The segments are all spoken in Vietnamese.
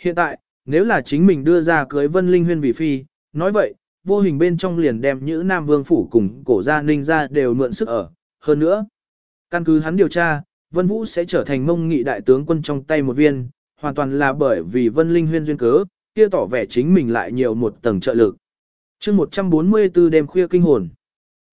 Hiện tại, nếu là chính mình đưa ra cưới Vân Linh Huyên vì phi, nói vậy, vô hình bên trong liền đem những Nam Vương Phủ cùng cổ gia ninh ra đều mượn sức ở. Hơn nữa, căn cứ hắn điều tra, Vân Vũ sẽ trở thành mông nghị đại tướng quân trong tay một viên, hoàn toàn là bởi vì Vân Linh Huyên duyên cớ, kia tỏ vẻ chính mình lại nhiều một tầng trợ lực. chương 144 đêm khuya kinh hồn.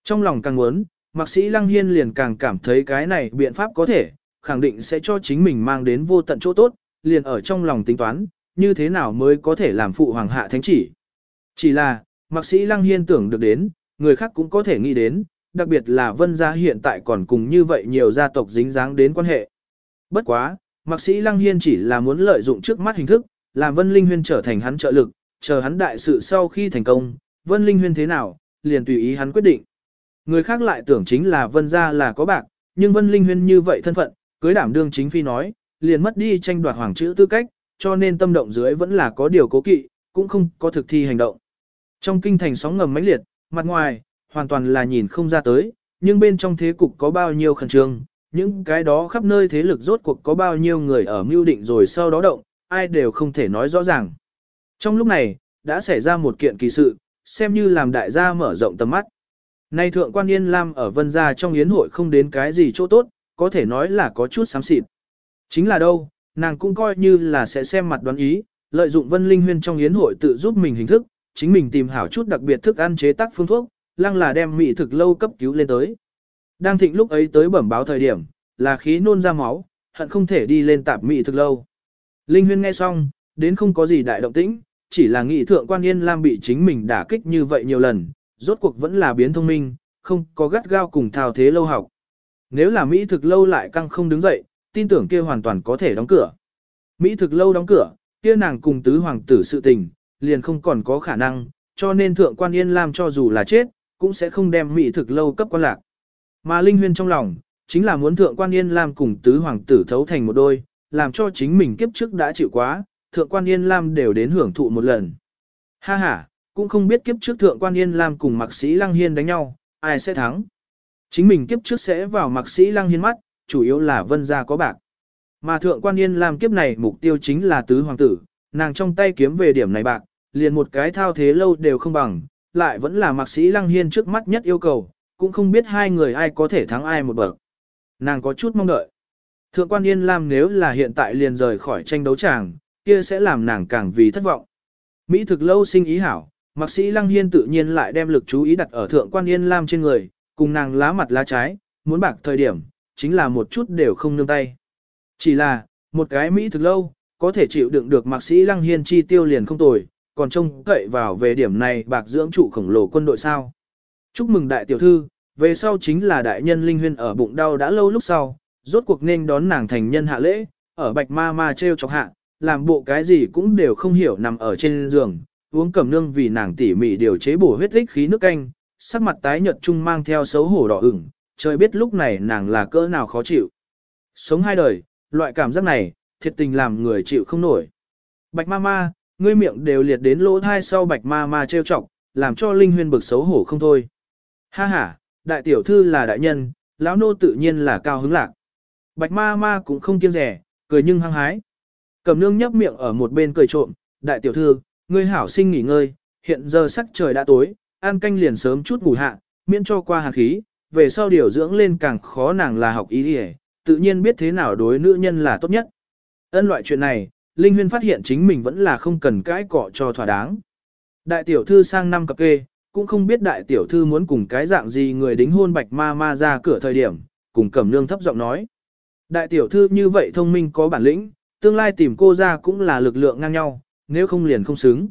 Trong lòng càng muốn, mạc sĩ Lăng Hiên liền càng cảm thấy cái này biện pháp có thể, khẳng định sẽ cho chính mình mang đến vô tận chỗ tốt, liền ở trong lòng tính toán, như thế nào mới có thể làm phụ hoàng hạ thánh chỉ. Chỉ là, mạc sĩ Lăng Hiên tưởng được đến, người khác cũng có thể nghĩ đến, đặc biệt là vân gia hiện tại còn cùng như vậy nhiều gia tộc dính dáng đến quan hệ. Bất quá, mạc sĩ Lăng Hiên chỉ là muốn lợi dụng trước mắt hình thức, làm Vân Linh Huyên trở thành hắn trợ lực, chờ hắn đại sự sau khi thành công, Vân Linh Huyên thế nào, liền tùy ý hắn quyết định. Người khác lại tưởng chính là Vân gia là có bạc, nhưng Vân Linh Huyên như vậy thân phận, cưới đảm đương chính phi nói, liền mất đi tranh đoạt hoàng chữ tư cách, cho nên tâm động dưới vẫn là có điều cố kỵ, cũng không có thực thi hành động. Trong kinh thành sóng ngầm mãnh liệt, mặt ngoài, hoàn toàn là nhìn không ra tới, nhưng bên trong thế cục có bao nhiêu khẩn trương, những cái đó khắp nơi thế lực rốt cuộc có bao nhiêu người ở mưu định rồi sau đó động, ai đều không thể nói rõ ràng. Trong lúc này, đã xảy ra một kiện kỳ sự, xem như làm đại gia mở rộng tầm mắt. Nay thượng quan Yên Lam ở vân gia trong yến hội không đến cái gì chỗ tốt, có thể nói là có chút xám xịt. Chính là đâu, nàng cũng coi như là sẽ xem mặt đoán ý, lợi dụng vân linh huyên trong yến hội tự giúp mình hình thức, chính mình tìm hảo chút đặc biệt thức ăn chế tác phương thuốc, lăng là đem mỹ thực lâu cấp cứu lên tới. Đang thịnh lúc ấy tới bẩm báo thời điểm, là khí nôn ra máu, hận không thể đi lên tạp mỹ thực lâu. Linh huyên nghe xong, đến không có gì đại động tĩnh, chỉ là nghị thượng quan yên lam bị chính mình đả kích như vậy nhiều lần, rốt cuộc vẫn là biến thông minh, không có gắt gao cùng thao thế lâu học. Nếu là Mỹ thực lâu lại căng không đứng dậy, tin tưởng kia hoàn toàn có thể đóng cửa. Mỹ thực lâu đóng cửa, kia nàng cùng tứ hoàng tử sự tình, liền không còn có khả năng, cho nên thượng quan yên lam cho dù là chết, cũng sẽ không đem Mỹ thực lâu cấp quan lạc. Mà Linh Huyên trong lòng, chính là muốn thượng quan yên lam cùng tứ hoàng tử thấu thành một đôi, làm cho chính mình kiếp trước đã chịu quá, thượng quan yên lam đều đến hưởng thụ một lần. Ha ha, cũng không biết kiếp trước thượng quan yên lam cùng mạc sĩ lăng hiên đánh nhau, ai sẽ thắng. Chính mình kiếp trước sẽ vào mạc sĩ lăng hiên mắt, chủ yếu là vân gia có bạc. Mà thượng quan yên lam kiếp này mục tiêu chính là tứ hoàng tử, nàng trong tay kiếm về điểm này bạc, liền một cái thao thế lâu đều không bằng, lại vẫn là mạc sĩ lăng hiên trước mắt nhất yêu cầu, cũng không biết hai người ai có thể thắng ai một bậc. Nàng có chút mong đợi. Thượng quan Yên Lam nếu là hiện tại liền rời khỏi tranh đấu tràng, kia sẽ làm nàng càng vì thất vọng. Mỹ thực lâu sinh ý hảo, mạc sĩ Lăng Hiên tự nhiên lại đem lực chú ý đặt ở thượng quan Yên Lam trên người, cùng nàng lá mặt lá trái, muốn bạc thời điểm, chính là một chút đều không nương tay. Chỉ là, một cái Mỹ thực lâu, có thể chịu đựng được mạc sĩ Lăng Hiên chi tiêu liền không tồi, còn trông cậy vào về điểm này bạc dưỡng trụ khổng lồ quân đội sao. Chúc mừng đại tiểu thư, về sau chính là đại nhân Linh Huyên ở bụng đau đã lâu lúc sau, rốt cuộc nên đón nàng thành nhân hạ lễ, ở bạch ma ma treo chọc hạ, làm bộ cái gì cũng đều không hiểu nằm ở trên giường, uống cẩm nương vì nàng tỉ mỉ điều chế bổ huyết tích khí nước canh, sắc mặt tái nhợt trung mang theo xấu hổ đỏ ửng, trời biết lúc này nàng là cỡ nào khó chịu. Sống hai đời, loại cảm giác này, thiệt tình làm người chịu không nổi. Bạch ma ma, ngươi miệng đều liệt đến lỗ thai sau bạch ma ma trêu chọc, làm cho Linh Huyên bực xấu hổ không thôi. Ha ha, đại tiểu thư là đại nhân, lão nô tự nhiên là cao hứng lạc. Bạch ma ma cũng không kiêng rẻ, cười nhưng hăng hái. Cầm nương nhấp miệng ở một bên cười trộm, đại tiểu thư, ngươi hảo sinh nghỉ ngơi, hiện giờ sắc trời đã tối, an canh liền sớm chút ngủ hạ, miễn cho qua hàn khí, về sau điều dưỡng lên càng khó nàng là học ý đi tự nhiên biết thế nào đối nữ nhân là tốt nhất. Ân loại chuyện này, Linh Huyên phát hiện chính mình vẫn là không cần cãi cọ cho thỏa đáng. Đại tiểu thư sang năm cập kê, cũng không biết đại tiểu thư muốn cùng cái dạng gì người đính hôn bạch ma ma ra cửa thời điểm, cùng cẩm nương thấp giọng nói. Đại tiểu thư như vậy thông minh có bản lĩnh, tương lai tìm cô ra cũng là lực lượng ngang nhau, nếu không liền không xứng.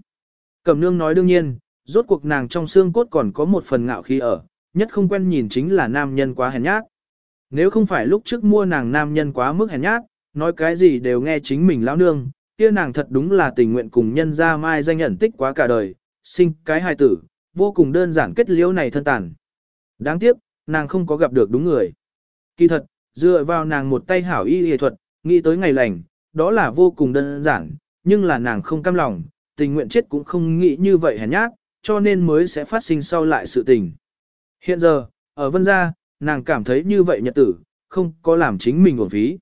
Cẩm nương nói đương nhiên, rốt cuộc nàng trong xương cốt còn có một phần ngạo khí ở, nhất không quen nhìn chính là nam nhân quá hèn nhát. Nếu không phải lúc trước mua nàng nam nhân quá mức hèn nhát, nói cái gì đều nghe chính mình lão nương, kia nàng thật đúng là tình nguyện cùng nhân ra mai danh nhận tích quá cả đời, sinh cái hài tử, vô cùng đơn giản kết liễu này thân tàn. Đáng tiếc, nàng không có gặp được đúng người. Kỳ thật, dựa vào nàng một tay hảo y y thuật, nghĩ tới ngày lành, đó là vô cùng đơn giản, nhưng là nàng không cam lòng, tình nguyện chết cũng không nghĩ như vậy hèn nhát, cho nên mới sẽ phát sinh sau lại sự tình. Hiện giờ, ở vân gia, nàng cảm thấy như vậy nhật tử, không có làm chính mình uổng phí.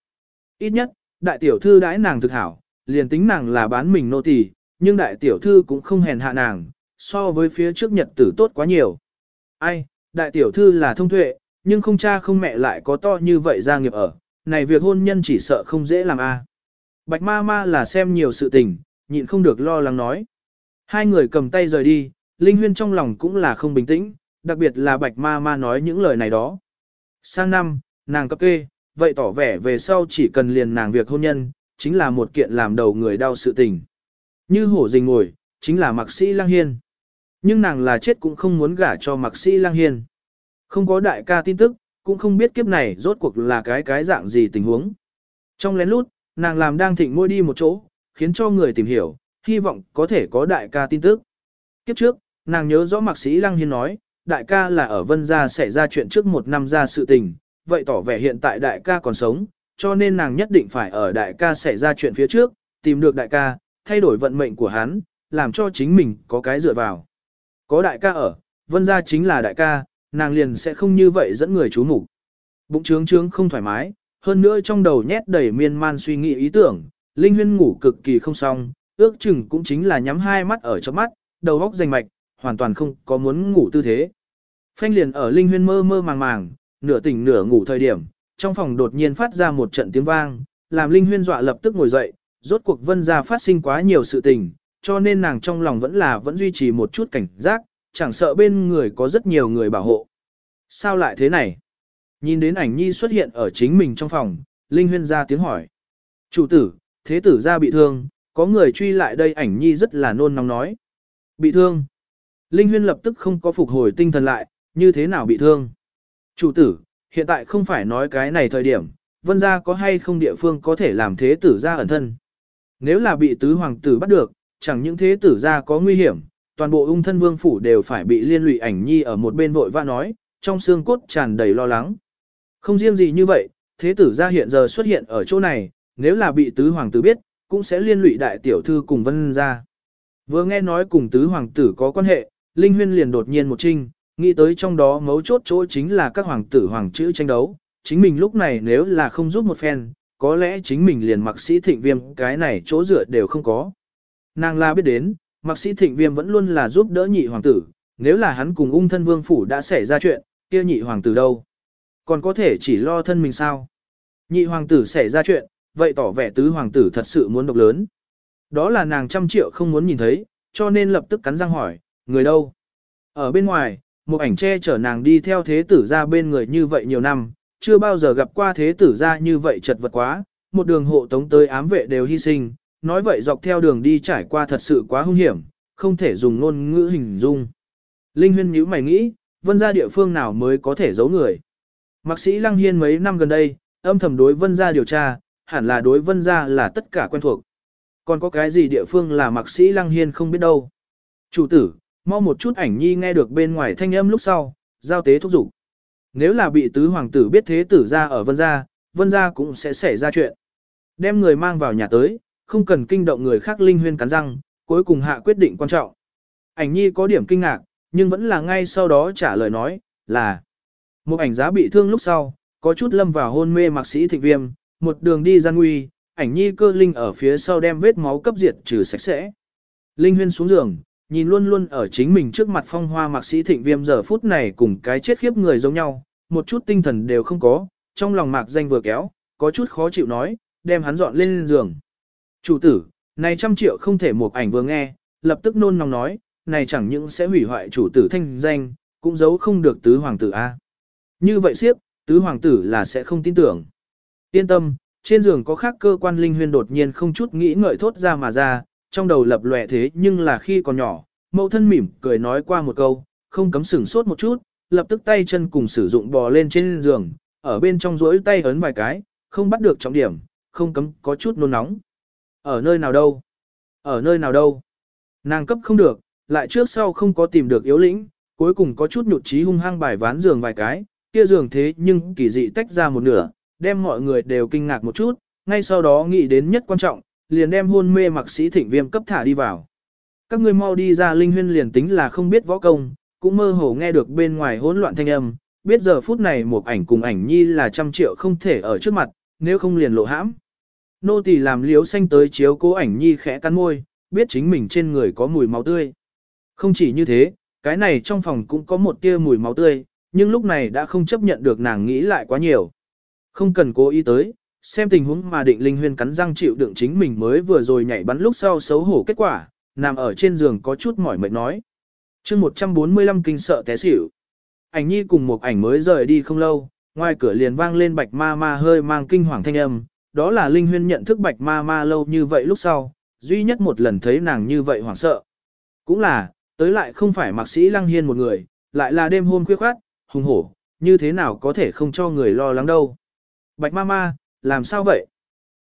Ít nhất, đại tiểu thư đãi nàng thực hảo, liền tính nàng là bán mình nô tỳ, nhưng đại tiểu thư cũng không hèn hạ nàng, so với phía trước nhật tử tốt quá nhiều. Ai, đại tiểu thư là thông tuệ, nhưng không cha không mẹ lại có to như vậy gia nghiệp ở, này việc hôn nhân chỉ sợ không dễ làm a. À. Bạch ma ma là xem nhiều sự tình, nhịn không được lo lắng nói. Hai người cầm tay rời đi, Linh Huyên trong lòng cũng là không bình tĩnh, đặc biệt là bạch ma ma nói những lời này đó. Sang năm, nàng cấp kê, vậy tỏ vẻ về sau chỉ cần liền nàng việc hôn nhân, chính là một kiện làm đầu người đau sự tình. Như hổ rình ngồi, chính là mạc sĩ lang hiên. Nhưng nàng là chết cũng không muốn gả cho mạc sĩ lang hiên. Không có đại ca tin tức, cũng không biết kiếp này rốt cuộc là cái cái dạng gì tình huống. Trong lén lút, nàng làm đang thịnh môi đi một chỗ, khiến cho người tìm hiểu, hy vọng có thể có đại ca tin tức. Kiếp trước, nàng nhớ rõ mạc sĩ Lăng Hiên nói, đại ca là ở vân gia xảy ra chuyện trước một năm ra sự tình, vậy tỏ vẻ hiện tại đại ca còn sống, cho nên nàng nhất định phải ở đại ca xảy ra chuyện phía trước, tìm được đại ca, thay đổi vận mệnh của hắn, làm cho chính mình có cái dựa vào. Có đại ca ở, vân gia chính là đại ca, nàng liền sẽ không như vậy dẫn người chú mục Bụng trướng trướng không thoải mái, hơn nữa trong đầu nhét đầy miên man suy nghĩ ý tưởng, Linh Huyên ngủ cực kỳ không xong, ước chừng cũng chính là nhắm hai mắt ở trong mắt, đầu óc rành mạch, hoàn toàn không có muốn ngủ tư thế. Phanh liền ở Linh Huyên mơ mơ màng màng, nửa tỉnh nửa ngủ thời điểm, trong phòng đột nhiên phát ra một trận tiếng vang, làm Linh Huyên dọa lập tức ngồi dậy, rốt cuộc vân gia phát sinh quá nhiều sự tình, cho nên nàng trong lòng vẫn là vẫn duy trì một chút cảnh giác, chẳng sợ bên người có rất nhiều người bảo hộ. Sao lại thế này? Nhìn đến ảnh nhi xuất hiện ở chính mình trong phòng, Linh Huyên ra tiếng hỏi. Chủ tử, thế tử ra bị thương, có người truy lại đây ảnh nhi rất là nôn nóng nói. Bị thương. Linh Huyên lập tức không có phục hồi tinh thần lại, như thế nào bị thương. Chủ tử, hiện tại không phải nói cái này thời điểm, vân gia có hay không địa phương có thể làm thế tử ra ẩn thân. Nếu là bị tứ hoàng tử bắt được, chẳng những thế tử ra có nguy hiểm, toàn bộ ung thân vương phủ đều phải bị liên lụy ảnh nhi ở một bên vội vã nói, trong xương cốt tràn đầy lo lắng. Không riêng gì như vậy, thế tử gia hiện giờ xuất hiện ở chỗ này, nếu là bị tứ hoàng tử biết, cũng sẽ liên lụy đại tiểu thư cùng vân gia. Vừa nghe nói cùng tứ hoàng tử có quan hệ, Linh Huyên liền đột nhiên một trinh, nghĩ tới trong đó mấu chốt chỗ chính là các hoàng tử hoàng chữ tranh đấu, chính mình lúc này nếu là không giúp một phen, có lẽ chính mình liền mặc sĩ thịnh viêm cái này chỗ dựa đều không có. Nàng la biết đến, mặc sĩ thịnh viêm vẫn luôn là giúp đỡ nhị hoàng tử, nếu là hắn cùng ung thân vương phủ đã xảy ra chuyện, kia nhị hoàng tử đâu? Còn có thể chỉ lo thân mình sao? Nhị hoàng tử xảy ra chuyện, vậy tỏ vẻ tứ hoàng tử thật sự muốn độc lớn. Đó là nàng trăm triệu không muốn nhìn thấy, cho nên lập tức cắn răng hỏi, người đâu? Ở bên ngoài, một ảnh che chở nàng đi theo thế tử ra bên người như vậy nhiều năm, chưa bao giờ gặp qua thế tử ra như vậy chật vật quá, một đường hộ tống tới ám vệ đều hy sinh, nói vậy dọc theo đường đi trải qua thật sự quá hung hiểm, không thể dùng ngôn ngữ hình dung. Linh huyên nhíu mày nghĩ, vân gia địa phương nào mới có thể giấu người. Mạc sĩ Lăng Hiên mấy năm gần đây, âm thầm đối vân gia điều tra, hẳn là đối vân gia là tất cả quen thuộc. Còn có cái gì địa phương là mạc sĩ Lăng Hiên không biết đâu. Chủ tử, mau một chút ảnh nhi nghe được bên ngoài thanh âm lúc sau, giao tế thúc giục. Nếu là bị tứ hoàng tử biết thế tử ra ở vân gia, vân gia cũng sẽ xảy ra chuyện. Đem người mang vào nhà tới, không cần kinh động người khác linh huyên cắn răng, cuối cùng hạ quyết định quan trọng. Ảnh nhi có điểm kinh ngạc, nhưng vẫn là ngay sau đó trả lời nói, là một ảnh giá bị thương lúc sau, có chút lâm vào hôn mê mạc sĩ thịnh viêm, một đường đi gian nguy, ảnh nhi cơ linh ở phía sau đem vết máu cấp diệt trừ sạch sẽ. Linh huyên xuống giường, nhìn luôn luôn ở chính mình trước mặt phong hoa mạc sĩ thịnh viêm giờ phút này cùng cái chết khiếp người giống nhau, một chút tinh thần đều không có, trong lòng mạc danh vừa kéo, có chút khó chịu nói, đem hắn dọn lên giường. Chủ tử, này trăm triệu không thể một ảnh vừa nghe, lập tức nôn nóng nói, này chẳng những sẽ hủy hoại chủ tử thanh danh, cũng giấu không được tứ hoàng tử A. Như vậy siếp, tứ hoàng tử là sẽ không tin tưởng. Yên tâm, trên giường có khác cơ quan linh huyên đột nhiên không chút nghĩ ngợi thốt ra mà ra, trong đầu lập lòe thế nhưng là khi còn nhỏ, mẫu thân mỉm cười nói qua một câu, không cấm sửng sốt một chút, lập tức tay chân cùng sử dụng bò lên trên giường, ở bên trong rỗi tay ấn vài cái, không bắt được trọng điểm, không cấm có chút nôn nóng. Ở nơi nào đâu? Ở nơi nào đâu? Nàng cấp không được, lại trước sau không có tìm được yếu lĩnh, cuối cùng có chút nhụt chí hung hăng bài ván giường vài cái, kia giường thế nhưng kỳ dị tách ra một nửa, đem mọi người đều kinh ngạc một chút, ngay sau đó nghĩ đến nhất quan trọng, liền đem hôn mê mặc sĩ thịnh viêm cấp thả đi vào. Các ngươi mau đi ra linh huyên liền tính là không biết võ công, cũng mơ hồ nghe được bên ngoài hỗn loạn thanh âm, biết giờ phút này một ảnh cùng ảnh nhi là trăm triệu không thể ở trước mặt, nếu không liền lộ hãm. nô tỳ làm liếu xanh tới chiếu cố ảnh nhi khẽ cắn môi, biết chính mình trên người có mùi máu tươi. Không chỉ như thế, cái này trong phòng cũng có một tia mùi máu tươi, nhưng lúc này đã không chấp nhận được nàng nghĩ lại quá nhiều. Không cần cố ý tới, xem tình huống mà định linh huyên cắn răng chịu đựng chính mình mới vừa rồi nhảy bắn lúc sau xấu hổ kết quả, nằm ở trên giường có chút mỏi mệt nói. chương 145 kinh sợ té xỉu. Ảnh nhi cùng một ảnh mới rời đi không lâu, ngoài cửa liền vang lên bạch ma ma hơi mang kinh hoàng thanh âm, đó là linh huyên nhận thức bạch ma ma lâu như vậy lúc sau, duy nhất một lần thấy nàng như vậy hoảng sợ. Cũng là, tới lại không phải mạc sĩ lăng hiên một người, lại là đêm hôm khuya khoát, hùng hổ, như thế nào có thể không cho người lo lắng đâu. Bạch ma ma, làm sao vậy?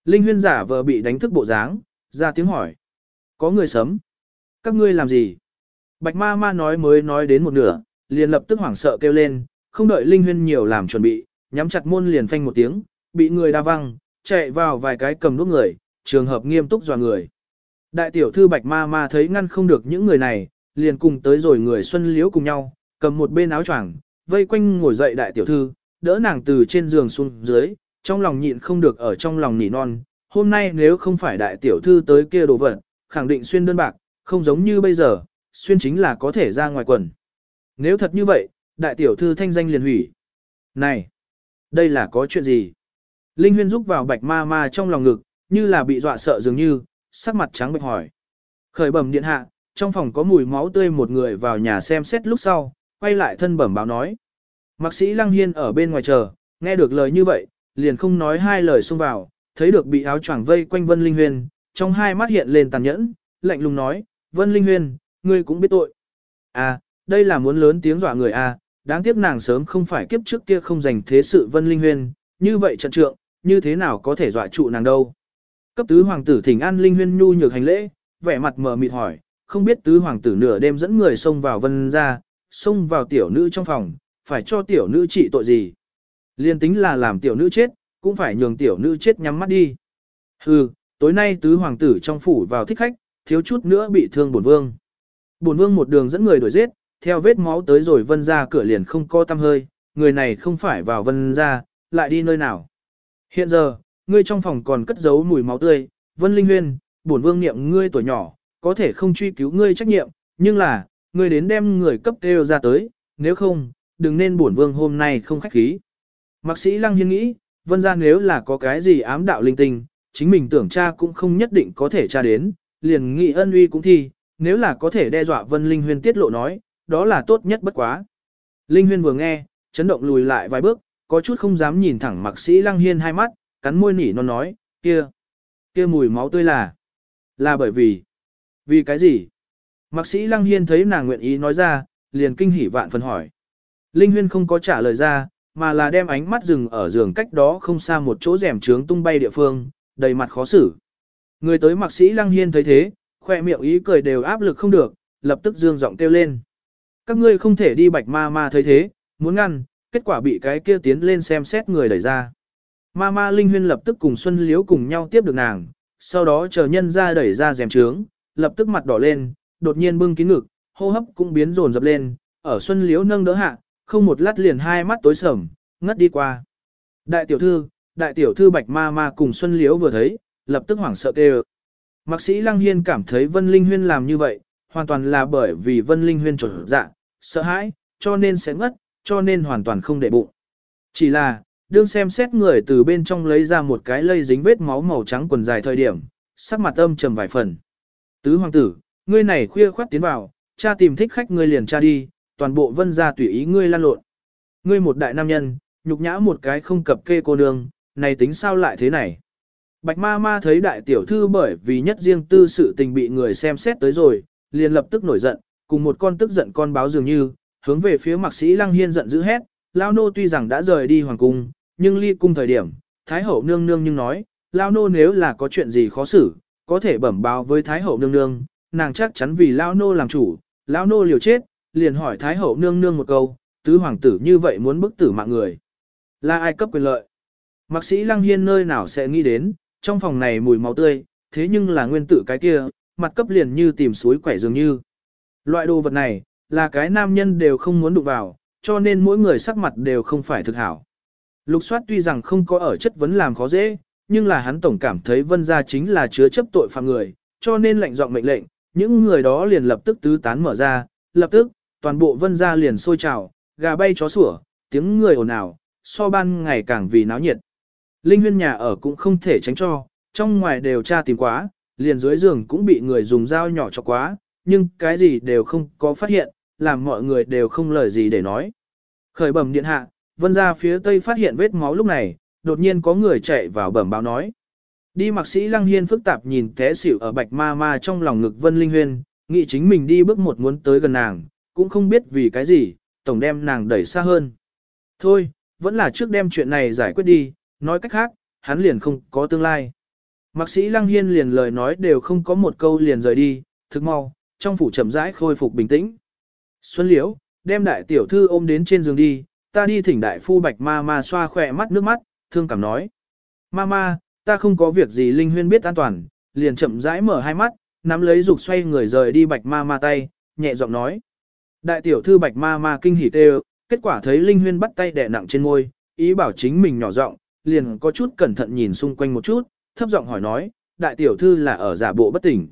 Linh huyên giả vờ bị đánh thức bộ dáng, ra tiếng hỏi. Có người sấm. Các ngươi làm gì? Bạch ma ma nói mới nói đến một nửa, liền lập tức hoảng sợ kêu lên, không đợi Linh huyên nhiều làm chuẩn bị, nhắm chặt môn liền phanh một tiếng, bị người đa văng, chạy vào vài cái cầm đuốc người, trường hợp nghiêm túc dò người. Đại tiểu thư Bạch ma ma thấy ngăn không được những người này, liền cùng tới rồi người xuân liễu cùng nhau, cầm một bên áo choàng, vây quanh ngồi dậy đại tiểu thư, đỡ nàng từ trên giường xuống dưới, trong lòng nhịn không được ở trong lòng nỉ non, hôm nay nếu không phải đại tiểu thư tới kia đồ vật, khẳng định xuyên đơn bạc, không giống như bây giờ, xuyên chính là có thể ra ngoài quần. Nếu thật như vậy, đại tiểu thư thanh danh liền hủy. Này, đây là có chuyện gì? Linh huyên rúc vào bạch ma ma trong lòng ngực, như là bị dọa sợ dường như, sắc mặt trắng bệch hỏi. Khởi bẩm điện hạ, trong phòng có mùi máu tươi một người vào nhà xem xét lúc sau, quay lại thân bẩm báo nói. Mạc sĩ Lăng Hiên ở bên ngoài chờ, nghe được lời như vậy, liền không nói hai lời xông vào, thấy được bị áo choàng vây quanh Vân Linh Huyền, trong hai mắt hiện lên tàn nhẫn, lạnh lùng nói, Vân Linh Huyền, ngươi cũng biết tội. À, đây là muốn lớn tiếng dọa người à, đáng tiếc nàng sớm không phải kiếp trước kia không dành thế sự Vân Linh Huyền, như vậy trận trượng, như thế nào có thể dọa trụ nàng đâu. Cấp tứ hoàng tử thỉnh an Linh Huyền nhu nhược hành lễ, vẻ mặt mờ mịt hỏi, không biết tứ hoàng tử nửa đêm dẫn người xông vào Vân ra, xông vào tiểu nữ trong phòng, phải cho tiểu nữ trị tội gì. Liên tính là làm tiểu nữ chết, cũng phải nhường tiểu nữ chết nhắm mắt đi. Hừ, tối nay tứ hoàng tử trong phủ vào thích khách, thiếu chút nữa bị thương bổn vương. Bổn vương một đường dẫn người đuổi giết, theo vết máu tới rồi vân ra cửa liền không co tâm hơi, người này không phải vào vân ra, lại đi nơi nào. Hiện giờ, ngươi trong phòng còn cất giấu mùi máu tươi, vân linh huyên, bổn vương niệm ngươi tuổi nhỏ, có thể không truy cứu ngươi trách nhiệm, nhưng là, ngươi đến đem người cấp đều ra tới, nếu không, đừng nên bổn vương hôm nay không khách khí. Mạc sĩ Lăng Hiên nghĩ, vân ra nếu là có cái gì ám đạo linh tinh, chính mình tưởng cha cũng không nhất định có thể tra đến, liền nghị ân uy cũng thi, nếu là có thể đe dọa vân linh huyên tiết lộ nói, đó là tốt nhất bất quá. Linh huyên vừa nghe, chấn động lùi lại vài bước, có chút không dám nhìn thẳng mạc sĩ Lăng Hiên hai mắt, cắn môi nỉ non nói, kia, kia mùi máu tươi là, là bởi vì, vì cái gì? Mạc sĩ Lăng Hiên thấy nàng nguyện ý nói ra, liền kinh hỉ vạn phần hỏi. Linh Huyên không có trả lời ra, mà là đem ánh mắt dừng ở giường cách đó không xa một chỗ rèm trướng tung bay địa phương, đầy mặt khó xử. Người tới Mạc sĩ Lăng Hiên thấy thế, khoe miệng ý cười đều áp lực không được, lập tức dương giọng kêu lên. Các ngươi không thể đi bạch ma ma thấy thế, muốn ngăn, kết quả bị cái kia tiến lên xem xét người đẩy ra. Ma ma Linh Huyên lập tức cùng Xuân Liếu cùng nhau tiếp được nàng, sau đó chờ nhân ra đẩy ra rèm trướng, lập tức mặt đỏ lên, đột nhiên bưng kín ngực, hô hấp cũng biến rồn dập lên, ở Xuân Liễu nâng đỡ hạ, không một lát liền hai mắt tối sầm, ngất đi qua. Đại tiểu thư, đại tiểu thư Bạch Ma Ma cùng Xuân Liễu vừa thấy, lập tức hoảng sợ kêu. Mạc sĩ Lăng Hiên cảm thấy Vân Linh Huyên làm như vậy, hoàn toàn là bởi vì Vân Linh Huyên trở dạ, sợ hãi, cho nên sẽ ngất, cho nên hoàn toàn không để bụng. Chỉ là, đương xem xét người từ bên trong lấy ra một cái lây dính vết máu màu trắng quần dài thời điểm, sắc mặt âm trầm vài phần. Tứ hoàng tử, ngươi này khuya khoát tiến vào, cha tìm thích khách ngươi liền cha đi, toàn bộ vân ra tùy ý ngươi lan lộn. Ngươi một đại nam nhân, nhục nhã một cái không cập kê cô nương, này tính sao lại thế này? Bạch ma ma thấy đại tiểu thư bởi vì nhất riêng tư sự tình bị người xem xét tới rồi, liền lập tức nổi giận, cùng một con tức giận con báo dường như, hướng về phía mạc sĩ lăng hiên giận dữ hét, lao nô tuy rằng đã rời đi hoàng cung, nhưng ly cung thời điểm, thái hậu nương nương nhưng nói, lao nô nếu là có chuyện gì khó xử, có thể bẩm báo với thái hậu nương nương, nàng chắc chắn vì lao nô làm chủ, lao nô liều chết, liền hỏi Thái Hậu nương nương một câu, tứ hoàng tử như vậy muốn bức tử mạng người. Là ai cấp quyền lợi? Mạc sĩ Lăng Hiên nơi nào sẽ nghĩ đến, trong phòng này mùi máu tươi, thế nhưng là nguyên tử cái kia, mặt cấp liền như tìm suối quẻ dường như. Loại đồ vật này, là cái nam nhân đều không muốn đụng vào, cho nên mỗi người sắc mặt đều không phải thực hảo. Lục soát tuy rằng không có ở chất vấn làm khó dễ, nhưng là hắn tổng cảm thấy vân gia chính là chứa chấp tội phạm người, cho nên lệnh dọn mệnh lệnh, những người đó liền lập tức tứ tán mở ra, lập tức, toàn bộ vân gia liền sôi trào, gà bay chó sủa, tiếng người ồn ào, so ban ngày càng vì náo nhiệt. Linh huyên nhà ở cũng không thể tránh cho, trong ngoài đều tra tìm quá, liền dưới giường cũng bị người dùng dao nhỏ cho quá, nhưng cái gì đều không có phát hiện, làm mọi người đều không lời gì để nói. Khởi bẩm điện hạ, vân ra phía tây phát hiện vết máu lúc này, đột nhiên có người chạy vào bẩm báo nói. Đi mặc sĩ lăng hiên phức tạp nhìn té xỉu ở bạch ma ma trong lòng ngực vân linh huyên, nghĩ chính mình đi bước một muốn tới gần nàng, cũng không biết vì cái gì, tổng đem nàng đẩy xa hơn. Thôi, vẫn là trước đem chuyện này giải quyết đi, nói cách khác, hắn liền không có tương lai. Mạc sĩ Lăng Hiên liền lời nói đều không có một câu liền rời đi, thực mau, trong phủ chậm rãi khôi phục bình tĩnh. Xuân Liễu, đem đại tiểu thư ôm đến trên giường đi, ta đi thỉnh đại phu bạch ma ma xoa khỏe mắt nước mắt, thương cảm nói. Ma ma, ta không có việc gì Linh Huyên biết an toàn, liền chậm rãi mở hai mắt, nắm lấy dục xoay người rời đi bạch ma ma tay, nhẹ giọng nói. Đại tiểu thư bạch ma ma kinh hỉ tê kết quả thấy Linh Huyên bắt tay đè nặng trên môi, ý bảo chính mình nhỏ giọng, liền có chút cẩn thận nhìn xung quanh một chút, thấp giọng hỏi nói, đại tiểu thư là ở giả bộ bất tỉnh.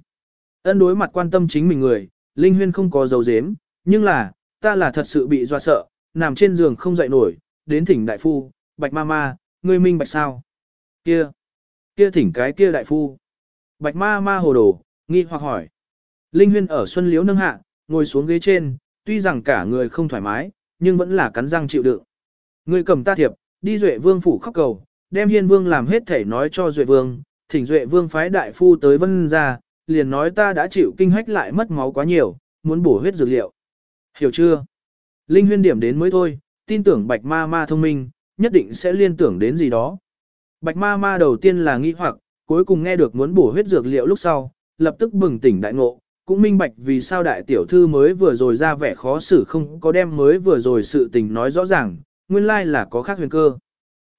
Ân đối mặt quan tâm chính mình người, Linh Huyên không có dấu dếm, nhưng là, ta là thật sự bị doa sợ, nằm trên giường không dậy nổi, đến thỉnh đại phu, bạch ma ma, ngươi minh bạch sao? Kia, kia thỉnh cái kia đại phu. Bạch ma ma hồ đồ, nghi hoặc hỏi. Linh Huyên ở Xuân Liễu nâng hạ, ngồi xuống ghế trên, tuy rằng cả người không thoải mái, nhưng vẫn là cắn răng chịu đựng. Ngươi cầm ta thiệp, đi Duệ Vương phủ khóc cầu, đem Hiên Vương làm hết thể nói cho Duệ Vương, thỉnh Duệ Vương phái đại phu tới vân ra, liền nói ta đã chịu kinh hách lại mất máu quá nhiều, muốn bổ huyết dược liệu. Hiểu chưa? Linh huyên điểm đến mới thôi, tin tưởng bạch ma ma thông minh, nhất định sẽ liên tưởng đến gì đó. Bạch ma ma đầu tiên là nghi hoặc, cuối cùng nghe được muốn bổ huyết dược liệu lúc sau, lập tức bừng tỉnh đại ngộ, cũng minh bạch vì sao đại tiểu thư mới vừa rồi ra vẻ khó xử không có đem mới vừa rồi sự tình nói rõ ràng, nguyên lai là có khác huyền cơ.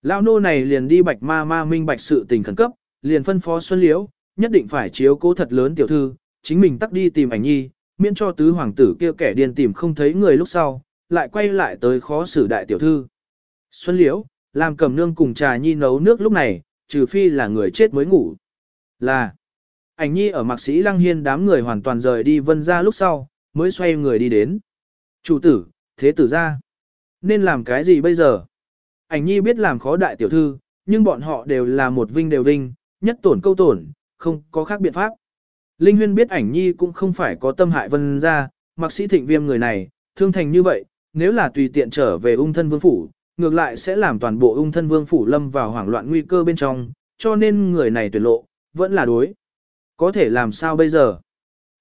Lão nô này liền đi bạch ma ma minh bạch sự tình khẩn cấp, liền phân phó Xuân Liễu, nhất định phải chiếu cố thật lớn tiểu thư, chính mình tắt đi tìm ảnh nhi, miễn cho tứ hoàng tử kia kẻ điên tìm không thấy người lúc sau, lại quay lại tới khó xử đại tiểu thư. Xuân Liễu, làm cầm nương cùng trà nhi nấu nước lúc này, trừ phi là người chết mới ngủ. Là, ảnh nhi ở mạc sĩ lăng hiên đám người hoàn toàn rời đi vân ra lúc sau, mới xoay người đi đến. Chủ tử, thế tử ra. Nên làm cái gì bây giờ? Ảnh nhi biết làm khó đại tiểu thư, nhưng bọn họ đều là một vinh đều vinh, nhất tổn câu tổn, không có khác biện pháp. Linh Huyên biết ảnh nhi cũng không phải có tâm hại vân ra, mặc sĩ thịnh viêm người này, thương thành như vậy, nếu là tùy tiện trở về ung thân vương phủ, ngược lại sẽ làm toàn bộ ung thân vương phủ lâm vào hoảng loạn nguy cơ bên trong, cho nên người này tuyệt lộ, vẫn là đối. Có thể làm sao bây giờ?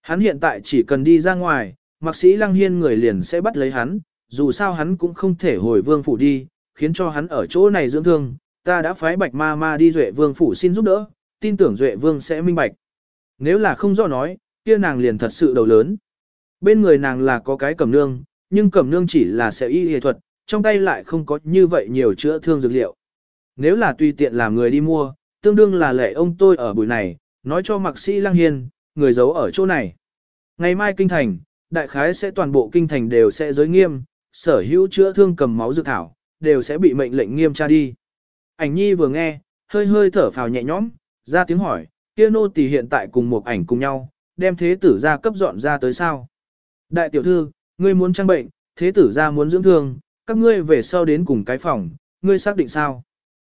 Hắn hiện tại chỉ cần đi ra ngoài, mặc sĩ lăng hiên người liền sẽ bắt lấy hắn, dù sao hắn cũng không thể hồi vương phủ đi, khiến cho hắn ở chỗ này dưỡng thương, ta đã phái bạch ma ma đi duệ vương phủ xin giúp đỡ, tin tưởng duệ vương sẽ minh bạch. Nếu là không do nói, kia nàng liền thật sự đầu lớn. Bên người nàng là có cái cẩm nương, nhưng cẩm nương chỉ là sẽ y y thuật, trong tay lại không có như vậy nhiều chữa thương dược liệu. Nếu là tùy tiện làm người đi mua, tương đương là lệ ông tôi ở buổi này, nói cho mạc sĩ lăng hiên, người giấu ở chỗ này. Ngày mai kinh thành, đại khái sẽ toàn bộ kinh thành đều sẽ giới nghiêm, sở hữu chữa thương cầm máu dược thảo, đều sẽ bị mệnh lệnh nghiêm tra đi. Ảnh nhi vừa nghe, hơi hơi thở phào nhẹ nhõm, ra tiếng hỏi, kia nô tỳ hiện tại cùng một ảnh cùng nhau, đem thế tử ra cấp dọn ra tới sao. Đại tiểu thư, ngươi muốn trang bệnh, thế tử ra muốn dưỡng thương, các ngươi về sau đến cùng cái phòng, ngươi xác định sao?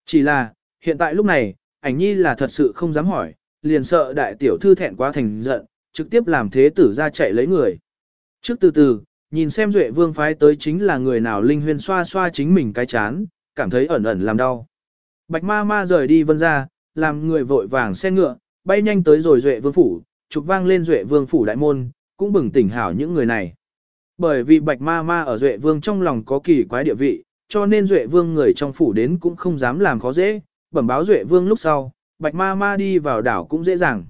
Chỉ là, hiện tại lúc này, ảnh nhi là thật sự không dám hỏi, liền sợ đại tiểu thư thẹn quá thành giận, trực tiếp làm thế tử ra chạy lấy người. Trước từ từ, nhìn xem Duệ Vương phái tới chính là người nào Linh Huyên xoa xoa chính mình cái chán, cảm thấy ẩn ẩn làm đau. Bạch ma ma rời đi vân ra, làm người vội vàng xe ngựa, bay nhanh tới rồi Duệ Vương phủ, chụp vang lên Duệ Vương phủ đại môn, cũng bừng tỉnh hảo những người này. Bởi vì Bạch ma ma ở Duệ Vương trong lòng có kỳ quái địa vị, cho nên Duệ Vương người trong phủ đến cũng không dám làm khó dễ, bẩm báo Duệ Vương lúc sau, Bạch ma ma đi vào đảo cũng dễ dàng.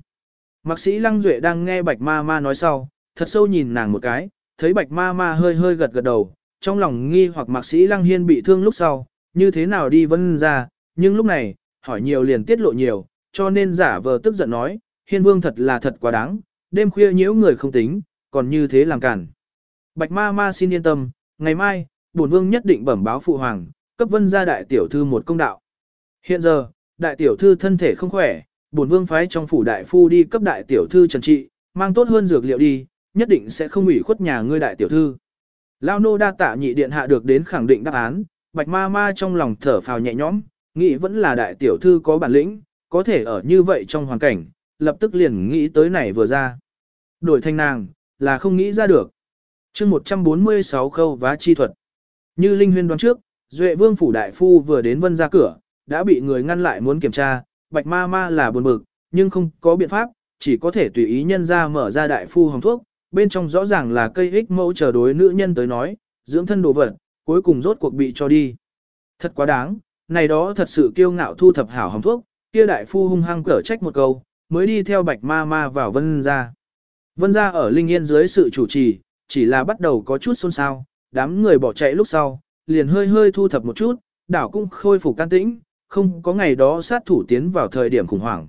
Mạc sĩ Lăng Duệ đang nghe Bạch ma ma nói sau, thật sâu nhìn nàng một cái, thấy bạch ma ma hơi hơi gật gật đầu, trong lòng nghi hoặc mạc sĩ lăng hiên bị thương lúc sau, như thế nào đi vân ra, nhưng lúc này, hỏi nhiều liền tiết lộ nhiều, cho nên giả vờ tức giận nói, hiên vương thật là thật quá đáng, đêm khuya nhiễu người không tính, còn như thế làm cản. Bạch ma ma xin yên tâm, ngày mai, bổn vương nhất định bẩm báo phụ hoàng, cấp vân gia đại tiểu thư một công đạo. Hiện giờ, đại tiểu thư thân thể không khỏe, bổn vương phái trong phủ đại phu đi cấp đại tiểu thư trần trị, mang tốt hơn dược liệu đi, nhất định sẽ không ủy khuất nhà ngươi đại tiểu thư. Lao nô đa tạ nhị điện hạ được đến khẳng định đáp án, bạch ma ma trong lòng thở phào nhẹ nhõm, nghĩ vẫn là đại tiểu thư có bản lĩnh, có thể ở như vậy trong hoàn cảnh, lập tức liền nghĩ tới này vừa ra. Đổi thanh nàng, là không nghĩ ra được. chương 146 khâu vá chi thuật. Như Linh Huyên đoán trước, Duệ Vương Phủ Đại Phu vừa đến vân ra cửa, đã bị người ngăn lại muốn kiểm tra, bạch ma ma là buồn bực, nhưng không có biện pháp, chỉ có thể tùy ý nhân ra mở ra Đại Phu hồng thuốc, bên trong rõ ràng là cây ích mẫu chờ đối nữ nhân tới nói, dưỡng thân đồ vật, cuối cùng rốt cuộc bị cho đi. Thật quá đáng, này đó thật sự kiêu ngạo thu thập hảo hồng thuốc, kia đại phu hung hăng cở trách một câu, mới đi theo bạch ma ma vào vân ra. Vân ra ở Linh Yên dưới sự chủ trì, chỉ là bắt đầu có chút xôn xao, đám người bỏ chạy lúc sau, liền hơi hơi thu thập một chút, đảo cũng khôi phục can tĩnh, không có ngày đó sát thủ tiến vào thời điểm khủng hoảng.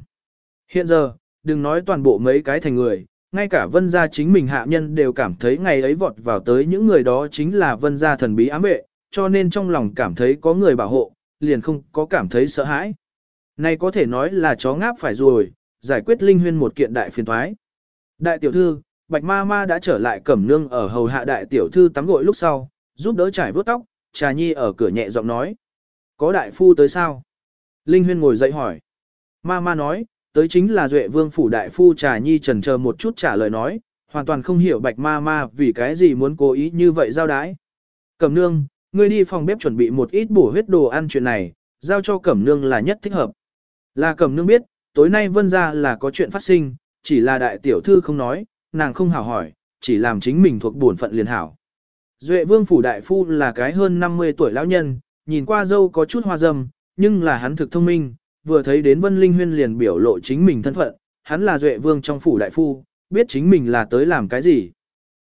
Hiện giờ, đừng nói toàn bộ mấy cái thành người, ngay cả vân gia chính mình hạ nhân đều cảm thấy ngày ấy vọt vào tới những người đó chính là vân gia thần bí ám vệ, cho nên trong lòng cảm thấy có người bảo hộ, liền không có cảm thấy sợ hãi. Này có thể nói là chó ngáp phải rồi, giải quyết linh huyên một kiện đại phiền thoái. Đại tiểu thư, bạch ma ma đã trở lại cẩm nương ở hầu hạ đại tiểu thư tắm gội lúc sau, giúp đỡ trải vớt tóc, trà nhi ở cửa nhẹ giọng nói. Có đại phu tới sao? Linh huyên ngồi dậy hỏi. Ma ma nói, tới chính là duệ vương phủ đại phu trà nhi trần chờ một chút trả lời nói, hoàn toàn không hiểu bạch ma ma vì cái gì muốn cố ý như vậy giao đái. Cẩm nương, ngươi đi phòng bếp chuẩn bị một ít bổ huyết đồ ăn chuyện này, giao cho cẩm nương là nhất thích hợp. Là cẩm nương biết, tối nay vân ra là có chuyện phát sinh, chỉ là đại tiểu thư không nói, nàng không hảo hỏi, chỉ làm chính mình thuộc bổn phận liền hảo. Duệ vương phủ đại phu là cái hơn 50 tuổi lão nhân, nhìn qua dâu có chút hoa dâm, nhưng là hắn thực thông minh, vừa thấy đến Vân Linh Huyên liền biểu lộ chính mình thân phận, hắn là Duệ Vương trong phủ đại phu, biết chính mình là tới làm cái gì.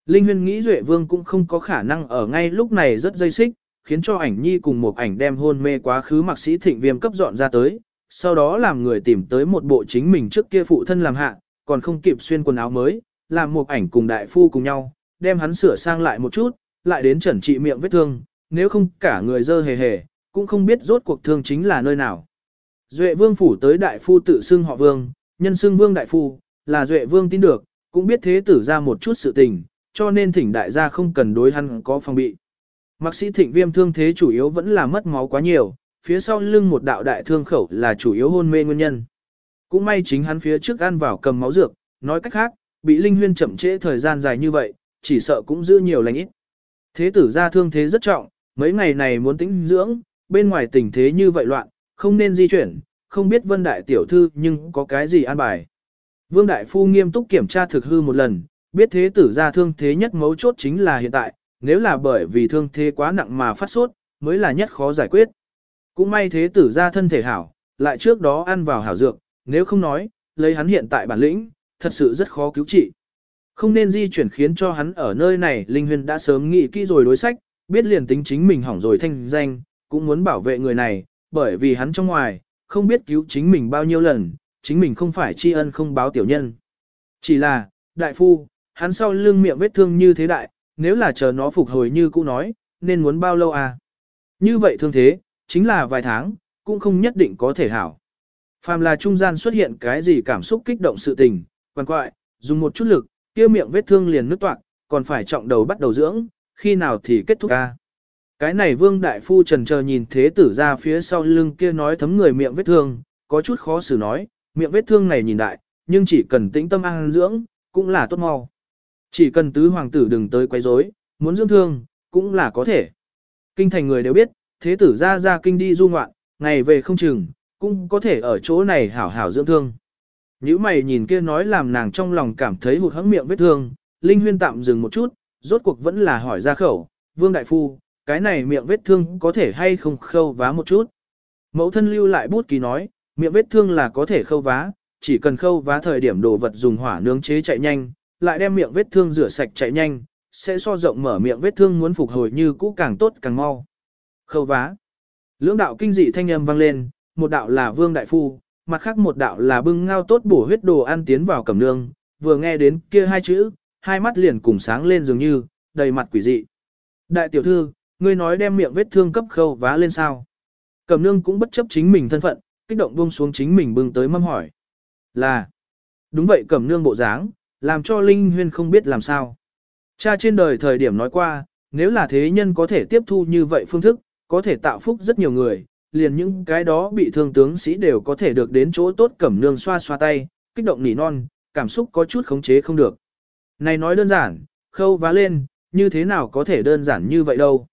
Linh Huyên nghĩ Duệ Vương cũng không có khả năng ở ngay lúc này rất dây xích, khiến cho ảnh nhi cùng một ảnh đem hôn mê quá khứ mạc sĩ thịnh viêm cấp dọn ra tới, sau đó làm người tìm tới một bộ chính mình trước kia phụ thân làm hạ, còn không kịp xuyên quần áo mới, làm một ảnh cùng đại phu cùng nhau, đem hắn sửa sang lại một chút, lại đến chẩn trị miệng vết thương, nếu không cả người dơ hề hề, cũng không biết rốt cuộc thương chính là nơi nào. Duệ vương phủ tới đại phu tự xưng họ vương, nhân xưng vương đại phu, là duệ vương tin được, cũng biết thế tử ra một chút sự tình, cho nên thỉnh đại gia không cần đối hắn có phòng bị. Mạc sĩ thịnh viêm thương thế chủ yếu vẫn là mất máu quá nhiều, phía sau lưng một đạo đại thương khẩu là chủ yếu hôn mê nguyên nhân. Cũng may chính hắn phía trước ăn vào cầm máu dược, nói cách khác, bị linh huyên chậm trễ thời gian dài như vậy, chỉ sợ cũng giữ nhiều lành ít. Thế tử ra thương thế rất trọng, mấy ngày này muốn tĩnh dưỡng, bên ngoài tình thế như vậy loạn, không nên di chuyển, không biết vân đại tiểu thư nhưng có cái gì an bài. Vương đại phu nghiêm túc kiểm tra thực hư một lần, biết thế tử ra thương thế nhất mấu chốt chính là hiện tại, nếu là bởi vì thương thế quá nặng mà phát sốt, mới là nhất khó giải quyết. Cũng may thế tử ra thân thể hảo, lại trước đó ăn vào hảo dược, nếu không nói, lấy hắn hiện tại bản lĩnh, thật sự rất khó cứu trị. Không nên di chuyển khiến cho hắn ở nơi này Linh Huyền đã sớm nghĩ kỹ rồi đối sách, biết liền tính chính mình hỏng rồi thanh danh, cũng muốn bảo vệ người này, bởi vì hắn trong ngoài, không biết cứu chính mình bao nhiêu lần, chính mình không phải tri ân không báo tiểu nhân. Chỉ là, đại phu, hắn sau lưng miệng vết thương như thế đại, nếu là chờ nó phục hồi như cũ nói, nên muốn bao lâu à? Như vậy thương thế, chính là vài tháng, cũng không nhất định có thể hảo. Phàm là trung gian xuất hiện cái gì cảm xúc kích động sự tình, quan quại, dùng một chút lực, kia miệng vết thương liền nứt toạc, còn phải trọng đầu bắt đầu dưỡng, khi nào thì kết thúc ca. Cái này vương đại phu trần chờ nhìn thế tử ra phía sau lưng kia nói thấm người miệng vết thương, có chút khó xử nói, miệng vết thương này nhìn đại, nhưng chỉ cần tĩnh tâm ăn dưỡng, cũng là tốt mau. Chỉ cần tứ hoàng tử đừng tới quấy rối, muốn dưỡng thương, cũng là có thể. Kinh thành người đều biết, thế tử ra ra kinh đi du ngoạn, ngày về không chừng, cũng có thể ở chỗ này hảo hảo dưỡng thương. Những mày nhìn kia nói làm nàng trong lòng cảm thấy hụt hẫng miệng vết thương, Linh Huyên tạm dừng một chút, rốt cuộc vẫn là hỏi ra khẩu, Vương Đại Phu, cái này miệng vết thương có thể hay không khâu vá một chút. Mẫu thân lưu lại bút ký nói, miệng vết thương là có thể khâu vá, chỉ cần khâu vá thời điểm đồ vật dùng hỏa nướng chế chạy nhanh, lại đem miệng vết thương rửa sạch chạy nhanh, sẽ so rộng mở miệng vết thương muốn phục hồi như cũ càng tốt càng mau. Khâu vá. Lưỡng đạo kinh dị thanh âm vang lên, một đạo là Vương Đại Phu, mặt khác một đạo là bưng ngao tốt bổ huyết đồ ăn tiến vào cẩm nương, vừa nghe đến kia hai chữ, hai mắt liền cùng sáng lên dường như, đầy mặt quỷ dị. Đại tiểu thư, ngươi nói đem miệng vết thương cấp khâu vá lên sao. Cẩm nương cũng bất chấp chính mình thân phận, kích động buông xuống chính mình bưng tới mâm hỏi. Là, đúng vậy cẩm nương bộ dáng, làm cho Linh Huyên không biết làm sao. Cha trên đời thời điểm nói qua, nếu là thế nhân có thể tiếp thu như vậy phương thức, có thể tạo phúc rất nhiều người, liền những cái đó bị thương tướng sĩ đều có thể được đến chỗ tốt cẩm nương xoa xoa tay, kích động nỉ non, cảm xúc có chút khống chế không được. Này nói đơn giản, khâu vá lên, như thế nào có thể đơn giản như vậy đâu.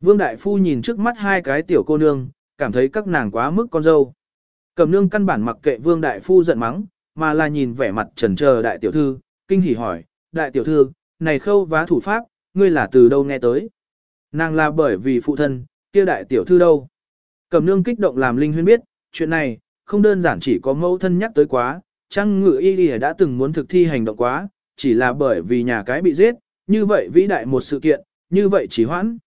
Vương Đại Phu nhìn trước mắt hai cái tiểu cô nương, cảm thấy các nàng quá mức con dâu. Cầm nương căn bản mặc kệ Vương Đại Phu giận mắng, mà là nhìn vẻ mặt trần chờ Đại Tiểu Thư, kinh hỉ hỏi, Đại Tiểu Thư, này khâu vá thủ pháp, ngươi là từ đâu nghe tới? Nàng là bởi vì phụ thân, kia Đại Tiểu Thư đâu? Cầm nương kích động làm Linh Huyên biết, chuyện này, không đơn giản chỉ có mẫu thân nhắc tới quá, Trang ngự y y đã từng muốn thực thi hành động quá, chỉ là bởi vì nhà cái bị giết, như vậy vĩ đại một sự kiện, như vậy chỉ hoãn.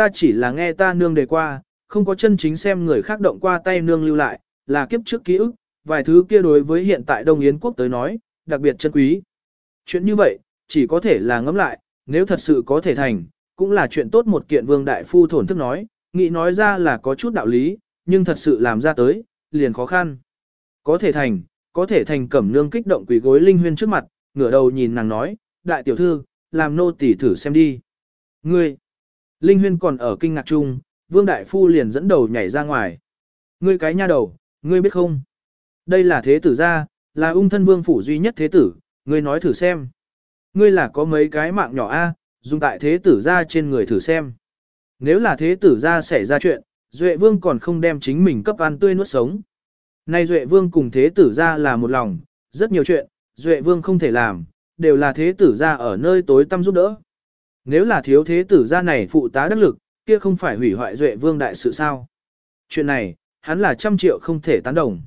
Ta chỉ là nghe ta nương đề qua, không có chân chính xem người khác động qua tay nương lưu lại, là kiếp trước ký ức, vài thứ kia đối với hiện tại Đông Yến quốc tới nói, đặc biệt chân quý. Chuyện như vậy, chỉ có thể là ngẫm lại, nếu thật sự có thể thành, cũng là chuyện tốt một kiện vương đại phu thổn thức nói, nghĩ nói ra là có chút đạo lý, nhưng thật sự làm ra tới, liền khó khăn. Có thể thành, có thể thành cẩm nương kích động quỷ gối linh huyên trước mặt, ngửa đầu nhìn nàng nói, đại tiểu thư, làm nô tỳ thử xem đi. Ngươi, linh huyên còn ở kinh ngạc chung, vương đại phu liền dẫn đầu nhảy ra ngoài. Ngươi cái nha đầu, ngươi biết không? Đây là thế tử gia, là ung thân vương phủ duy nhất thế tử, ngươi nói thử xem. Ngươi là có mấy cái mạng nhỏ a, dùng tại thế tử gia trên người thử xem. Nếu là thế tử gia xảy ra chuyện, Duệ vương còn không đem chính mình cấp ăn tươi nuốt sống. Nay Duệ Vương cùng Thế Tử Gia là một lòng, rất nhiều chuyện, Duệ Vương không thể làm, đều là Thế Tử Gia ở nơi tối tăm giúp đỡ. Nếu là thiếu Thế Tử gia này phụ tá đắc lực, kia không phải hủy hoại Duệ Vương đại sự sao. Chuyện này, hắn là trăm triệu không thể tán đồng.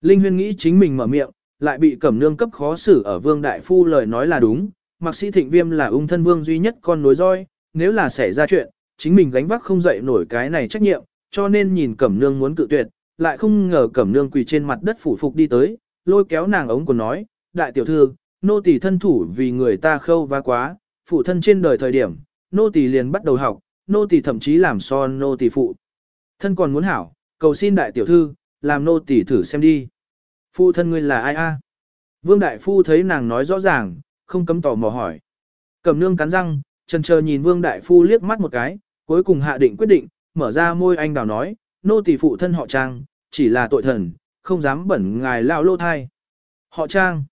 Linh Huyên nghĩ chính mình mở miệng, lại bị cẩm nương cấp khó xử ở Vương Đại Phu lời nói là đúng, mặc sĩ thịnh viêm là ung thân vương duy nhất con nối roi, nếu là xảy ra chuyện, chính mình gánh vác không dậy nổi cái này trách nhiệm, cho nên nhìn cẩm nương muốn cự tuyệt, lại không ngờ cẩm nương quỳ trên mặt đất phủ phục đi tới, lôi kéo nàng ống quần nói, đại tiểu thư, nô tỳ thân thủ vì người ta khâu vá quá, phụ thân trên đời thời điểm, nô tỳ liền bắt đầu học, nô tỳ thậm chí làm so nô tỳ phụ. Thân còn muốn hảo, cầu xin đại tiểu thư, làm nô tỳ thử xem đi. Phụ thân ngươi là ai a? Vương đại phu thấy nàng nói rõ ràng, không cấm tò mò hỏi. Cẩm nương cắn răng, chần chờ nhìn vương đại phu liếc mắt một cái, cuối cùng hạ định quyết định, mở ra môi anh đào nói, nô tỳ phụ thân họ trang, chỉ là tội thần, không dám bẩn ngài lao lô thai. Họ trang.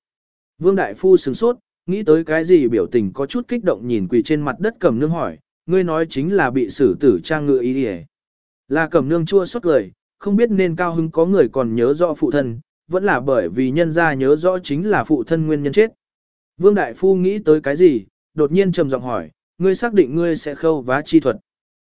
Vương Đại Phu sửng sốt, nghĩ tới cái gì biểu tình có chút kích động nhìn quỳ trên mặt đất cẩm nương hỏi, ngươi nói chính là bị xử tử trang ngựa ý đi Là cẩm nương chua xót cười, không biết nên cao hứng có người còn nhớ rõ phụ thân, vẫn là bởi vì nhân gia nhớ rõ chính là phụ thân nguyên nhân chết. Vương Đại Phu nghĩ tới cái gì, đột nhiên trầm giọng hỏi, ngươi xác định ngươi sẽ khâu vá chi thuật.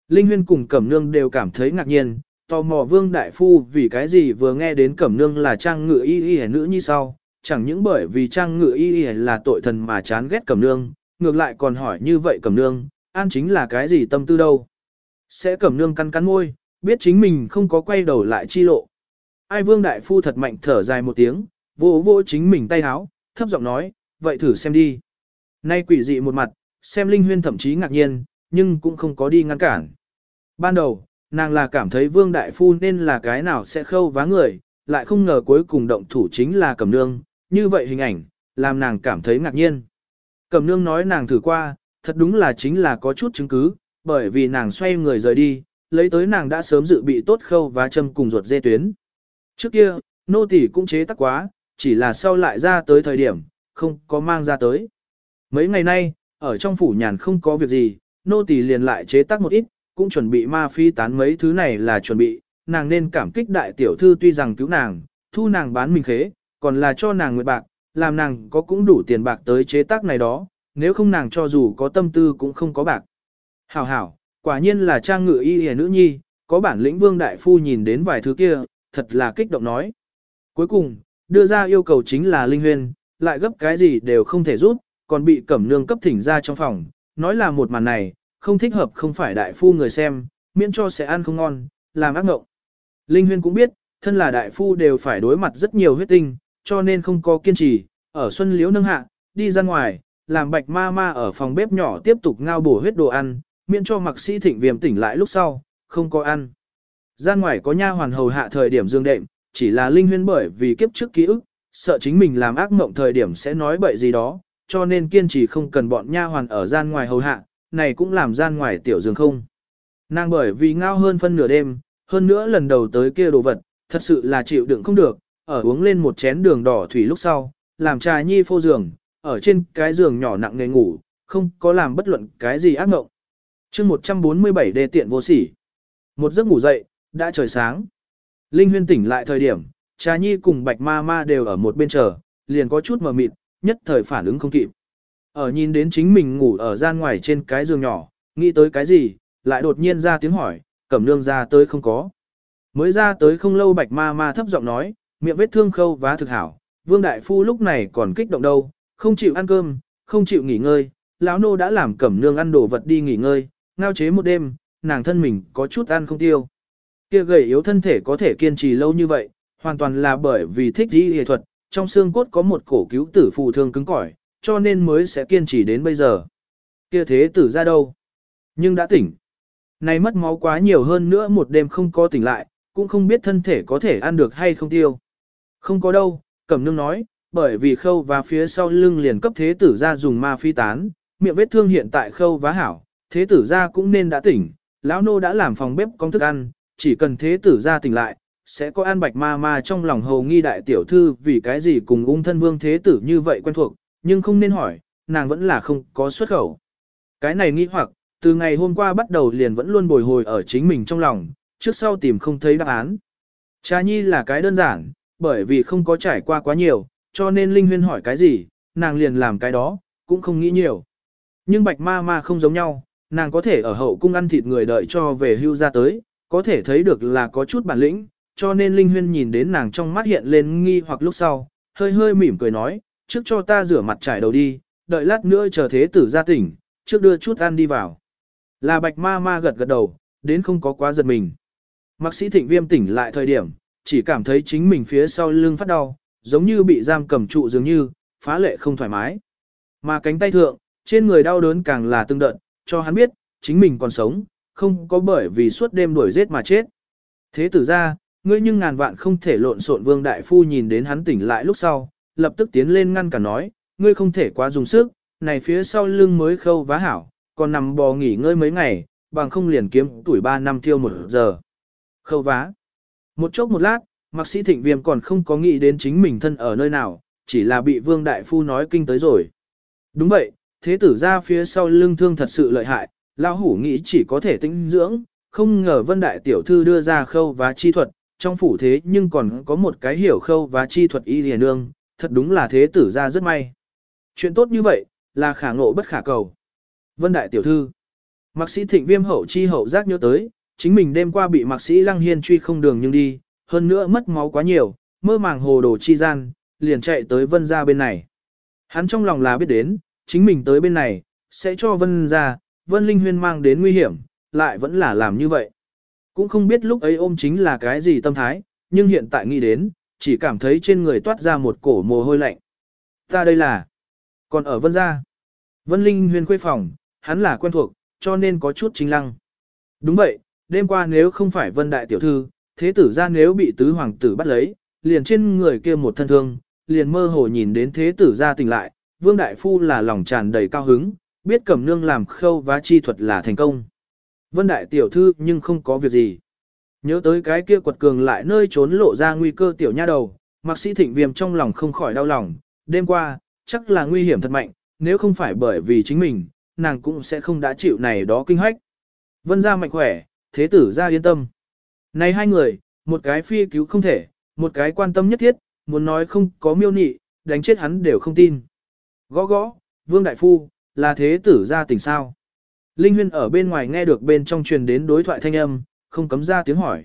Linh Huyên cùng Cẩm Nương đều cảm thấy ngạc nhiên, tò mò vương đại phu vì cái gì vừa nghe đến cẩm nương là trang ngự y y nữ như sau, chẳng những bởi vì trang ngự y là tội thần mà chán ghét cẩm nương, ngược lại còn hỏi như vậy cẩm nương, an chính là cái gì tâm tư đâu. Sẽ cẩm nương cắn cắn môi, biết chính mình không có quay đầu lại chi lộ. Ai vương đại phu thật mạnh thở dài một tiếng, vô vô chính mình tay háo, thấp giọng nói, vậy thử xem đi. Nay quỷ dị một mặt, xem linh huyên thậm chí ngạc nhiên, nhưng cũng không có đi ngăn cản. Ban đầu, nàng là cảm thấy vương đại phu nên là cái nào sẽ khâu vá người, lại không ngờ cuối cùng động thủ chính là cẩm nương, như vậy hình ảnh, làm nàng cảm thấy ngạc nhiên. Cẩm nương nói nàng thử qua, thật đúng là chính là có chút chứng cứ, bởi vì nàng xoay người rời đi, lấy tới nàng đã sớm dự bị tốt khâu và châm cùng ruột dê tuyến. Trước kia, nô tỳ cũng chế tắc quá, chỉ là sau lại ra tới thời điểm, không có mang ra tới. Mấy ngày nay, ở trong phủ nhàn không có việc gì, nô tỳ liền lại chế tác một ít, cũng chuẩn bị ma phi tán mấy thứ này là chuẩn bị, nàng nên cảm kích đại tiểu thư tuy rằng cứu nàng, thu nàng bán mình khế, còn là cho nàng nguyệt bạc, làm nàng có cũng đủ tiền bạc tới chế tác này đó, nếu không nàng cho dù có tâm tư cũng không có bạc. Hảo hảo, quả nhiên là trang ngự y hề nữ nhi, có bản lĩnh vương đại phu nhìn đến vài thứ kia, thật là kích động nói. Cuối cùng, đưa ra yêu cầu chính là Linh Huyên, lại gấp cái gì đều không thể rút, còn bị cẩm nương cấp thỉnh ra trong phòng, nói là một màn này, không thích hợp không phải đại phu người xem, miễn cho sẽ ăn không ngon, làm ác ngộng. Linh Huyên cũng biết, thân là đại phu đều phải đối mặt rất nhiều huyết tinh, cho nên không có kiên trì, ở xuân liễu nâng hạ, đi ra ngoài, làm bạch ma ma ở phòng bếp nhỏ tiếp tục ngao bổ huyết đồ ăn, miễn cho mặc sĩ thịnh viêm tỉnh lại lúc sau, không có ăn. Ra ngoài có nha hoàn hầu hạ thời điểm dương đệm, chỉ là Linh Huyên bởi vì kiếp trước ký ức, sợ chính mình làm ác mộng thời điểm sẽ nói bậy gì đó, cho nên kiên trì không cần bọn nha hoàn ở gian ngoài hầu hạ, này cũng làm gian ngoài tiểu dương không. Nàng bởi vì ngao hơn phân nửa đêm, hơn nữa lần đầu tới kia đồ vật, thật sự là chịu đựng không được, ở uống lên một chén đường đỏ thủy lúc sau, làm trà nhi phô giường, ở trên cái giường nhỏ nặng nề ngủ, không có làm bất luận cái gì ác mộng. chương 147 đề tiện vô sỉ. Một giấc ngủ dậy, đã trời sáng. Linh huyên tỉnh lại thời điểm, trà nhi cùng bạch ma ma đều ở một bên chờ, liền có chút mờ mịt, nhất thời phản ứng không kịp. Ở nhìn đến chính mình ngủ ở gian ngoài trên cái giường nhỏ, nghĩ tới cái gì, lại đột nhiên ra tiếng hỏi, cẩm nương ra tới không có. Mới ra tới không lâu bạch ma ma thấp giọng nói, miệng vết thương khâu vá thực hảo, vương đại phu lúc này còn kích động đâu, không chịu ăn cơm, không chịu nghỉ ngơi, lão nô đã làm cẩm nương ăn đồ vật đi nghỉ ngơi, ngao chế một đêm, nàng thân mình có chút ăn không tiêu. Kia gầy yếu thân thể có thể kiên trì lâu như vậy, hoàn toàn là bởi vì thích y y thuật, trong xương cốt có một cổ cứu tử phù thương cứng cỏi, cho nên mới sẽ kiên trì đến bây giờ. Kia thế tử ra đâu? Nhưng đã tỉnh. Này mất máu quá nhiều hơn nữa một đêm không có tỉnh lại, cũng không biết thân thể có thể ăn được hay không tiêu. Không có đâu, Cẩm Nương nói, bởi vì khâu và phía sau lưng liền cấp thế tử ra dùng ma phi tán, miệng vết thương hiện tại khâu vá hảo, thế tử ra cũng nên đã tỉnh, lão nô đã làm phòng bếp công thức ăn, chỉ cần thế tử ra tỉnh lại, sẽ có an bạch ma ma trong lòng hầu nghi đại tiểu thư vì cái gì cùng ung thân vương thế tử như vậy quen thuộc, nhưng không nên hỏi, nàng vẫn là không có xuất khẩu. Cái này nghi hoặc, từ ngày hôm qua bắt đầu liền vẫn luôn bồi hồi ở chính mình trong lòng, trước sau tìm không thấy đáp án. Cha nhi là cái đơn giản, bởi vì không có trải qua quá nhiều, cho nên Linh Huyên hỏi cái gì, nàng liền làm cái đó, cũng không nghĩ nhiều. Nhưng bạch ma ma không giống nhau, nàng có thể ở hậu cung ăn thịt người đợi cho về hưu ra tới, có thể thấy được là có chút bản lĩnh, cho nên Linh Huyên nhìn đến nàng trong mắt hiện lên nghi hoặc lúc sau, hơi hơi mỉm cười nói, trước cho ta rửa mặt trải đầu đi, đợi lát nữa chờ thế tử ra tỉnh, trước đưa chút ăn đi vào. Là bạch ma ma gật gật đầu, đến không có quá giật mình. Mạc sĩ thịnh viêm tỉnh lại thời điểm, chỉ cảm thấy chính mình phía sau lưng phát đau, giống như bị giam cầm trụ dường như, phá lệ không thoải mái. Mà cánh tay thượng, trên người đau đớn càng là tương đợt, cho hắn biết, chính mình còn sống, không có bởi vì suốt đêm đuổi giết mà chết. Thế tử ra, ngươi nhưng ngàn vạn không thể lộn xộn vương đại phu nhìn đến hắn tỉnh lại lúc sau, lập tức tiến lên ngăn cả nói, ngươi không thể quá dùng sức, này phía sau lưng mới khâu vá hảo, còn nằm bò nghỉ ngơi mấy ngày, bằng không liền kiếm tuổi 3 năm tiêu một giờ. Khâu vá. Một chốc một lát, mạc sĩ thịnh viêm còn không có nghĩ đến chính mình thân ở nơi nào, chỉ là bị vương đại phu nói kinh tới rồi. Đúng vậy, thế tử ra phía sau lưng thương thật sự lợi hại, lão hủ nghĩ chỉ có thể tĩnh dưỡng, không ngờ vân đại tiểu thư đưa ra khâu và chi thuật, trong phủ thế nhưng còn có một cái hiểu khâu và chi thuật y liền nương, thật đúng là thế tử ra rất may. Chuyện tốt như vậy, là khả ngộ bất khả cầu. Vân đại tiểu thư, mạc sĩ thịnh viêm hậu chi hậu giác nhớ tới, chính mình đêm qua bị mạc sĩ lăng hiên truy không đường nhưng đi, hơn nữa mất máu quá nhiều, mơ màng hồ đồ chi gian, liền chạy tới vân ra bên này. Hắn trong lòng là biết đến, chính mình tới bên này, sẽ cho vân ra, vân linh huyên mang đến nguy hiểm, lại vẫn là làm như vậy. Cũng không biết lúc ấy ôm chính là cái gì tâm thái, nhưng hiện tại nghĩ đến, chỉ cảm thấy trên người toát ra một cổ mồ hôi lạnh. Ta đây là, còn ở vân gia. Vân linh huyên khuê phòng, hắn là quen thuộc, cho nên có chút chính lăng. Đúng vậy, đêm qua nếu không phải vân đại tiểu thư, thế tử ra nếu bị tứ hoàng tử bắt lấy, liền trên người kia một thân thương, liền mơ hồ nhìn đến thế tử ra tỉnh lại, vương đại phu là lòng tràn đầy cao hứng, biết cẩm nương làm khâu vá chi thuật là thành công. Vân đại tiểu thư nhưng không có việc gì. Nhớ tới cái kia quật cường lại nơi trốn lộ ra nguy cơ tiểu nha đầu, mạc sĩ thịnh viêm trong lòng không khỏi đau lòng, đêm qua, chắc là nguy hiểm thật mạnh, nếu không phải bởi vì chính mình, nàng cũng sẽ không đã chịu này đó kinh hách. Vân ra mạnh khỏe, thế tử ra yên tâm. Này hai người, một cái phi cứu không thể, một cái quan tâm nhất thiết, muốn nói không có miêu nị, đánh chết hắn đều không tin. Gõ gõ, vương đại phu, là thế tử ra tỉnh sao. Linh huyên ở bên ngoài nghe được bên trong truyền đến đối thoại thanh âm, không cấm ra tiếng hỏi.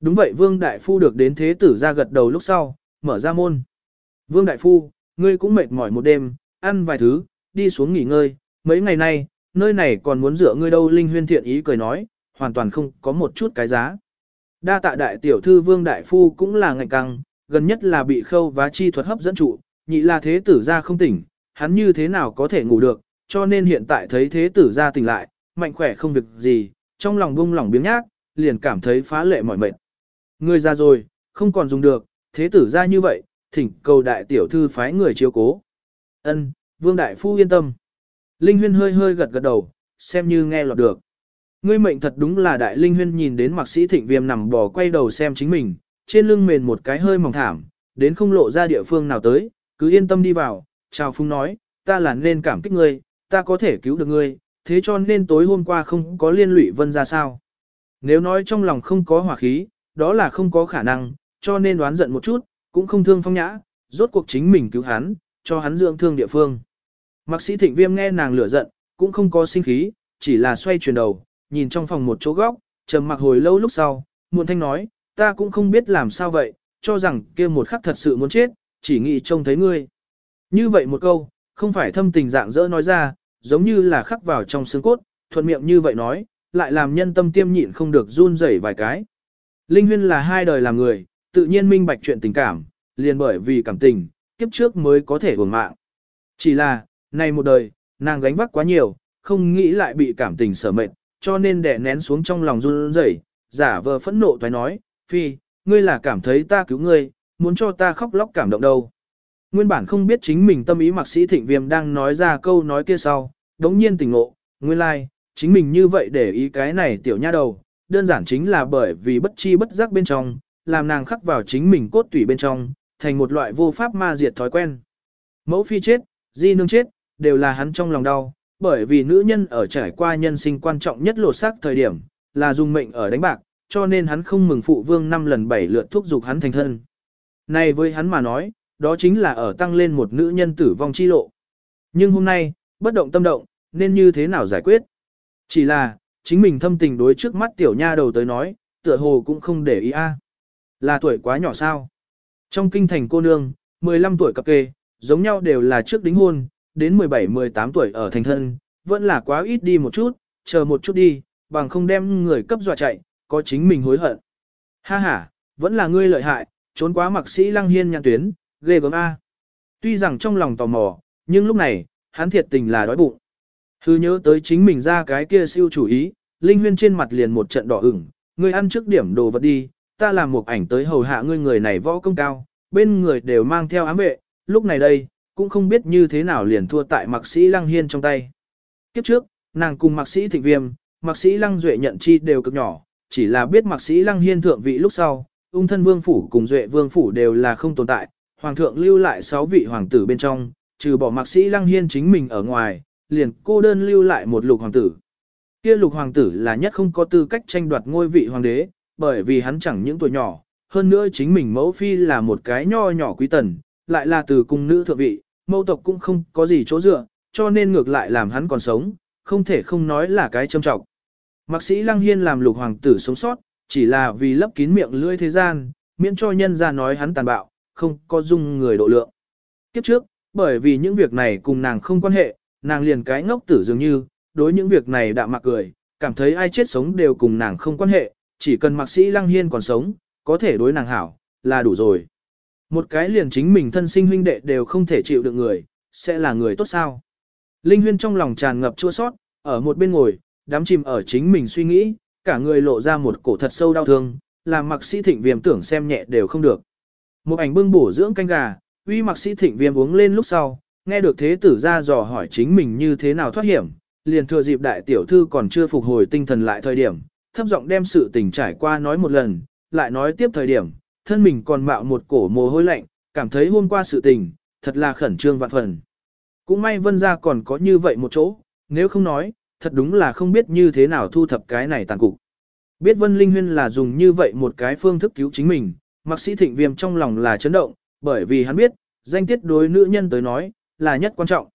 Đúng vậy vương đại phu được đến thế tử ra gật đầu lúc sau, mở ra môn. Vương đại phu, ngươi cũng mệt mỏi một đêm, ăn vài thứ, đi xuống nghỉ ngơi, mấy ngày nay, nơi này còn muốn dựa ngươi đâu Linh huyên thiện ý cười nói, hoàn toàn không có một chút cái giá. Đa tạ đại tiểu thư vương đại phu cũng là ngạnh căng, gần nhất là bị khâu và chi thuật hấp dẫn trụ, nhị là thế tử ra không tỉnh, hắn như thế nào có thể ngủ được, cho nên hiện tại thấy thế tử ra tỉnh lại, mạnh khỏe không việc gì, trong lòng bung lòng biếng nhác, liền cảm thấy phá lệ mỏi mệt. Người ra rồi, không còn dùng được, thế tử ra như vậy, thỉnh cầu đại tiểu thư phái người chiếu cố. Ân, vương đại phu yên tâm. Linh huyên hơi hơi gật gật đầu, xem như nghe lọt được. Ngươi mệnh thật đúng là đại linh huyên nhìn đến mạc sĩ thịnh viêm nằm bò quay đầu xem chính mình, trên lưng mền một cái hơi mỏng thảm, đến không lộ ra địa phương nào tới, cứ yên tâm đi vào, chào phung nói, ta là nên cảm kích ngươi, ta có thể cứu được ngươi, thế cho nên tối hôm qua không có liên lụy vân ra sao. Nếu nói trong lòng không có hỏa khí, đó là không có khả năng, cho nên đoán giận một chút, cũng không thương phong nhã, rốt cuộc chính mình cứu hắn, cho hắn dưỡng thương địa phương. Mạc sĩ thịnh viêm nghe nàng lửa giận, cũng không có sinh khí, chỉ là xoay chuyển đầu, nhìn trong phòng một chỗ góc, trầm mặc hồi lâu lúc sau, muộn thanh nói, ta cũng không biết làm sao vậy, cho rằng kia một khắc thật sự muốn chết, chỉ nghĩ trông thấy ngươi. Như vậy một câu, không phải thâm tình dạng dỡ nói ra, giống như là khắc vào trong xương cốt, thuận miệng như vậy nói, lại làm nhân tâm tiêm nhịn không được run rẩy vài cái. Linh Huyên là hai đời làm người, tự nhiên minh bạch chuyện tình cảm, liền bởi vì cảm tình, kiếp trước mới có thể hưởng mạng. Chỉ là, này một đời, nàng gánh vác quá nhiều, không nghĩ lại bị cảm tình sở mệt, cho nên đè nén xuống trong lòng run rẩy, giả vờ phẫn nộ toái nói, phi, ngươi là cảm thấy ta cứu ngươi, muốn cho ta khóc lóc cảm động đâu. Nguyên bản không biết chính mình tâm ý mạc sĩ thịnh viêm đang nói ra câu nói kia sau, đống nhiên tỉnh ngộ, nguyên lai, like, chính mình như vậy để ý cái này tiểu nha đầu, đơn giản chính là bởi vì bất chi bất giác bên trong, làm nàng khắc vào chính mình cốt tủy bên trong, thành một loại vô pháp ma diệt thói quen. Mẫu phi chết, di nương chết, đều là hắn trong lòng đau, bởi vì nữ nhân ở trải qua nhân sinh quan trọng nhất lột xác thời điểm, là dùng mệnh ở đánh bạc, cho nên hắn không mừng phụ vương năm lần bảy lượt thúc giục hắn thành thân. Này với hắn mà nói, đó chính là ở tăng lên một nữ nhân tử vong chi lộ. Nhưng hôm nay, bất động tâm động, nên như thế nào giải quyết? Chỉ là, chính mình thâm tình đối trước mắt tiểu nha đầu tới nói, tựa hồ cũng không để ý a. Là tuổi quá nhỏ sao? Trong kinh thành cô nương, 15 tuổi cập kê, giống nhau đều là trước đính hôn, đến 17-18 tuổi ở thành thân, vẫn là quá ít đi một chút, chờ một chút đi, bằng không đem người cấp dọa chạy, có chính mình hối hận. Ha ha, vẫn là ngươi lợi hại, trốn quá mặc sĩ lăng hiên nhãn tuyến, ghê gớm A. Tuy rằng trong lòng tò mò, nhưng lúc này, hắn thiệt tình là đói bụng. Hư nhớ tới chính mình ra cái kia siêu chủ ý, Linh Huyên trên mặt liền một trận đỏ ửng, ngươi ăn trước điểm đồ vật đi, ta làm một ảnh tới hầu hạ ngươi người này võ công cao, bên người đều mang theo ám vệ, lúc này đây, cũng không biết như thế nào liền thua tại mạc sĩ Lăng Hiên trong tay. Kiếp trước, nàng cùng mạc sĩ Thịnh Viêm, mạc sĩ Lăng Duệ nhận chi đều cực nhỏ, chỉ là biết mạc sĩ Lăng Hiên thượng vị lúc sau, ung thân vương phủ cùng Duệ vương phủ đều là không tồn tại, hoàng thượng lưu lại 6 vị hoàng tử bên trong, trừ bỏ mạc sĩ Lăng Hiên chính mình ở ngoài, liền cô đơn lưu lại một lục hoàng tử. Kia lục hoàng tử là nhất không có tư cách tranh đoạt ngôi vị hoàng đế, bởi vì hắn chẳng những tuổi nhỏ, hơn nữa chính mình mẫu phi là một cái nho nhỏ quý tần, lại là từ cung nữ thượng vị, mẫu tộc cũng không có gì chỗ dựa, cho nên ngược lại làm hắn còn sống, không thể không nói là cái châm trọng. Mạc sĩ Lăng Hiên làm lục hoàng tử sống sót, chỉ là vì lấp kín miệng lưỡi thế gian, miễn cho nhân ra nói hắn tàn bạo, không có dung người độ lượng. Kiếp trước, bởi vì những việc này cùng nàng không quan hệ, nàng liền cái ngốc tử dường như, đối những việc này đạm mạc cười, cảm thấy ai chết sống đều cùng nàng không quan hệ, chỉ cần mạc sĩ Lăng Hiên còn sống, có thể đối nàng hảo, là đủ rồi. Một cái liền chính mình thân sinh huynh đệ đều không thể chịu được người, sẽ là người tốt sao. Linh Huyên trong lòng tràn ngập chua sót, ở một bên ngồi, đám chìm ở chính mình suy nghĩ, cả người lộ ra một cổ thật sâu đau thương, làm mặc sĩ thịnh viêm tưởng xem nhẹ đều không được. Một ảnh bưng bổ dưỡng canh gà, uy mặc sĩ thịnh viêm uống lên lúc sau, nghe được thế tử ra dò hỏi chính mình như thế nào thoát hiểm, liền thừa dịp đại tiểu thư còn chưa phục hồi tinh thần lại thời điểm, thấp giọng đem sự tình trải qua nói một lần, lại nói tiếp thời điểm, thân mình còn mạo một cổ mồ hôi lạnh, cảm thấy hôm qua sự tình, thật là khẩn trương vạn phần. Cũng may vân ra còn có như vậy một chỗ, nếu không nói, thật đúng là không biết như thế nào thu thập cái này tàn cục. Biết vân linh huyên là dùng như vậy một cái phương thức cứu chính mình, mạc sĩ thịnh viêm trong lòng là chấn động, bởi vì hắn biết, danh tiết đối nữ nhân tới nói, là nhất quan trọng.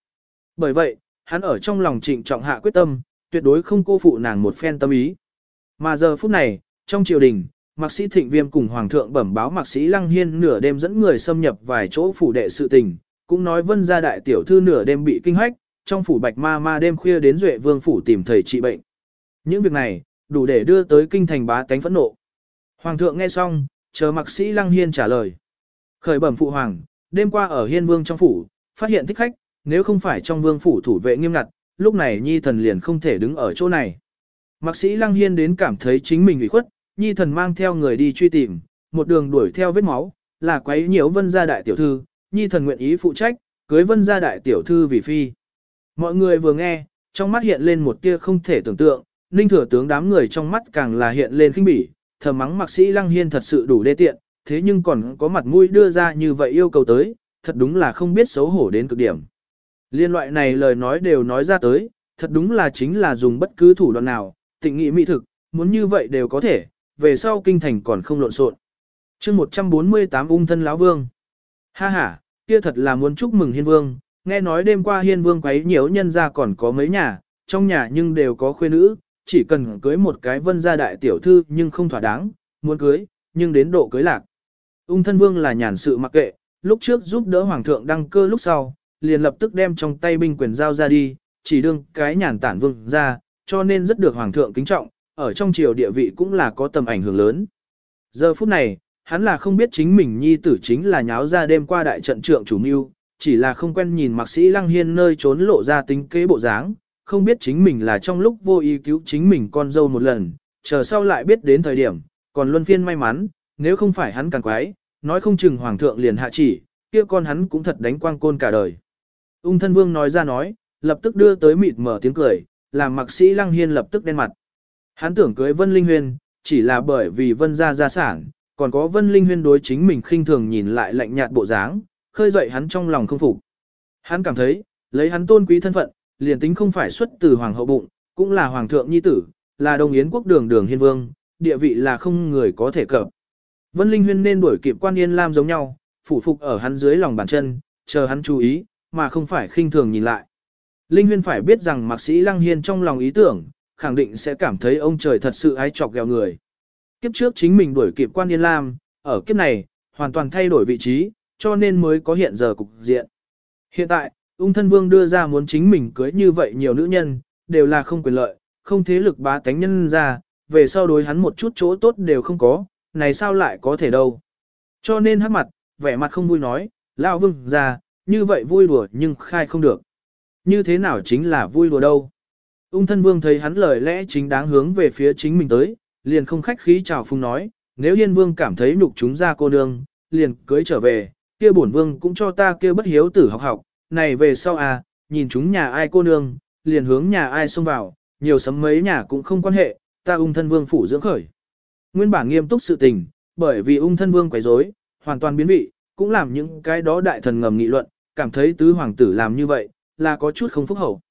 Bởi vậy, hắn ở trong lòng trịnh trọng hạ quyết tâm, tuyệt đối không cô phụ nàng một phen tâm ý. Mà giờ phút này, trong triều đình, Mạc sĩ Thịnh Viêm cùng Hoàng thượng bẩm báo Mạc sĩ Lăng Hiên nửa đêm dẫn người xâm nhập vài chỗ phủ đệ sự tình, cũng nói vân gia đại tiểu thư nửa đêm bị kinh hách, trong phủ bạch ma ma đêm khuya đến Duệ Vương phủ tìm thầy trị bệnh. Những việc này, đủ để đưa tới kinh thành bá tánh phẫn nộ. Hoàng thượng nghe xong, chờ Mạc sĩ Lăng Hiên trả lời. Khởi bẩm phụ hoàng, đêm qua ở Hiên Vương trong phủ, phát hiện thích khách, nếu không phải trong vương phủ thủ vệ nghiêm ngặt, lúc này nhi thần liền không thể đứng ở chỗ này. Mạc sĩ Lăng Hiên đến cảm thấy chính mình ủy khuất, nhi thần mang theo người đi truy tìm, một đường đuổi theo vết máu, là quấy nhiễu vân gia đại tiểu thư, nhi thần nguyện ý phụ trách, cưới vân gia đại tiểu thư vì phi. Mọi người vừa nghe, trong mắt hiện lên một tia không thể tưởng tượng, ninh thừa tướng đám người trong mắt càng là hiện lên khinh bỉ, thầm mắng mạc sĩ lăng hiên thật sự đủ đê tiện, thế nhưng còn có mặt mũi đưa ra như vậy yêu cầu tới, thật đúng là không biết xấu hổ đến cực điểm. Liên loại này lời nói đều nói ra tới, thật đúng là chính là dùng bất cứ thủ đoạn nào, tịnh nghị mỹ thực, muốn như vậy đều có thể, về sau kinh thành còn không lộn xộn. chương 148 ung thân lão vương. Ha ha, kia thật là muốn chúc mừng hiên vương, nghe nói đêm qua hiên vương quấy nhiễu nhân ra còn có mấy nhà, trong nhà nhưng đều có khuê nữ, chỉ cần cưới một cái vân gia đại tiểu thư nhưng không thỏa đáng, muốn cưới, nhưng đến độ cưới lạc. Ung thân vương là nhàn sự mặc kệ, lúc trước giúp đỡ hoàng thượng đăng cơ lúc sau, liền lập tức đem trong tay binh quyền giao ra đi, chỉ đương cái nhàn tản vương ra, cho nên rất được hoàng thượng kính trọng, ở trong triều địa vị cũng là có tầm ảnh hưởng lớn. Giờ phút này, hắn là không biết chính mình nhi tử chính là nháo ra đêm qua đại trận trượng chủ mưu, chỉ là không quen nhìn mạc sĩ lăng hiên nơi trốn lộ ra tính kế bộ dáng, không biết chính mình là trong lúc vô ý cứu chính mình con dâu một lần, chờ sau lại biết đến thời điểm, còn luân phiên may mắn, nếu không phải hắn càng quái, nói không chừng hoàng thượng liền hạ chỉ, kia con hắn cũng thật đánh quang côn cả đời. Ung thân vương nói ra nói, lập tức đưa tới mịt mở tiếng cười, làm mạc sĩ lăng hiên lập tức đen mặt. Hắn tưởng cưới Vân Linh Huyên, chỉ là bởi vì Vân gia gia sản, còn có Vân Linh Huyên đối chính mình khinh thường nhìn lại lạnh nhạt bộ dáng, khơi dậy hắn trong lòng không phục. Hắn cảm thấy, lấy hắn tôn quý thân phận, liền tính không phải xuất từ hoàng hậu bụng, cũng là hoàng thượng nhi tử, là đồng yến quốc đường đường hiên vương, địa vị là không người có thể cập. Vân Linh Huyên nên đuổi kịp quan yên lam giống nhau, phủ phục ở hắn dưới lòng bàn chân, chờ hắn chú ý, mà không phải khinh thường nhìn lại. Linh Huyên phải biết rằng mạc sĩ Lăng Hiên trong lòng ý tưởng, khẳng định sẽ cảm thấy ông trời thật sự ái chọc ghẹo người. Kiếp trước chính mình đuổi kịp quan Yên Lam, ở kiếp này, hoàn toàn thay đổi vị trí, cho nên mới có hiện giờ cục diện. Hiện tại, ung thân vương đưa ra muốn chính mình cưới như vậy nhiều nữ nhân, đều là không quyền lợi, không thế lực bá tánh nhân ra, về sau đối hắn một chút chỗ tốt đều không có, này sao lại có thể đâu. Cho nên hát mặt, vẻ mặt không vui nói, lão vương ra, như vậy vui đùa nhưng khai không được. Như thế nào chính là vui đùa đâu. Ung thân vương thấy hắn lời lẽ chính đáng hướng về phía chính mình tới, liền không khách khí chào phung nói, nếu hiên vương cảm thấy nhục chúng ra cô nương, liền cưới trở về, kia bổn vương cũng cho ta kia bất hiếu tử học học, này về sau à, nhìn chúng nhà ai cô nương, liền hướng nhà ai xông vào, nhiều sấm mấy nhà cũng không quan hệ, ta ung thân vương phủ dưỡng khởi. Nguyên bản nghiêm túc sự tình, bởi vì ung thân vương quấy rối, hoàn toàn biến vị, cũng làm những cái đó đại thần ngầm nghị luận, cảm thấy tứ hoàng tử làm như vậy, là có chút không phúc hậu.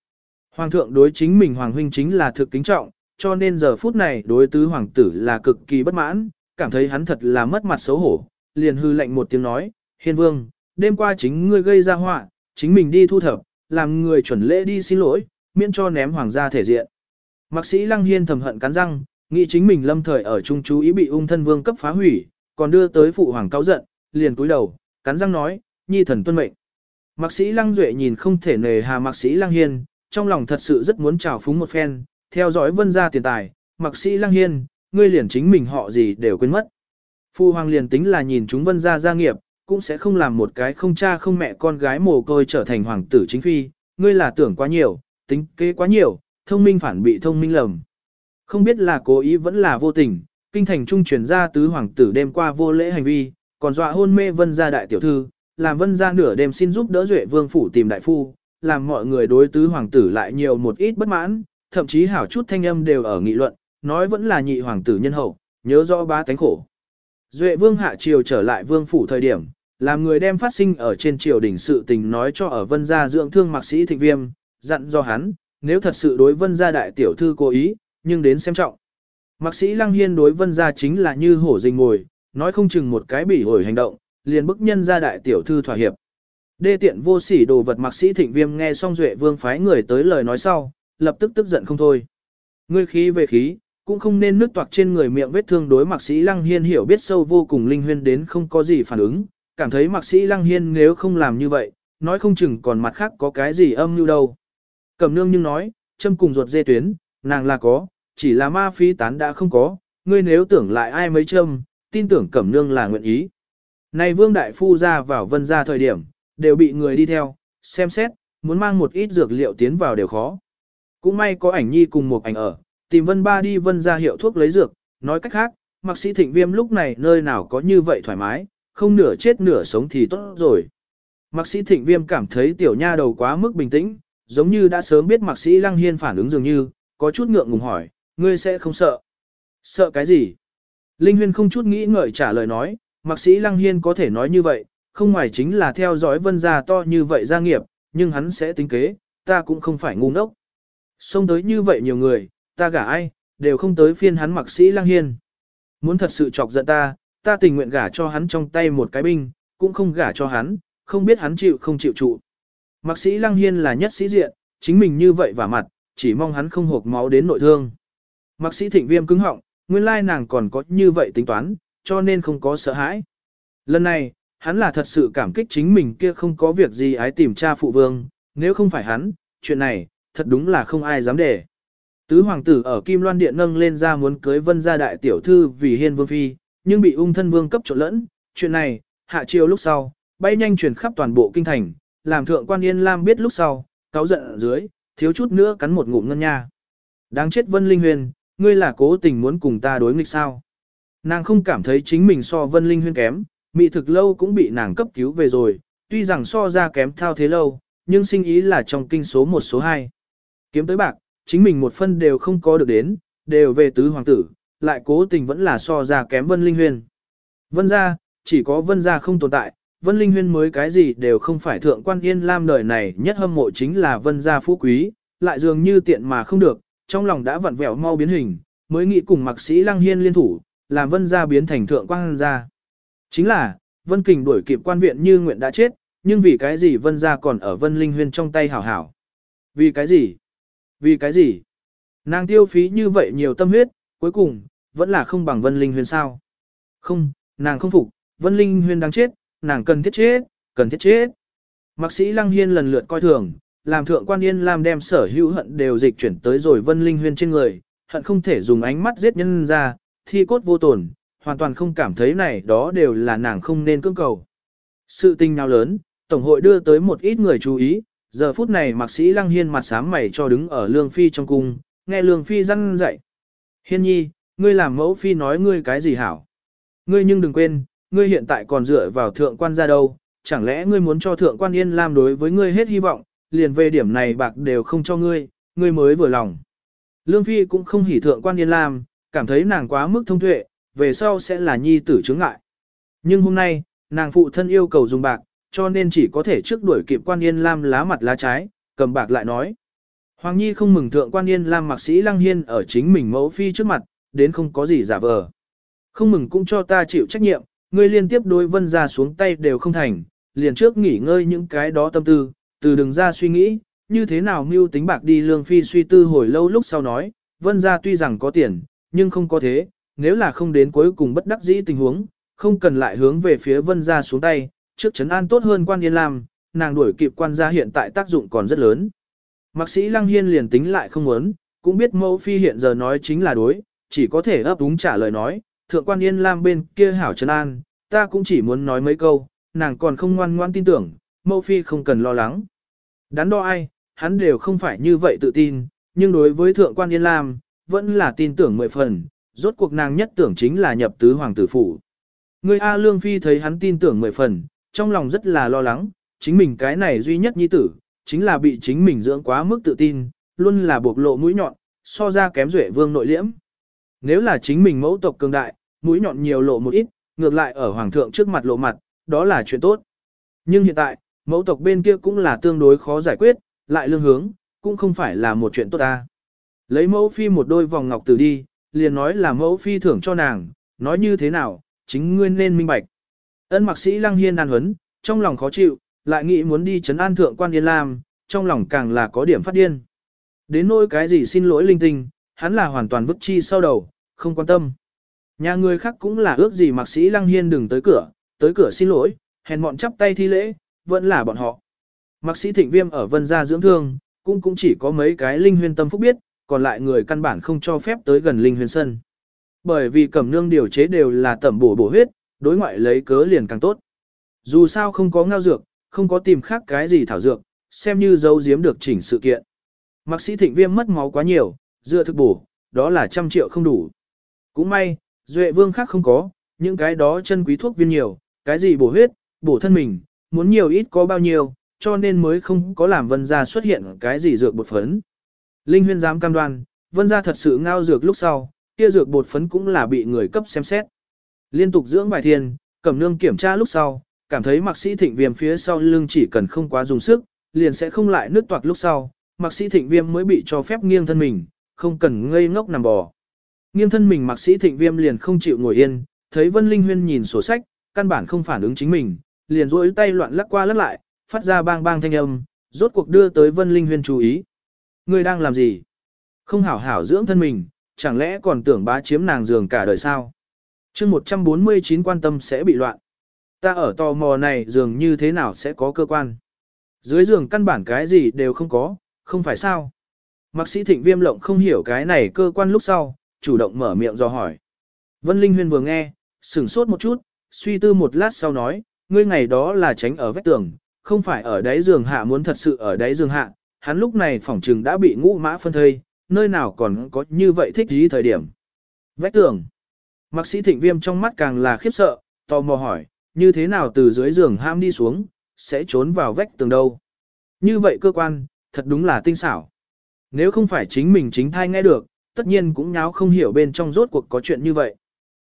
Hoàng thượng đối chính mình hoàng huynh chính là thực kính trọng, cho nên giờ phút này đối tứ hoàng tử là cực kỳ bất mãn, cảm thấy hắn thật là mất mặt xấu hổ, liền hư lệnh một tiếng nói, hiên vương, đêm qua chính ngươi gây ra họa, chính mình đi thu thập, làm người chuẩn lễ đi xin lỗi, miễn cho ném hoàng gia thể diện. Mạc sĩ lăng hiên thầm hận cắn răng, nghĩ chính mình lâm thời ở trung chú ý bị ung thân vương cấp phá hủy, còn đưa tới phụ hoàng cáo giận, liền cúi đầu, cắn răng nói, nhi thần tuân mệnh. Mạc sĩ lăng duệ nhìn không thể nề hà mạc sĩ lăng hiên, trong lòng thật sự rất muốn trào phúng một phen, theo dõi vân gia tiền tài, mặc sĩ lăng hiên, ngươi liền chính mình họ gì đều quên mất. Phu hoàng liền tính là nhìn chúng vân gia gia nghiệp, cũng sẽ không làm một cái không cha không mẹ con gái mồ côi trở thành hoàng tử chính phi, ngươi là tưởng quá nhiều, tính kế quá nhiều, thông minh phản bị thông minh lầm. Không biết là cố ý vẫn là vô tình, kinh thành trung truyền ra tứ hoàng tử đêm qua vô lễ hành vi, còn dọa hôn mê vân gia đại tiểu thư, làm vân gia nửa đêm xin giúp đỡ duệ vương phủ tìm đại phu, làm mọi người đối tứ hoàng tử lại nhiều một ít bất mãn, thậm chí hảo chút thanh âm đều ở nghị luận, nói vẫn là nhị hoàng tử nhân hậu, nhớ rõ ba tánh khổ. Duệ vương hạ triều trở lại vương phủ thời điểm, làm người đem phát sinh ở trên triều đỉnh sự tình nói cho ở vân gia dưỡng thương mạc sĩ thịnh viêm, dặn do hắn, nếu thật sự đối vân gia đại tiểu thư cố ý, nhưng đến xem trọng. Mạc sĩ lăng hiên đối vân gia chính là như hổ rình ngồi, nói không chừng một cái bỉ ổi hành động, liền bức nhân gia đại tiểu thư thỏa hiệp. Đê tiện vô sỉ đồ vật mặc sĩ thịnh viêm nghe xong duệ vương phái người tới lời nói sau, lập tức tức giận không thôi. Ngươi khí về khí, cũng không nên nước toạc trên người miệng vết thương đối mặc sĩ lăng hiên hiểu biết sâu vô cùng linh huyên đến không có gì phản ứng, cảm thấy mặc sĩ lăng hiên nếu không làm như vậy, nói không chừng còn mặt khác có cái gì âm như đâu. Cẩm nương nhưng nói, châm cùng ruột dê tuyến, nàng là có, chỉ là ma phi tán đã không có, ngươi nếu tưởng lại ai mấy châm, tin tưởng cẩm nương là nguyện ý. Này vương đại phu ra vào vân ra thời điểm, đều bị người đi theo, xem xét, muốn mang một ít dược liệu tiến vào đều khó. Cũng may có ảnh nhi cùng một ảnh ở, tìm vân ba đi vân ra hiệu thuốc lấy dược, nói cách khác, mạc sĩ thịnh viêm lúc này nơi nào có như vậy thoải mái, không nửa chết nửa sống thì tốt rồi. Mạc sĩ thịnh viêm cảm thấy tiểu nha đầu quá mức bình tĩnh, giống như đã sớm biết mạc sĩ lăng hiên phản ứng dường như, có chút ngượng ngùng hỏi, ngươi sẽ không sợ. Sợ cái gì? Linh huyên không chút nghĩ ngợi trả lời nói, mạc sĩ lăng hiên có thể nói như vậy, không ngoài chính là theo dõi vân gia to như vậy gia nghiệp, nhưng hắn sẽ tính kế, ta cũng không phải ngu ngốc. Xông tới như vậy nhiều người, ta gả ai, đều không tới phiên hắn mặc sĩ lang hiên. Muốn thật sự chọc giận ta, ta tình nguyện gả cho hắn trong tay một cái binh, cũng không gả cho hắn, không biết hắn chịu không chịu trụ. Mạc sĩ Lăng Hiên là nhất sĩ diện, chính mình như vậy và mặt, chỉ mong hắn không hộp máu đến nội thương. Mạc sĩ Thịnh Viêm cứng họng, nguyên lai nàng còn có như vậy tính toán, cho nên không có sợ hãi. Lần này, hắn là thật sự cảm kích chính mình kia không có việc gì ái tìm cha phụ vương, nếu không phải hắn, chuyện này, thật đúng là không ai dám để. Tứ hoàng tử ở Kim Loan Điện nâng lên ra muốn cưới vân gia đại tiểu thư vì hiên vương phi, nhưng bị ung thân vương cấp trộn lẫn, chuyện này, hạ chiều lúc sau, bay nhanh truyền khắp toàn bộ kinh thành, làm thượng quan Yên Lam biết lúc sau, cáo giận ở dưới, thiếu chút nữa cắn một ngụm ngân nha. Đáng chết Vân Linh Huyền, ngươi là cố tình muốn cùng ta đối nghịch sao. Nàng không cảm thấy chính mình so Vân Linh Huyền kém, mị thực lâu cũng bị nàng cấp cứu về rồi, tuy rằng so ra kém thao thế lâu, nhưng sinh ý là trong kinh số một số hai. Kiếm tới bạc, chính mình một phân đều không có được đến, đều về tứ hoàng tử, lại cố tình vẫn là so ra kém Vân Linh Huyền. Vân gia, chỉ có Vân gia không tồn tại, Vân Linh Huyên mới cái gì đều không phải thượng quan yên lam đời này nhất hâm mộ chính là Vân gia phú quý, lại dường như tiện mà không được, trong lòng đã vặn vẹo mau biến hình, mới nghĩ cùng mạc sĩ Lăng Hiên liên thủ, làm Vân gia biến thành thượng quan gia. Chính là, Vân Kình đuổi kịp quan viện như nguyện đã chết, nhưng vì cái gì Vân gia còn ở Vân Linh Huyên trong tay hảo hảo? Vì cái gì? Vì cái gì? Nàng tiêu phí như vậy nhiều tâm huyết, cuối cùng, vẫn là không bằng Vân Linh Huyên sao? Không, nàng không phục, Vân Linh Huyên đang chết, nàng cần thiết chết, cần thiết chết. Mạc sĩ Lăng Hiên lần lượt coi thường, làm thượng quan yên làm đem sở hữu hận đều dịch chuyển tới rồi Vân Linh Huyên trên người, hận không thể dùng ánh mắt giết nhân ra, thi cốt vô tổn, hoàn toàn không cảm thấy này đó đều là nàng không nên cưỡng cầu. Sự tình nào lớn, Tổng hội đưa tới một ít người chú ý, giờ phút này mạc sĩ Lăng Hiên mặt sám mày cho đứng ở Lương Phi trong cung, nghe Lương Phi răn dạy. Hiên nhi, ngươi làm mẫu Phi nói ngươi cái gì hảo? Ngươi nhưng đừng quên, ngươi hiện tại còn dựa vào thượng quan ra đâu, chẳng lẽ ngươi muốn cho thượng quan yên lam đối với ngươi hết hy vọng, liền về điểm này bạc đều không cho ngươi, ngươi mới vừa lòng. Lương Phi cũng không hỉ thượng quan yên lam, cảm thấy nàng quá mức thông tuệ, về sau sẽ là nhi tử chứng ngại. Nhưng hôm nay, nàng phụ thân yêu cầu dùng bạc, cho nên chỉ có thể trước đuổi kịp quan yên lam lá mặt lá trái, cầm bạc lại nói. Hoàng Nhi không mừng thượng quan yên lam mạc sĩ lăng hiên ở chính mình mẫu phi trước mặt, đến không có gì giả vờ. Không mừng cũng cho ta chịu trách nhiệm, ngươi liên tiếp đối vân ra xuống tay đều không thành, liền trước nghỉ ngơi những cái đó tâm tư, từ đừng ra suy nghĩ, như thế nào mưu tính bạc đi lương phi suy tư hồi lâu lúc sau nói, vân ra tuy rằng có tiền, nhưng không có thế, nếu là không đến cuối cùng bất đắc dĩ tình huống, không cần lại hướng về phía vân ra xuống tay, trước chấn an tốt hơn quan yên làm, nàng đuổi kịp quan gia hiện tại tác dụng còn rất lớn. Mạc sĩ Lăng Hiên liền tính lại không muốn, cũng biết mẫu phi hiện giờ nói chính là đối, chỉ có thể ấp úng trả lời nói, thượng quan yên lam bên kia hảo trấn an, ta cũng chỉ muốn nói mấy câu, nàng còn không ngoan ngoan tin tưởng, mẫu phi không cần lo lắng. Đắn đo ai, hắn đều không phải như vậy tự tin, nhưng đối với thượng quan yên lam, vẫn là tin tưởng mười phần, rốt cuộc nàng nhất tưởng chính là nhập tứ hoàng tử phủ. Người A Lương Phi thấy hắn tin tưởng mười phần, trong lòng rất là lo lắng, chính mình cái này duy nhất nhi tử, chính là bị chính mình dưỡng quá mức tự tin, luôn là buộc lộ mũi nhọn, so ra kém duệ vương nội liễm. Nếu là chính mình mẫu tộc cường đại, mũi nhọn nhiều lộ một ít, ngược lại ở hoàng thượng trước mặt lộ mặt, đó là chuyện tốt. Nhưng hiện tại, mẫu tộc bên kia cũng là tương đối khó giải quyết, lại lương hướng, cũng không phải là một chuyện tốt ta. Lấy mẫu phi một đôi vòng ngọc tử đi, liền nói là mẫu phi thưởng cho nàng, nói như thế nào, chính ngươi nên minh bạch. Ân mạc sĩ lăng hiên an huấn, trong lòng khó chịu, lại nghĩ muốn đi chấn an thượng quan yên lam, trong lòng càng là có điểm phát điên. Đến nỗi cái gì xin lỗi linh tinh, hắn là hoàn toàn vứt chi sau đầu, không quan tâm. Nhà người khác cũng là ước gì mạc sĩ Lăng Hiên đừng tới cửa, tới cửa xin lỗi, hèn bọn chắp tay thi lễ, vẫn là bọn họ. Mạc sĩ Thịnh Viêm ở vân gia dưỡng thương, cũng cũng chỉ có mấy cái linh huyên tâm phúc biết, còn lại người căn bản không cho phép tới gần linh huyền sân. Bởi vì cẩm nương điều chế đều là tẩm bổ bổ huyết, đối ngoại lấy cớ liền càng tốt. Dù sao không có ngao dược, không có tìm khác cái gì thảo dược, xem như dấu giếm được chỉnh sự kiện. Mạc sĩ Thịnh Viêm mất máu quá nhiều, dựa thực bổ, đó là trăm triệu không đủ. Cũng may, duệ vương khác không có, những cái đó chân quý thuốc viên nhiều, cái gì bổ huyết, bổ thân mình, muốn nhiều ít có bao nhiêu, cho nên mới không có làm vân gia xuất hiện cái gì dược bột phấn. Linh huyên dám cam đoan, vân gia thật sự ngao dược lúc sau, kia dược bột phấn cũng là bị người cấp xem xét. Liên tục dưỡng vài thiên, cẩm nương kiểm tra lúc sau, cảm thấy mạc sĩ thịnh viêm phía sau lưng chỉ cần không quá dùng sức, liền sẽ không lại nước toạc lúc sau, mạc sĩ thịnh viêm mới bị cho phép nghiêng thân mình, không cần ngây ngốc nằm bò. Nghiêng thân mình mạc sĩ thịnh viêm liền không chịu ngồi yên, thấy Vân Linh Huyên nhìn sổ sách, căn bản không phản ứng chính mình, liền duỗi tay loạn lắc qua lắc lại, phát ra bang bang thanh âm, rốt cuộc đưa tới Vân Linh Huyên chú ý. Ngươi đang làm gì? Không hảo hảo dưỡng thân mình, chẳng lẽ còn tưởng bá chiếm nàng giường cả đời sao? chương 149 quan tâm sẽ bị loạn. Ta ở tò mò này giường như thế nào sẽ có cơ quan? Dưới giường căn bản cái gì đều không có, không phải sao? Mạc sĩ thịnh viêm lộng không hiểu cái này cơ quan lúc sau, chủ động mở miệng do hỏi. Vân Linh Huyên vừa nghe, sửng sốt một chút, suy tư một lát sau nói, ngươi ngày đó là tránh ở vách tường, không phải ở đáy giường hạ muốn thật sự ở đáy giường hạ, hắn lúc này phỏng trừng đã bị ngũ mã phân thây, nơi nào còn có như vậy thích ý thời điểm. Vách tường. Mạc sĩ thịnh viêm trong mắt càng là khiếp sợ, tò mò hỏi, như thế nào từ dưới giường ham đi xuống, sẽ trốn vào vách tường đâu. Như vậy cơ quan, thật đúng là tinh xảo. Nếu không phải chính mình chính thai nghe được, tất nhiên cũng nháo không hiểu bên trong rốt cuộc có chuyện như vậy.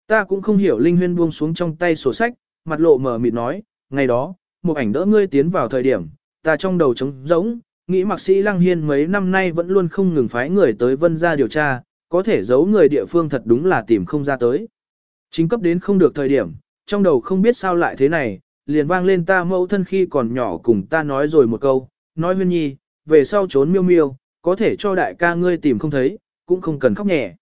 Ta cũng không hiểu Linh Huyên buông xuống trong tay sổ sách, mặt lộ mờ mịt nói, ngày đó, một ảnh đỡ ngươi tiến vào thời điểm, ta trong đầu trống rỗng, nghĩ mạc sĩ Lăng Hiên mấy năm nay vẫn luôn không ngừng phái người tới vân ra điều tra, có thể giấu người địa phương thật đúng là tìm không ra tới. Chính cấp đến không được thời điểm, trong đầu không biết sao lại thế này, liền vang lên ta mẫu thân khi còn nhỏ cùng ta nói rồi một câu, nói huyên nhi, về sau trốn miêu miêu, có thể cho đại ca ngươi tìm không thấy, cũng không cần khóc nhẹ.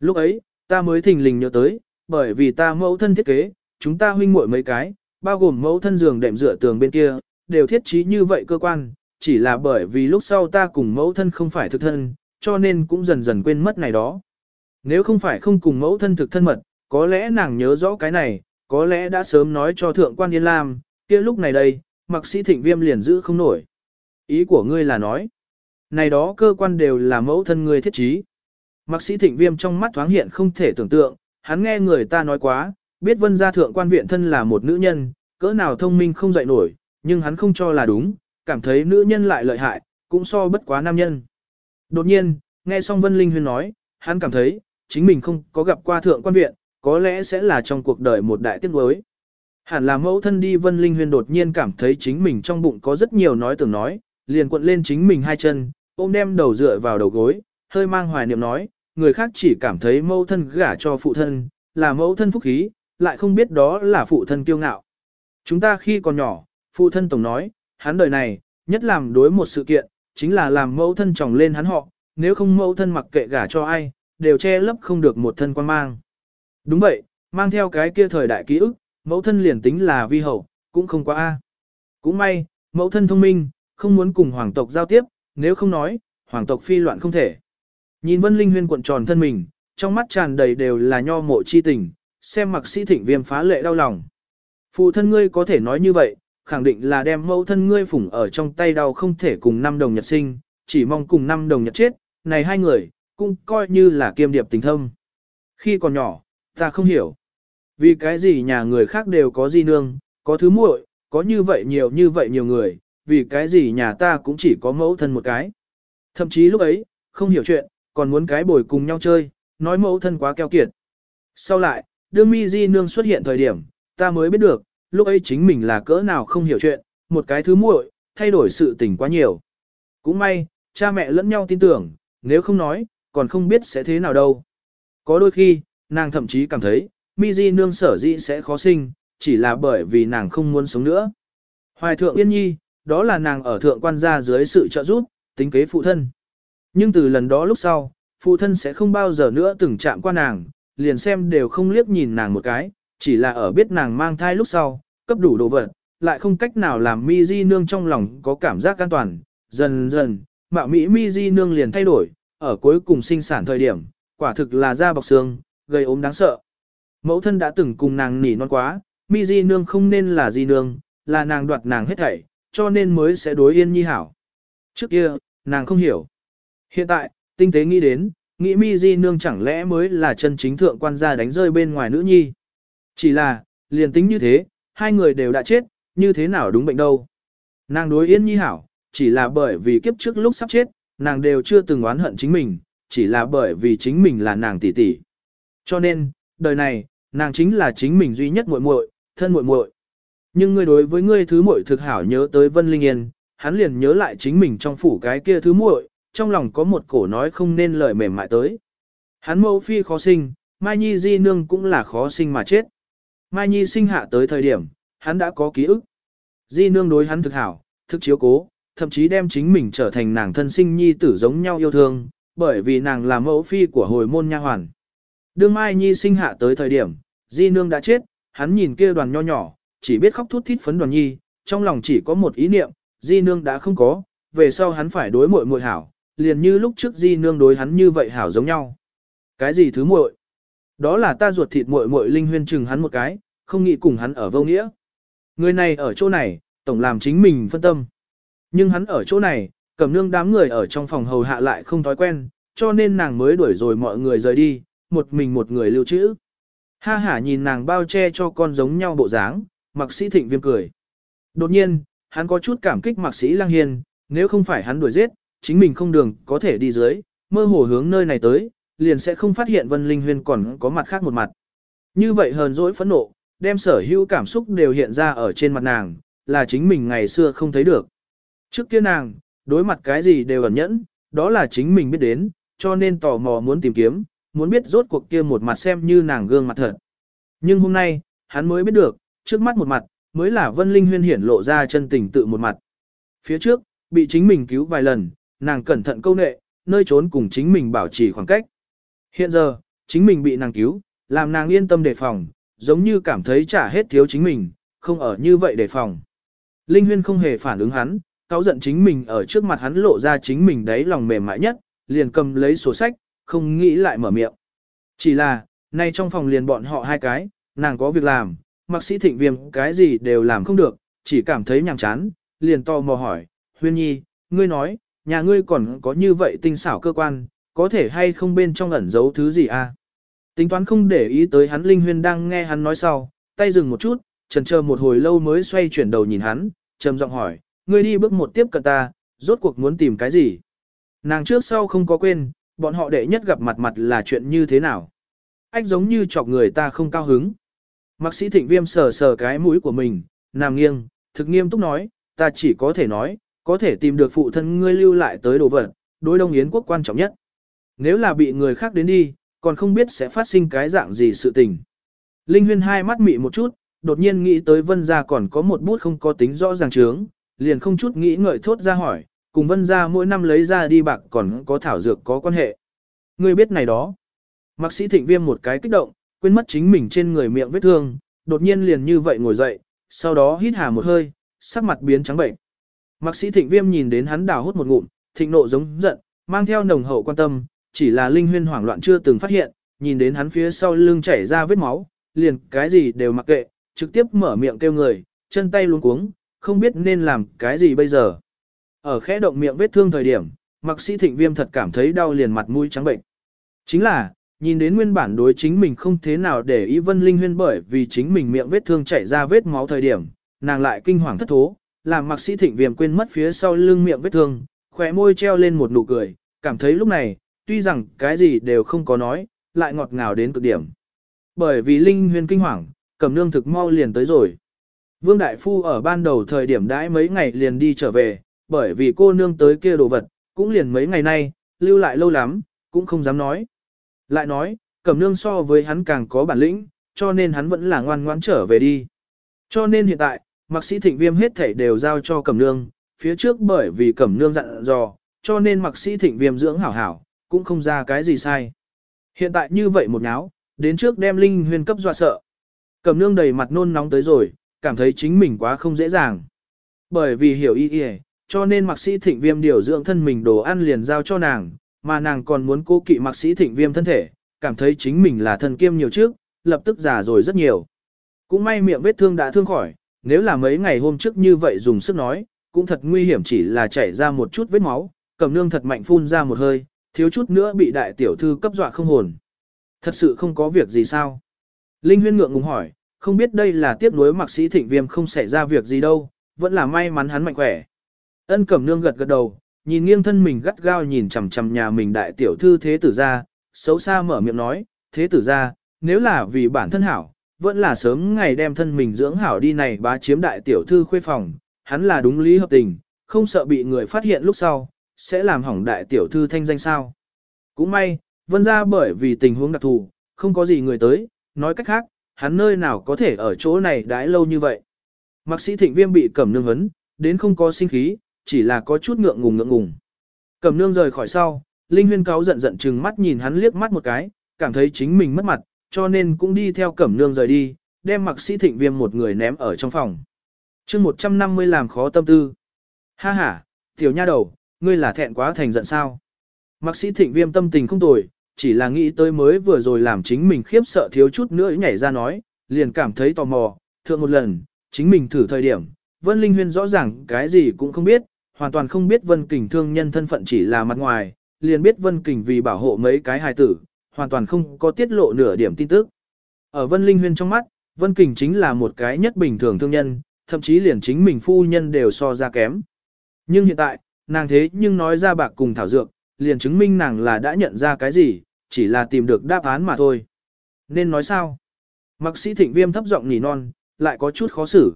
Lúc ấy, ta mới thình lình nhớ tới, bởi vì ta mẫu thân thiết kế, chúng ta huynh muội mấy cái, bao gồm mẫu thân giường đệm dựa tường bên kia, đều thiết trí như vậy cơ quan, chỉ là bởi vì lúc sau ta cùng mẫu thân không phải thực thân, cho nên cũng dần dần quên mất này đó. Nếu không phải không cùng mẫu thân thực thân mật, có lẽ nàng nhớ rõ cái này, có lẽ đã sớm nói cho thượng quan Yên Lam, kia lúc này đây, mặc sĩ thịnh viêm liền giữ không nổi. Ý của ngươi là nói, này đó cơ quan đều là mẫu thân ngươi thiết trí. Mặc sĩ thịnh viêm trong mắt thoáng hiện không thể tưởng tượng, hắn nghe người ta nói quá, biết vân gia thượng quan viện thân là một nữ nhân, cỡ nào thông minh không dạy nổi, nhưng hắn không cho là đúng, cảm thấy nữ nhân lại lợi hại, cũng so bất quá nam nhân. Đột nhiên, nghe xong Vân Linh Huyên nói, hắn cảm thấy, chính mình không có gặp qua thượng quan viện, có lẽ sẽ là trong cuộc đời một đại tiết đối. Hẳn là mẫu thân đi Vân Linh Huyên đột nhiên cảm thấy chính mình trong bụng có rất nhiều nói tưởng nói, liền cuộn lên chính mình hai chân, ôm đem đầu dựa vào đầu gối, hơi mang hoài niệm nói, người khác chỉ cảm thấy mẫu thân gả cho phụ thân, là mẫu thân phúc khí, lại không biết đó là phụ thân kiêu ngạo. Chúng ta khi còn nhỏ, phụ thân tổng nói, hắn đời này, nhất làm đối một sự kiện, chính là làm mẫu thân chồng lên hắn họ, nếu không mẫu thân mặc kệ gả cho ai, đều che lấp không được một thân quan mang. Đúng vậy, mang theo cái kia thời đại ký ức, mẫu thân liền tính là vi hậu, cũng không quá a. Cũng may, mẫu thân thông minh, không muốn cùng hoàng tộc giao tiếp, nếu không nói, hoàng tộc phi loạn không thể. Nhìn Vân Linh Huyên cuộn tròn thân mình, trong mắt tràn đầy đều là nho mộ chi tình, xem mặc sĩ thịnh viêm phá lệ đau lòng. Phụ thân ngươi có thể nói như vậy, khẳng định là đem mẫu thân ngươi phủng ở trong tay đau không thể cùng năm đồng nhật sinh, chỉ mong cùng năm đồng nhật chết, này hai người, cũng coi như là kiêm điệp tình thâm. Khi còn nhỏ, ta không hiểu. Vì cái gì nhà người khác đều có di nương, có thứ muội, có như vậy nhiều như vậy nhiều người, vì cái gì nhà ta cũng chỉ có mẫu thân một cái. Thậm chí lúc ấy, không hiểu chuyện, còn muốn cái bồi cùng nhau chơi, nói mẫu thân quá keo kiệt. Sau lại, đương mi di nương xuất hiện thời điểm, ta mới biết được, lúc ấy chính mình là cỡ nào không hiểu chuyện, một cái thứ muội, thay đổi sự tình quá nhiều. Cũng may, cha mẹ lẫn nhau tin tưởng, nếu không nói, còn không biết sẽ thế nào đâu. Có đôi khi, nàng thậm chí cảm thấy, mi di nương sở dĩ sẽ khó sinh, chỉ là bởi vì nàng không muốn sống nữa. Hoài thượng yên nhi, đó là nàng ở thượng quan gia dưới sự trợ giúp, tính kế phụ thân. Nhưng từ lần đó lúc sau, phụ thân sẽ không bao giờ nữa từng chạm qua nàng, liền xem đều không liếc nhìn nàng một cái, chỉ là ở biết nàng mang thai lúc sau, cấp đủ đồ vật, lại không cách nào làm mi di nương trong lòng có cảm giác an toàn. Dần dần, mạo mỹ mi di nương liền thay đổi, ở cuối cùng sinh sản thời điểm, quả thực là da bọc xương, gây ốm đáng sợ. Mẫu thân đã từng cùng nàng nỉ non quá, mi di nương không nên là di nương, là nàng đoạt nàng hết thảy, cho nên mới sẽ đối yên nhi hảo. Trước kia, nàng không hiểu. Hiện tại, tinh tế nghĩ đến, nghĩ mi di nương chẳng lẽ mới là chân chính thượng quan gia đánh rơi bên ngoài nữ nhi. Chỉ là, liền tính như thế, hai người đều đã chết, như thế nào đúng bệnh đâu. Nàng đối yên nhi hảo, chỉ là bởi vì kiếp trước lúc sắp chết, nàng đều chưa từng oán hận chính mình, chỉ là bởi vì chính mình là nàng tỷ tỷ. Cho nên, đời này, nàng chính là chính mình duy nhất muội muội, thân muội muội. Nhưng ngươi đối với ngươi thứ muội thực hảo nhớ tới Vân Linh Yên, hắn liền nhớ lại chính mình trong phủ cái kia thứ muội, trong lòng có một cổ nói không nên lời mềm mại tới. Hắn mẫu phi khó sinh, Mai Nhi di nương cũng là khó sinh mà chết. Mai Nhi sinh hạ tới thời điểm, hắn đã có ký ức. Di nương đối hắn thực hảo, thực chiếu cố, thậm chí đem chính mình trở thành nàng thân sinh nhi tử giống nhau yêu thương, bởi vì nàng là mẫu phi của hồi môn nha hoàn. Đương Mai Nhi sinh hạ tới thời điểm, Di nương đã chết, hắn nhìn kia đoàn nho nhỏ, chỉ biết khóc thút thít phấn đoàn nhi, trong lòng chỉ có một ý niệm, Di nương đã không có, về sau hắn phải đối muội muội hảo, liền như lúc trước Di nương đối hắn như vậy hảo giống nhau. Cái gì thứ muội? Đó là ta ruột thịt muội muội linh huyên chừng hắn một cái, không nghĩ cùng hắn ở vô nghĩa. Người này ở chỗ này, tổng làm chính mình phân tâm. Nhưng hắn ở chỗ này, cầm nương đám người ở trong phòng hầu hạ lại không thói quen, cho nên nàng mới đuổi rồi mọi người rời đi, một mình một người lưu trữ. Ha hả nhìn nàng bao che cho con giống nhau bộ dáng, mặc sĩ thịnh viêm cười. Đột nhiên, hắn có chút cảm kích mặc sĩ lang hiền, nếu không phải hắn đuổi giết, chính mình không đường có thể đi dưới, mơ hồ hướng nơi này tới, liền sẽ không phát hiện Vân Linh Huyên còn có mặt khác một mặt. Như vậy hờn dỗi phẫn nộ, đem sở hữu cảm xúc đều hiện ra ở trên mặt nàng, là chính mình ngày xưa không thấy được. Trước kia nàng, đối mặt cái gì đều ẩn nhẫn, đó là chính mình biết đến, cho nên tò mò muốn tìm kiếm, muốn biết rốt cuộc kia một mặt xem như nàng gương mặt thật. Nhưng hôm nay, hắn mới biết được, trước mắt một mặt, mới là Vân Linh Huyên hiển lộ ra chân tình tự một mặt. Phía trước, bị chính mình cứu vài lần, nàng cẩn thận câu nệ, nơi trốn cùng chính mình bảo trì khoảng cách. Hiện giờ, chính mình bị nàng cứu, làm nàng yên tâm đề phòng, giống như cảm thấy trả hết thiếu chính mình, không ở như vậy đề phòng. Linh Huyên không hề phản ứng hắn, cáo giận chính mình ở trước mặt hắn lộ ra chính mình đấy lòng mềm mại nhất, liền cầm lấy sổ sách, không nghĩ lại mở miệng. Chỉ là, nay trong phòng liền bọn họ hai cái, nàng có việc làm, mặc sĩ thịnh viêm cái gì đều làm không được, chỉ cảm thấy nhàm chán, liền to mò hỏi, huyên nhi, ngươi nói, nhà ngươi còn có như vậy tinh xảo cơ quan, có thể hay không bên trong ẩn giấu thứ gì à? Tính toán không để ý tới hắn linh huyên đang nghe hắn nói sau, tay dừng một chút, chần chờ một hồi lâu mới xoay chuyển đầu nhìn hắn, trầm giọng hỏi, ngươi đi bước một tiếp cận ta, rốt cuộc muốn tìm cái gì? Nàng trước sau không có quên, bọn họ đệ nhất gặp mặt mặt là chuyện như thế nào? Ách giống như chọc người ta không cao hứng. Mạc sĩ thịnh viêm sờ sờ cái mũi của mình, nằm nghiêng, thực nghiêm túc nói, ta chỉ có thể nói, có thể tìm được phụ thân ngươi lưu lại tới đồ vật, đối đông yến quốc quan trọng nhất. Nếu là bị người khác đến đi, còn không biết sẽ phát sinh cái dạng gì sự tình. Linh huyên hai mắt mị một chút, đột nhiên nghĩ tới vân gia còn có một bút không có tính rõ ràng trướng, liền không chút nghĩ ngợi thốt ra hỏi, cùng vân gia mỗi năm lấy ra đi bạc còn có thảo dược có quan hệ. Ngươi biết này đó. Mạc sĩ thịnh viêm một cái kích động, quên mất chính mình trên người miệng vết thương, đột nhiên liền như vậy ngồi dậy, sau đó hít hà một hơi, sắc mặt biến trắng bệnh. Mạc sĩ thịnh viêm nhìn đến hắn đào hút một ngụm, thịnh nộ giống giận, mang theo nồng hậu quan tâm, chỉ là linh huyên hoảng loạn chưa từng phát hiện, nhìn đến hắn phía sau lưng chảy ra vết máu, liền cái gì đều mặc kệ, trực tiếp mở miệng kêu người, chân tay luống cuống, không biết nên làm cái gì bây giờ. Ở khẽ động miệng vết thương thời điểm, Mạc sĩ thịnh viêm thật cảm thấy đau liền mặt mũi trắng bệnh. Chính là, nhìn đến nguyên bản đối chính mình không thế nào để ý Vân Linh Huyên bởi vì chính mình miệng vết thương chảy ra vết máu thời điểm, nàng lại kinh hoàng thất thố, làm Mạc Sĩ Thịnh Viêm quên mất phía sau lưng miệng vết thương, khóe môi treo lên một nụ cười, cảm thấy lúc này, tuy rằng cái gì đều không có nói, lại ngọt ngào đến cực điểm. Bởi vì Linh Huyên kinh hoàng, Cẩm Nương thực mau liền tới rồi. Vương Đại Phu ở ban đầu thời điểm đãi mấy ngày liền đi trở về, bởi vì cô nương tới kia đồ vật, cũng liền mấy ngày nay, lưu lại lâu lắm, cũng không dám nói. Lại nói, Cẩm Nương so với hắn càng có bản lĩnh, cho nên hắn vẫn là ngoan ngoãn trở về đi. Cho nên hiện tại, Mạc sĩ thịnh viêm hết thảy đều giao cho Cẩm Nương, phía trước bởi vì Cẩm Nương dặn dò, cho nên Mạc sĩ thịnh viêm dưỡng hảo hảo, cũng không ra cái gì sai. Hiện tại như vậy một nháo, đến trước đem Linh huyền cấp dọa sợ. Cẩm Nương đầy mặt nôn nóng tới rồi, cảm thấy chính mình quá không dễ dàng. Bởi vì hiểu ý ý, cho nên Mạc sĩ thịnh viêm điều dưỡng thân mình đồ ăn liền giao cho nàng, mà nàng còn muốn cố kỵ mạc sĩ thịnh viêm thân thể, cảm thấy chính mình là thần kiêm nhiều trước, lập tức già rồi rất nhiều. Cũng may miệng vết thương đã thương khỏi, nếu là mấy ngày hôm trước như vậy dùng sức nói, cũng thật nguy hiểm chỉ là chảy ra một chút vết máu, cầm nương thật mạnh phun ra một hơi, thiếu chút nữa bị đại tiểu thư cấp dọa không hồn. Thật sự không có việc gì sao? Linh huyên ngượng ngùng hỏi, không biết đây là tiếp nối mạc sĩ thịnh viêm không xảy ra việc gì đâu, vẫn là may mắn hắn mạnh khỏe. Ân cẩm nương gật gật đầu, nhìn nghiêng thân mình gắt gao nhìn chằm chằm nhà mình đại tiểu thư thế tử ra, xấu xa mở miệng nói, thế tử ra, nếu là vì bản thân hảo, vẫn là sớm ngày đem thân mình dưỡng hảo đi này bá chiếm đại tiểu thư khuê phòng, hắn là đúng lý hợp tình, không sợ bị người phát hiện lúc sau, sẽ làm hỏng đại tiểu thư thanh danh sao. Cũng may, vân ra bởi vì tình huống đặc thù, không có gì người tới, nói cách khác, hắn nơi nào có thể ở chỗ này đãi lâu như vậy. Mạc sĩ thịnh viêm bị cẩm nương vấn, đến không có sinh khí, chỉ là có chút ngượng ngùng ngượng ngùng. Cẩm nương rời khỏi sau, Linh huyên cáo giận giận chừng mắt nhìn hắn liếc mắt một cái, cảm thấy chính mình mất mặt, cho nên cũng đi theo cẩm nương rời đi, đem mạc sĩ thịnh viêm một người ném ở trong phòng. chương 150 làm khó tâm tư. Ha ha, tiểu nha đầu, ngươi là thẹn quá thành giận sao. Mạc sĩ thịnh viêm tâm tình không tồi, chỉ là nghĩ tới mới vừa rồi làm chính mình khiếp sợ thiếu chút nữa nhảy ra nói, liền cảm thấy tò mò, thượng một lần, chính mình thử thời điểm, Vân Linh Huyên rõ ràng cái gì cũng không biết, hoàn toàn không biết Vân Kình thương nhân thân phận chỉ là mặt ngoài, liền biết Vân Kình vì bảo hộ mấy cái hài tử, hoàn toàn không có tiết lộ nửa điểm tin tức. Ở Vân Linh Huyên trong mắt, Vân Kình chính là một cái nhất bình thường thương nhân, thậm chí liền chính mình phu nhân đều so ra kém. Nhưng hiện tại, nàng thế nhưng nói ra bạc cùng thảo dược, liền chứng minh nàng là đã nhận ra cái gì, chỉ là tìm được đáp án mà thôi. Nên nói sao? Mạc sĩ thịnh viêm thấp giọng nỉ non, lại có chút khó xử.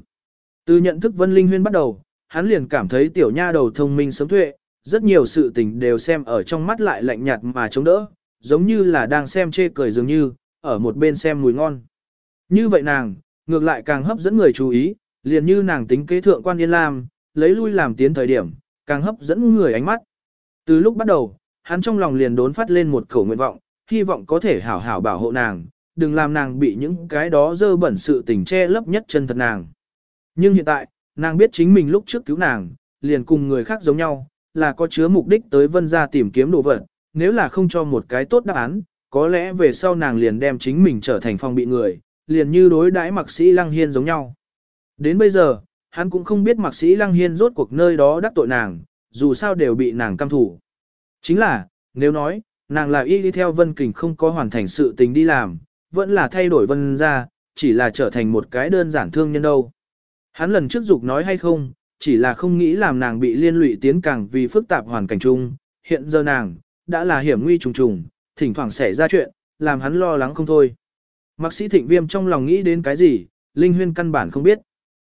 Từ nhận thức Vân Linh Huyên bắt đầu, hắn liền cảm thấy tiểu nha đầu thông minh sớm tuệ, rất nhiều sự tình đều xem ở trong mắt lại lạnh nhạt mà chống đỡ, giống như là đang xem chê cười dường như, ở một bên xem mùi ngon. Như vậy nàng, ngược lại càng hấp dẫn người chú ý, liền như nàng tính kế thượng quan yên lam, lấy lui làm tiến thời điểm, càng hấp dẫn người ánh mắt. Từ lúc bắt đầu, hắn trong lòng liền đốn phát lên một khẩu nguyện vọng, hy vọng có thể hảo hảo bảo hộ nàng, đừng làm nàng bị những cái đó dơ bẩn sự tình che lấp nhất chân thật nàng. Nhưng hiện tại, nàng biết chính mình lúc trước cứu nàng, liền cùng người khác giống nhau, là có chứa mục đích tới vân ra tìm kiếm đồ vật, nếu là không cho một cái tốt đáp án, có lẽ về sau nàng liền đem chính mình trở thành phong bị người, liền như đối đãi mặc sĩ Lăng Hiên giống nhau. Đến bây giờ, hắn cũng không biết mạc sĩ Lăng Hiên rốt cuộc nơi đó đắc tội nàng, dù sao đều bị nàng căm thủ. Chính là, nếu nói, nàng là y đi theo Vân Kình không có hoàn thành sự tình đi làm, vẫn là thay đổi Vân ra, chỉ là trở thành một cái đơn giản thương nhân đâu. Hắn lần trước dục nói hay không, chỉ là không nghĩ làm nàng bị liên lụy tiến càng vì phức tạp hoàn cảnh chung, hiện giờ nàng, đã là hiểm nguy trùng trùng, thỉnh thoảng xảy ra chuyện, làm hắn lo lắng không thôi. Mạc sĩ thịnh viêm trong lòng nghĩ đến cái gì, Linh Huyên căn bản không biết.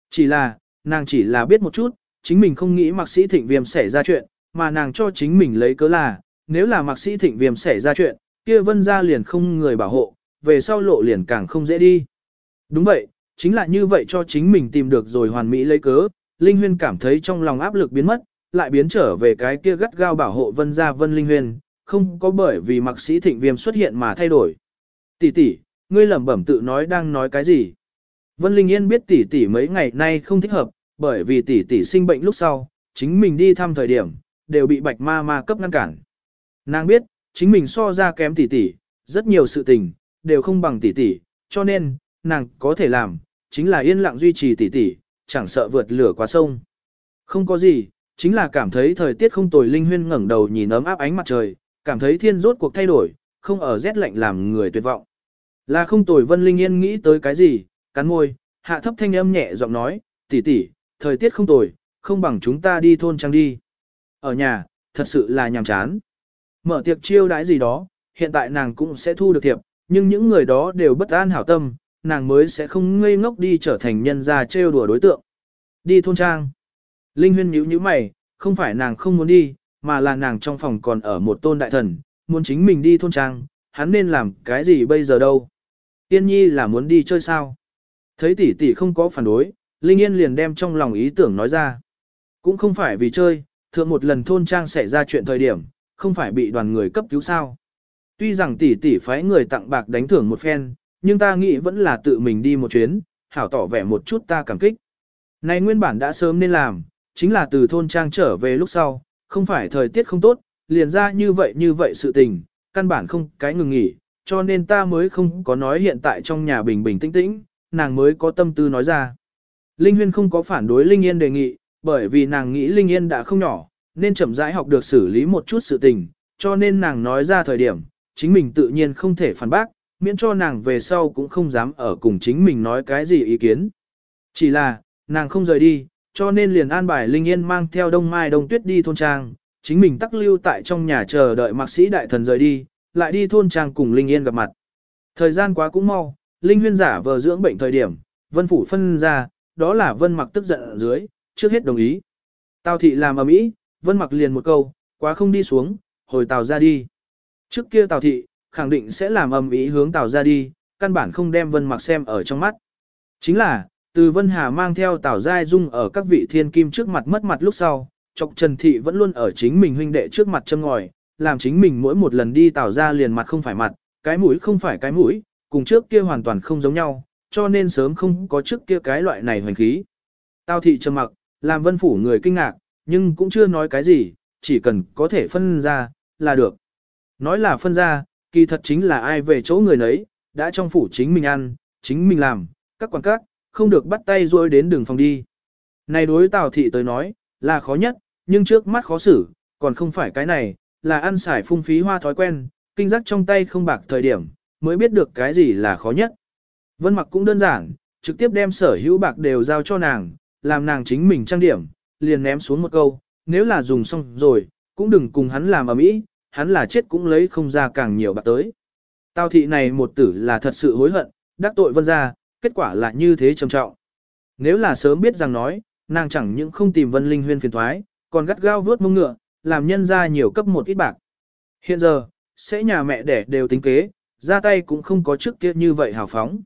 Chỉ là, nàng chỉ là biết một chút, chính mình không nghĩ mạc sĩ thịnh viêm xảy ra chuyện, mà nàng cho chính mình lấy cớ là, nếu là mạc sĩ thịnh viêm xảy ra chuyện, kia vân ra liền không người bảo hộ, về sau lộ liền càng không dễ đi. Đúng vậy, chính là như vậy cho chính mình tìm được rồi hoàn mỹ lấy cớ, Linh Huyên cảm thấy trong lòng áp lực biến mất, lại biến trở về cái kia gắt gao bảo hộ vân ra vân Linh Huyên, không có bởi vì mạc sĩ thịnh viêm xuất hiện mà thay đổi. Tỷ tỷ, ngươi lẩm bẩm tự nói đang nói cái gì? Vân Linh Yên biết tỷ tỷ mấy ngày nay không thích hợp, bởi vì tỷ tỷ sinh bệnh lúc sau, chính mình đi thăm thời điểm, đều bị bạch ma ma cấp ngăn cản. Nàng biết, chính mình so ra kém tỷ tỷ, rất nhiều sự tình, đều không bằng tỷ tỷ, cho nên, nàng có thể làm, chính là yên lặng duy trì tỷ tỷ, chẳng sợ vượt lửa qua sông. Không có gì, chính là cảm thấy thời tiết không tồi linh huyên ngẩng đầu nhìn ấm áp ánh mặt trời, cảm thấy thiên rốt cuộc thay đổi, không ở rét lạnh làm người tuyệt vọng. Là không tồi Vân Linh Yên nghĩ tới cái gì, cắn môi, hạ thấp thanh âm nhẹ giọng nói, tỷ tỷ, thời tiết không tồi, không bằng chúng ta đi thôn trang đi. Ở nhà, thật sự là nhàm chán. Mở tiệc chiêu đãi gì đó, hiện tại nàng cũng sẽ thu được thiệp, nhưng những người đó đều bất an hảo tâm, nàng mới sẽ không ngây ngốc đi trở thành nhân gia trêu đùa đối tượng. Đi thôn trang. Linh huyên nhíu nhíu mày, không phải nàng không muốn đi, mà là nàng trong phòng còn ở một tôn đại thần, muốn chính mình đi thôn trang, hắn nên làm cái gì bây giờ đâu. tiên nhi là muốn đi chơi sao? Thấy tỷ tỷ không có phản đối, Linh Yên liền đem trong lòng ý tưởng nói ra. Cũng không phải vì chơi, thượng một lần thôn trang xảy ra chuyện thời điểm, không phải bị đoàn người cấp cứu sao. Tuy rằng tỷ tỷ phái người tặng bạc đánh thưởng một phen, nhưng ta nghĩ vẫn là tự mình đi một chuyến, hảo tỏ vẻ một chút ta cảm kích. Này nguyên bản đã sớm nên làm, chính là từ thôn trang trở về lúc sau, không phải thời tiết không tốt, liền ra như vậy như vậy sự tình, căn bản không cái ngừng nghỉ, cho nên ta mới không có nói hiện tại trong nhà bình bình tĩnh tĩnh, nàng mới có tâm tư nói ra. Linh Huyên không có phản đối Linh Yên đề nghị, bởi vì nàng nghĩ Linh Yên đã không nhỏ, nên chậm rãi học được xử lý một chút sự tình, cho nên nàng nói ra thời điểm, chính mình tự nhiên không thể phản bác, miễn cho nàng về sau cũng không dám ở cùng chính mình nói cái gì ý kiến. Chỉ là, nàng không rời đi, cho nên liền an bài Linh Yên mang theo Đông Mai Đông Tuyết đi thôn trang, chính mình tắc lưu tại trong nhà chờ đợi mạc sĩ đại thần rời đi, lại đi thôn trang cùng Linh Yên gặp mặt. Thời gian quá cũng mau, Linh Huyên giả vờ dưỡng bệnh thời điểm, Vân Phủ phân ra, đó là Vân mặc tức giận ở dưới, trước hết đồng ý. Tào thị làm ở mỹ, Vân mặc liền một câu, quá không đi xuống, hồi Tào ra đi. Trước kia Tào thị, khẳng định sẽ làm ầm ĩ hướng Tào ra đi, căn bản không đem Vân mặc xem ở trong mắt. Chính là, từ Vân Hà mang theo Tào Giai Dung ở các vị thiên kim trước mặt mất mặt lúc sau, chọc Trần Thị vẫn luôn ở chính mình huynh đệ trước mặt châm ngòi, làm chính mình mỗi một lần đi Tào ra liền mặt không phải mặt, cái mũi không phải cái mũi, cùng trước kia hoàn toàn không giống nhau, cho nên sớm không có trước kia cái loại này hoành khí. Tào Thị trầm mặc, làm Vân Phủ người kinh ngạc, nhưng cũng chưa nói cái gì, chỉ cần có thể phân ra, là được. Nói là phân ra, kỳ thật chính là ai về chỗ người nấy, đã trong phủ chính mình ăn, chính mình làm, các quan các, không được bắt tay rồi đến đường phòng đi. Này đối Tào thị tới nói, là khó nhất, nhưng trước mắt khó xử, còn không phải cái này, là ăn xài phung phí hoa thói quen, kinh giác trong tay không bạc thời điểm, mới biết được cái gì là khó nhất. Vân mặc cũng đơn giản, trực tiếp đem sở hữu bạc đều giao cho nàng, làm nàng chính mình trang điểm, liền ném xuống một câu, nếu là dùng xong rồi, cũng đừng cùng hắn làm ở mỹ, hắn là chết cũng lấy không ra càng nhiều bạc tới. Tào thị này một tử là thật sự hối hận, đắc tội vân ra, kết quả là như thế trầm trọng. Nếu là sớm biết rằng nói, nàng chẳng những không tìm Vân Linh Huyên phiền thoái, còn gắt gao vướt mông ngựa, làm nhân ra nhiều cấp một ít bạc. Hiện giờ, sẽ nhà mẹ đẻ đều tính kế, ra tay cũng không có trước kia như vậy hào phóng.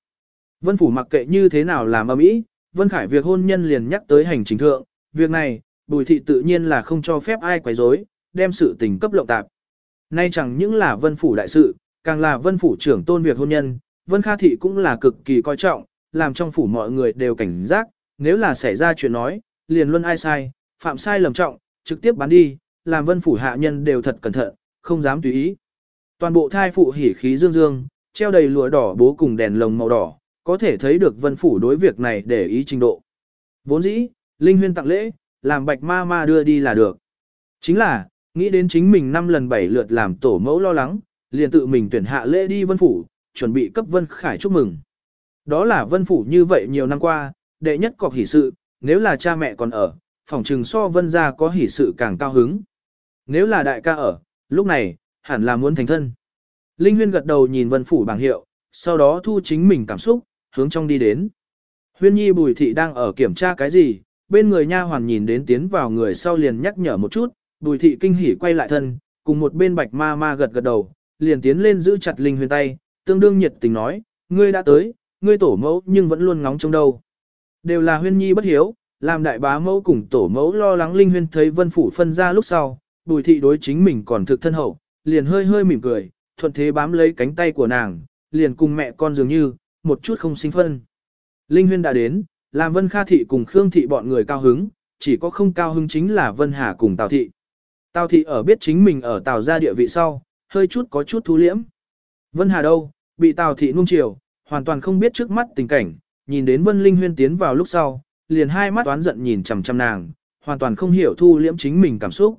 Vân Phủ mặc kệ như thế nào làm âm ý, Vân Khải việc hôn nhân liền nhắc tới hành chính thượng, việc này, Bùi Thị tự nhiên là không cho phép ai quấy rối, đem sự tình cấp lộng tạp. Nay chẳng những là Vân Phủ đại sự, càng là Vân Phủ trưởng tôn việc hôn nhân, Vân Kha Thị cũng là cực kỳ coi trọng, làm trong phủ mọi người đều cảnh giác, nếu là xảy ra chuyện nói, liền luôn ai sai, phạm sai lầm trọng, trực tiếp bán đi, làm Vân Phủ hạ nhân đều thật cẩn thận, không dám tùy ý. Toàn bộ thai phụ hỉ khí dương dương, treo đầy lụa đỏ bố cùng đèn lồng màu đỏ, có thể thấy được Vân Phủ đối việc này để ý trình độ. Vốn dĩ, Linh Huyên tặng lễ, làm bạch ma ma đưa đi là được. Chính là, nghĩ đến chính mình năm lần bảy lượt làm tổ mẫu lo lắng, liền tự mình tuyển hạ lễ đi Vân Phủ, chuẩn bị cấp Vân Khải chúc mừng. Đó là Vân Phủ như vậy nhiều năm qua, đệ nhất cọc hỷ sự, nếu là cha mẹ còn ở, phòng trừng so Vân gia có hỷ sự càng cao hứng. Nếu là đại ca ở, lúc này, hẳn là muốn thành thân. Linh Huyên gật đầu nhìn Vân Phủ bảng hiệu, sau đó thu chính mình cảm xúc, hướng trong đi đến. Huyên Nhi Bùi Thị đang ở kiểm tra cái gì, bên người nha hoàn nhìn đến tiến vào người sau liền nhắc nhở một chút, Bùi Thị kinh hỉ quay lại thân, cùng một bên bạch ma ma gật gật đầu, liền tiến lên giữ chặt Linh Huyên tay, tương đương nhiệt tình nói, ngươi đã tới, ngươi tổ mẫu nhưng vẫn luôn ngóng trong đâu. Đều là huyên nhi bất hiếu, làm đại bá mẫu cùng tổ mẫu lo lắng linh huyên thấy vân phủ phân ra lúc sau, bùi thị đối chính mình còn thực thân hậu, liền hơi hơi mỉm cười, thuận thế bám lấy cánh tay của nàng, liền cùng mẹ con dường như, một chút không sinh phân. Linh huyên đã đến, làm vân kha thị cùng khương thị bọn người cao hứng, chỉ có không cao hứng chính là vân hà cùng tào thị. Tào thị ở biết chính mình ở tào gia địa vị sau, hơi chút có chút thu liễm. Vân hà đâu, bị tào thị nuông chiều, hoàn toàn không biết trước mắt tình cảnh, nhìn đến Vân Linh Huyên tiến vào lúc sau, liền hai mắt toán giận nhìn chằm chằm nàng, hoàn toàn không hiểu thu liễm chính mình cảm xúc.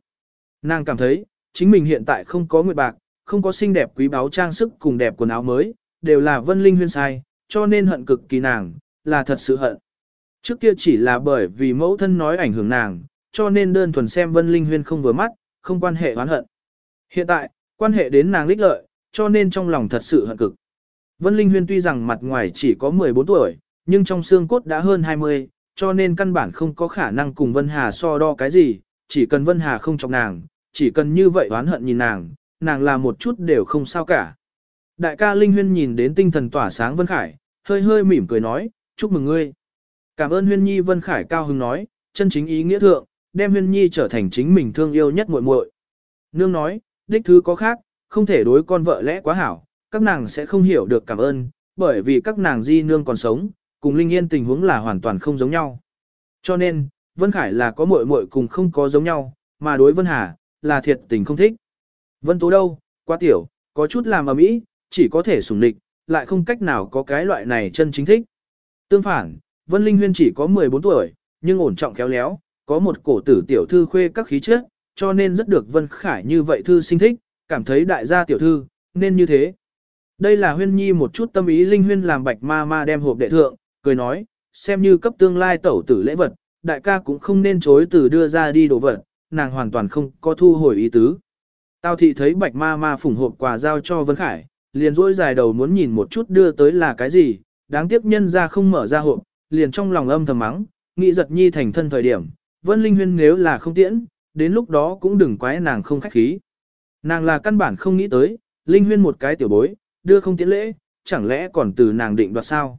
Nàng cảm thấy, chính mình hiện tại không có nguyệt bạc, không có xinh đẹp quý báu trang sức cùng đẹp quần áo mới, đều là Vân Linh Huyên sai, cho nên hận cực kỳ nàng, là thật sự hận. Trước kia chỉ là bởi vì mẫu thân nói ảnh hưởng nàng, cho nên đơn thuần xem Vân Linh Huyên không vừa mắt, không quan hệ oán hận. Hiện tại, quan hệ đến nàng lích lợi, cho nên trong lòng thật sự hận cực. Vân Linh Huyên tuy rằng mặt ngoài chỉ có 14 tuổi, nhưng trong xương cốt đã hơn 20, cho nên căn bản không có khả năng cùng Vân Hà so đo cái gì, chỉ cần Vân Hà không chọc nàng, chỉ cần như vậy oán hận nhìn nàng, nàng làm một chút đều không sao cả. Đại ca Linh Huyên nhìn đến tinh thần tỏa sáng Vân Khải, hơi hơi mỉm cười nói, chúc mừng ngươi. Cảm ơn Huyên Nhi Vân Khải cao hứng nói, chân chính ý nghĩa thượng, đem Huyên Nhi trở thành chính mình thương yêu nhất muội muội. Nương nói, đích thứ có khác, không thể đối con vợ lẽ quá hảo, các nàng sẽ không hiểu được cảm ơn, bởi vì các nàng di nương còn sống, cùng Linh Yên tình huống là hoàn toàn không giống nhau. Cho nên, Vân Khải là có muội muội cùng không có giống nhau, mà đối Vân Hà, là thiệt tình không thích. Vân Tố đâu, quá tiểu, có chút làm ở mỹ, chỉ có thể sủng địch, lại không cách nào có cái loại này chân chính thích. Tương phản, Vân Linh Huyên chỉ có 14 tuổi, nhưng ổn trọng khéo léo, có một cổ tử tiểu thư khuê các khí chất, cho nên rất được Vân Khải như vậy thư sinh thích, cảm thấy đại gia tiểu thư, nên như thế. Đây là huyên nhi một chút tâm ý linh huyên làm bạch ma ma đem hộp đệ thượng, cười nói, xem như cấp tương lai tẩu tử lễ vật, đại ca cũng không nên chối từ đưa ra đi đồ vật, nàng hoàn toàn không có thu hồi ý tứ. Tào thị thấy bạch ma ma phủng hộp quà giao cho Vân Khải, liền rỗi dài đầu muốn nhìn một chút đưa tới là cái gì, đáng tiếc nhân ra không mở ra hộp, liền trong lòng âm thầm mắng, nghĩ giật nhi thành thân thời điểm, Vân Linh Huyên nếu là không tiễn, đến lúc đó cũng đừng quái nàng không khách khí. Nàng là căn bản không nghĩ tới, Linh Huyên một cái tiểu bối, đưa không tiễn lễ, chẳng lẽ còn từ nàng định đoạt sao?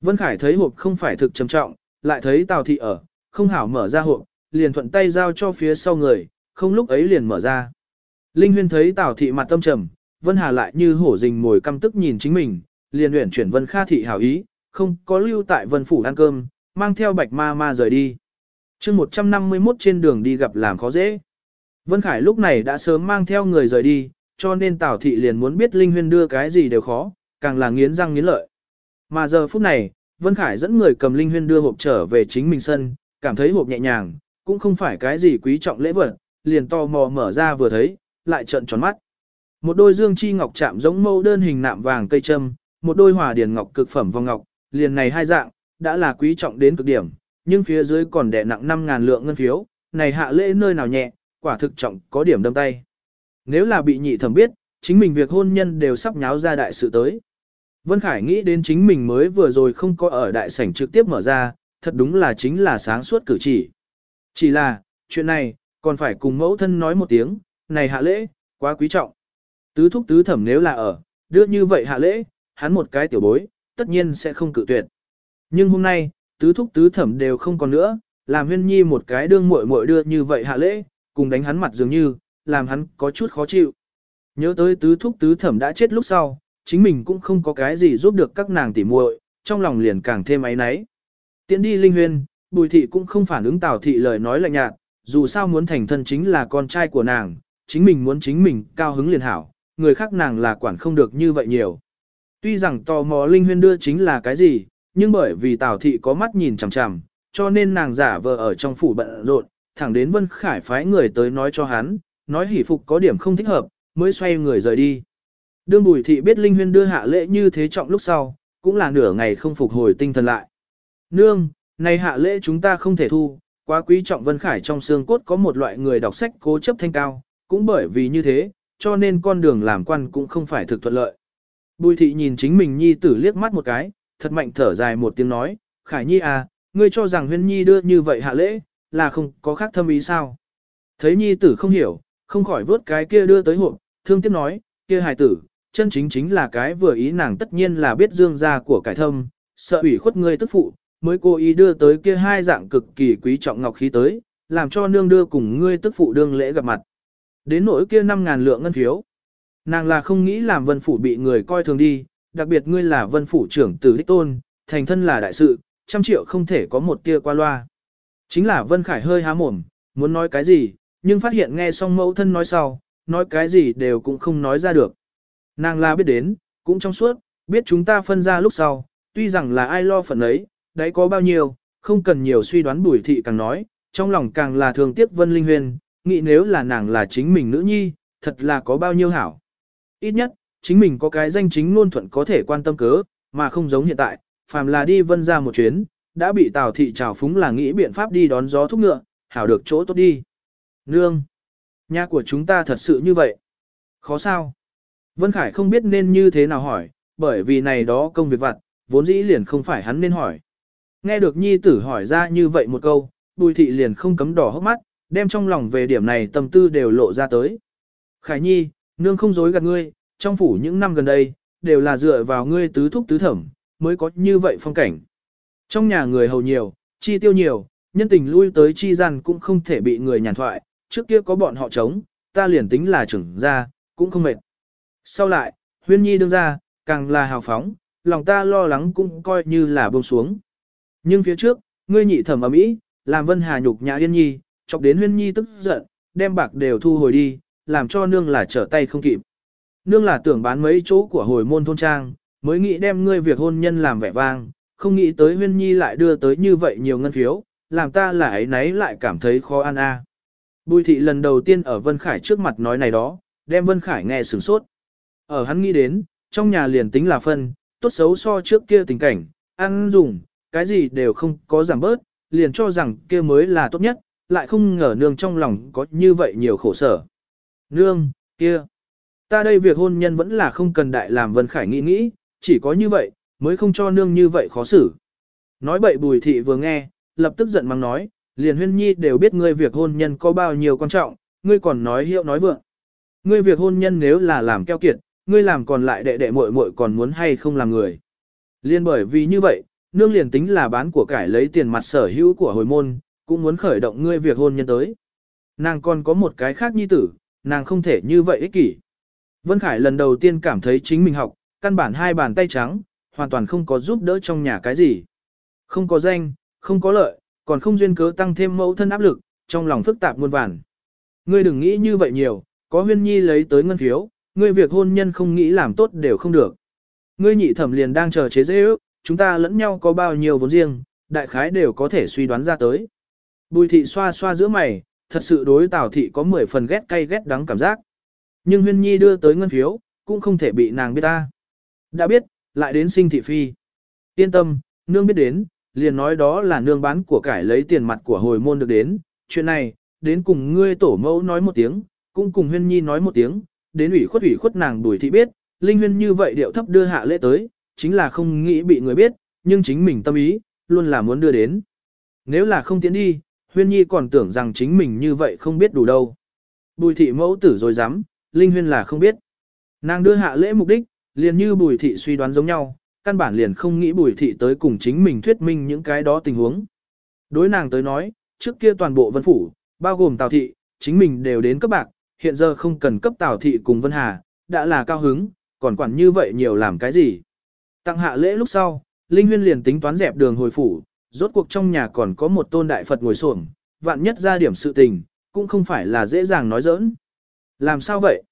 Vân Khải thấy hộp không phải thực trầm trọng, lại thấy Tào Thị ở, không hảo mở ra hộp, liền thuận tay giao cho phía sau người, không lúc ấy liền mở ra. Linh Huyên thấy Tào Thị mặt tâm trầm, Vân Hà lại như hổ rình mồi căm tức nhìn chính mình, liền uyển chuyển Vân Kha Thị hảo ý, không có lưu tại Vân Phủ ăn cơm, mang theo bạch ma ma rời đi. chương 151 trên đường đi gặp làm khó dễ. Vân Khải lúc này đã sớm mang theo người rời đi, cho nên Tào Thị liền muốn biết Linh Huyên đưa cái gì đều khó, càng là nghiến răng nghiến lợi. Mà giờ phút này, Vân Khải dẫn người cầm Linh Huyên đưa hộp trở về chính mình sân, cảm thấy hộp nhẹ nhàng, cũng không phải cái gì quý trọng lễ vật, liền to mò mở ra vừa thấy, lại trợn tròn mắt. Một đôi dương chi ngọc chạm giống mâu đơn hình nạm vàng cây châm, một đôi hòa điền ngọc cực phẩm vòng ngọc, liền này hai dạng, đã là quý trọng đến cực điểm, nhưng phía dưới còn đè nặng 5.000 lượng ngân phiếu, này hạ lễ nơi nào nhẹ, quả thực trọng có điểm đâm tay. Nếu là bị nhị thẩm biết, chính mình việc hôn nhân đều sắp nháo ra đại sự tới. Vân Khải nghĩ đến chính mình mới vừa rồi không có ở đại sảnh trực tiếp mở ra, thật đúng là chính là sáng suốt cử chỉ. Chỉ là, chuyện này, còn phải cùng mẫu thân nói một tiếng, này hạ lễ, quá quý trọng. Tứ thúc tứ thẩm nếu là ở, đưa như vậy hạ lễ, hắn một cái tiểu bối, tất nhiên sẽ không cự tuyệt. Nhưng hôm nay, tứ thúc tứ thẩm đều không còn nữa, làm huyên nhi một cái đương muội muội đưa như vậy hạ lễ, cùng đánh hắn mặt dường như, làm hắn có chút khó chịu. Nhớ tới tứ thúc tứ thẩm đã chết lúc sau, chính mình cũng không có cái gì giúp được các nàng tỉ muội, trong lòng liền càng thêm ấy náy. Tiến đi linh huyên, bùi thị cũng không phản ứng tào thị lời nói lạnh nhạt, dù sao muốn thành thân chính là con trai của nàng, chính mình muốn chính mình cao hứng liền hảo, người khác nàng là quản không được như vậy nhiều. Tuy rằng tò mò linh huyên đưa chính là cái gì, nhưng bởi vì tào thị có mắt nhìn chằm chằm, cho nên nàng giả vờ ở trong phủ bận rộn, thẳng đến Vân Khải phái người tới nói cho hắn, nói hỷ phục có điểm không thích hợp, mới xoay người rời đi. Đương Bùi Thị biết Linh Huyên đưa hạ lễ như thế trọng lúc sau, cũng là nửa ngày không phục hồi tinh thần lại. Nương, này hạ lễ chúng ta không thể thu, quá quý trọng Vân Khải trong xương cốt có một loại người đọc sách cố chấp thanh cao, cũng bởi vì như thế, cho nên con đường làm quan cũng không phải thực thuận lợi. Bùi Thị nhìn chính mình nhi tử liếc mắt một cái, thật mạnh thở dài một tiếng nói, Khải Nhi à, ngươi cho rằng Huyên Nhi đưa như vậy hạ lễ, là không có khác thâm ý sao. Thấy Nhi tử không hiểu, không khỏi vớt cái kia đưa tới hộp, thương tiếc nói, kia hài tử, chân chính chính là cái vừa ý nàng tất nhiên là biết dương gia của cải thâm, sợ ủy khuất ngươi tức phụ, mới cố ý đưa tới kia hai dạng cực kỳ quý trọng ngọc khí tới, làm cho nương đưa cùng ngươi tức phụ đương lễ gặp mặt. Đến nỗi kia 5.000 lượng ngân phiếu. Nàng là không nghĩ làm vân phủ bị người coi thường đi, đặc biệt ngươi là vân phủ trưởng tử đích tôn, thành thân là đại sự, trăm triệu không thể có một tia qua loa. Chính là Vân Khải hơi há mồm, muốn nói cái gì, nhưng phát hiện nghe xong mẫu thân nói sau, nói cái gì đều cũng không nói ra được. Nàng là biết đến, cũng trong suốt, biết chúng ta phân ra lúc sau, tuy rằng là ai lo phần ấy, đấy có bao nhiêu, không cần nhiều suy đoán bùi thị càng nói, trong lòng càng là thường tiếc Vân Linh Huyền, nghĩ nếu là nàng là chính mình nữ nhi, thật là có bao nhiêu hảo. Ít nhất, chính mình có cái danh chính luôn thuận có thể quan tâm cớ, mà không giống hiện tại, phàm là đi vân ra một chuyến, đã bị Tào thị trào phúng là nghĩ biện pháp đi đón gió thúc ngựa, hảo được chỗ tốt đi. Nương! Nhà của chúng ta thật sự như vậy. Khó sao? Vân Khải không biết nên như thế nào hỏi, bởi vì này đó công việc vặt, vốn dĩ liền không phải hắn nên hỏi. Nghe được nhi tử hỏi ra như vậy một câu, bùi thị liền không cấm đỏ hốc mắt, đem trong lòng về điểm này tâm tư đều lộ ra tới. Khải nhi, nương không dối gạt ngươi, trong phủ những năm gần đây, đều là dựa vào ngươi tứ thúc tứ thẩm, mới có như vậy phong cảnh. Trong nhà người hầu nhiều, chi tiêu nhiều, nhân tình lui tới chi gian cũng không thể bị người nhàn thoại, trước kia có bọn họ chống, ta liền tính là trưởng ra, cũng không mệt. Sau lại, huyên nhi đương ra, càng là hào phóng, lòng ta lo lắng cũng coi như là buông xuống. Nhưng phía trước, ngươi nhị thẩm ở mỹ, làm vân hà nhục nhã yên nhi, chọc đến huyên nhi tức giận, đem bạc đều thu hồi đi, làm cho nương là trở tay không kịp. Nương là tưởng bán mấy chỗ của hồi môn thôn trang, mới nghĩ đem ngươi việc hôn nhân làm vẻ vang, không nghĩ tới huyên nhi lại đưa tới như vậy nhiều ngân phiếu, làm ta là ấy nấy lại cảm thấy khó ăn a. À. Bùi thị lần đầu tiên ở Vân Khải trước mặt nói này đó, đem Vân Khải nghe sửng sốt. Ở hắn nghĩ đến, trong nhà liền tính là phân, tốt xấu so trước kia tình cảnh, ăn dùng, cái gì đều không có giảm bớt, liền cho rằng kia mới là tốt nhất, lại không ngờ nương trong lòng có như vậy nhiều khổ sở. Nương, kia, ta đây việc hôn nhân vẫn là không cần đại làm Vân Khải nghĩ nghĩ, chỉ có như vậy, mới không cho nương như vậy khó xử. Nói bậy bùi thị vừa nghe, lập tức giận mắng nói, liền huyên nhi đều biết ngươi việc hôn nhân có bao nhiêu quan trọng, ngươi còn nói hiệu nói vượng. Ngươi việc hôn nhân nếu là làm keo kiệt, ngươi làm còn lại đệ đệ muội muội còn muốn hay không làm người. Liên bởi vì như vậy, nương liền tính là bán của cải lấy tiền mặt sở hữu của hồi môn, cũng muốn khởi động ngươi việc hôn nhân tới. Nàng còn có một cái khác nhi tử, nàng không thể như vậy ích kỷ. Vân Khải lần đầu tiên cảm thấy chính mình học, căn bản hai bàn tay trắng, hoàn toàn không có giúp đỡ trong nhà cái gì. Không có danh, không có lợi, còn không duyên cớ tăng thêm mẫu thân áp lực, trong lòng phức tạp muôn vàn. Ngươi đừng nghĩ như vậy nhiều, có huyên nhi lấy tới ngân phiếu, ngươi việc hôn nhân không nghĩ làm tốt đều không được. Ngươi nhị thẩm liền đang chờ chế dễ ước, chúng ta lẫn nhau có bao nhiêu vốn riêng, đại khái đều có thể suy đoán ra tới. Bùi thị xoa xoa giữa mày, thật sự đối tào thị có 10 phần ghét cay ghét đắng cảm giác. Nhưng huyên nhi đưa tới ngân phiếu, cũng không thể bị nàng biết ta. Đã biết, lại đến sinh thị phi. Yên tâm, nương biết đến, liền nói đó là nương bán của cải lấy tiền mặt của hồi môn được đến. Chuyện này, đến cùng ngươi tổ mẫu nói một tiếng, cũng cùng huyên nhi nói một tiếng, đến ủy khuất ủy khuất nàng bùi thị biết, linh huyên như vậy điệu thấp đưa hạ lễ tới, chính là không nghĩ bị người biết, nhưng chính mình tâm ý, luôn là muốn đưa đến. Nếu là không tiến đi, huyên nhi còn tưởng rằng chính mình như vậy không biết đủ đâu. Bùi thị mẫu tử rồi dám, linh huyên là không biết. Nàng đưa hạ lễ mục đích, liền như bùi thị suy đoán giống nhau, căn bản liền không nghĩ bùi thị tới cùng chính mình thuyết minh những cái đó tình huống. Đối nàng tới nói, trước kia toàn bộ vân phủ, bao gồm tào thị, chính mình đều đến cấp bạc, hiện giờ không cần cấp tào thị cùng vân hà, đã là cao hứng, còn quản như vậy nhiều làm cái gì. Tặng hạ lễ lúc sau, Linh Huyên liền tính toán dẹp đường hồi phủ, rốt cuộc trong nhà còn có một tôn đại Phật ngồi xổm, vạn nhất ra điểm sự tình, cũng không phải là dễ dàng nói giỡn. Làm sao vậy?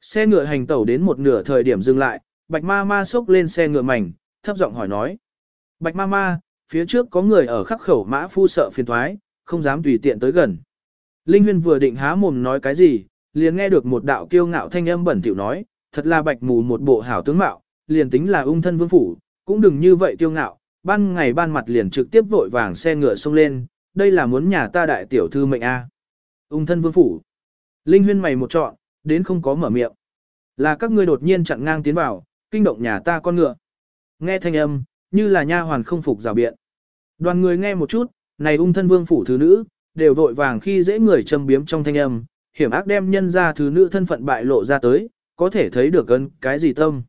Xe ngựa hành tẩu đến một nửa thời điểm dừng lại, Bạch Ma Ma xốc lên xe ngựa mảnh, thấp giọng hỏi nói. Bạch Ma Ma, phía trước có người ở khắc khẩu mã phu sợ phiền thoái, không dám tùy tiện tới gần. Linh Huyên vừa định há mồm nói cái gì, liền nghe được một đạo kiêu ngạo thanh âm bẩn thỉu nói, thật là bạch mù một bộ hảo tướng mạo, liền tính là ung thân vương phủ, cũng đừng như vậy kiêu ngạo, ban ngày ban mặt liền trực tiếp vội vàng xe ngựa xông lên, đây là muốn nhà ta đại tiểu thư mệnh a. Ung thân vương phủ. Linh huyên mày một trọn, đến không có mở miệng. Là các ngươi đột nhiên chặn ngang tiến vào, kinh động nhà ta con ngựa. Nghe thanh âm, như là nha hoàn không phục rào biện. Đoàn người nghe một chút, này ung thân vương phủ thứ nữ, đều vội vàng khi dễ người châm biếm trong thanh âm, hiểm ác đem nhân ra thứ nữ thân phận bại lộ ra tới, có thể thấy được ân cái gì tâm.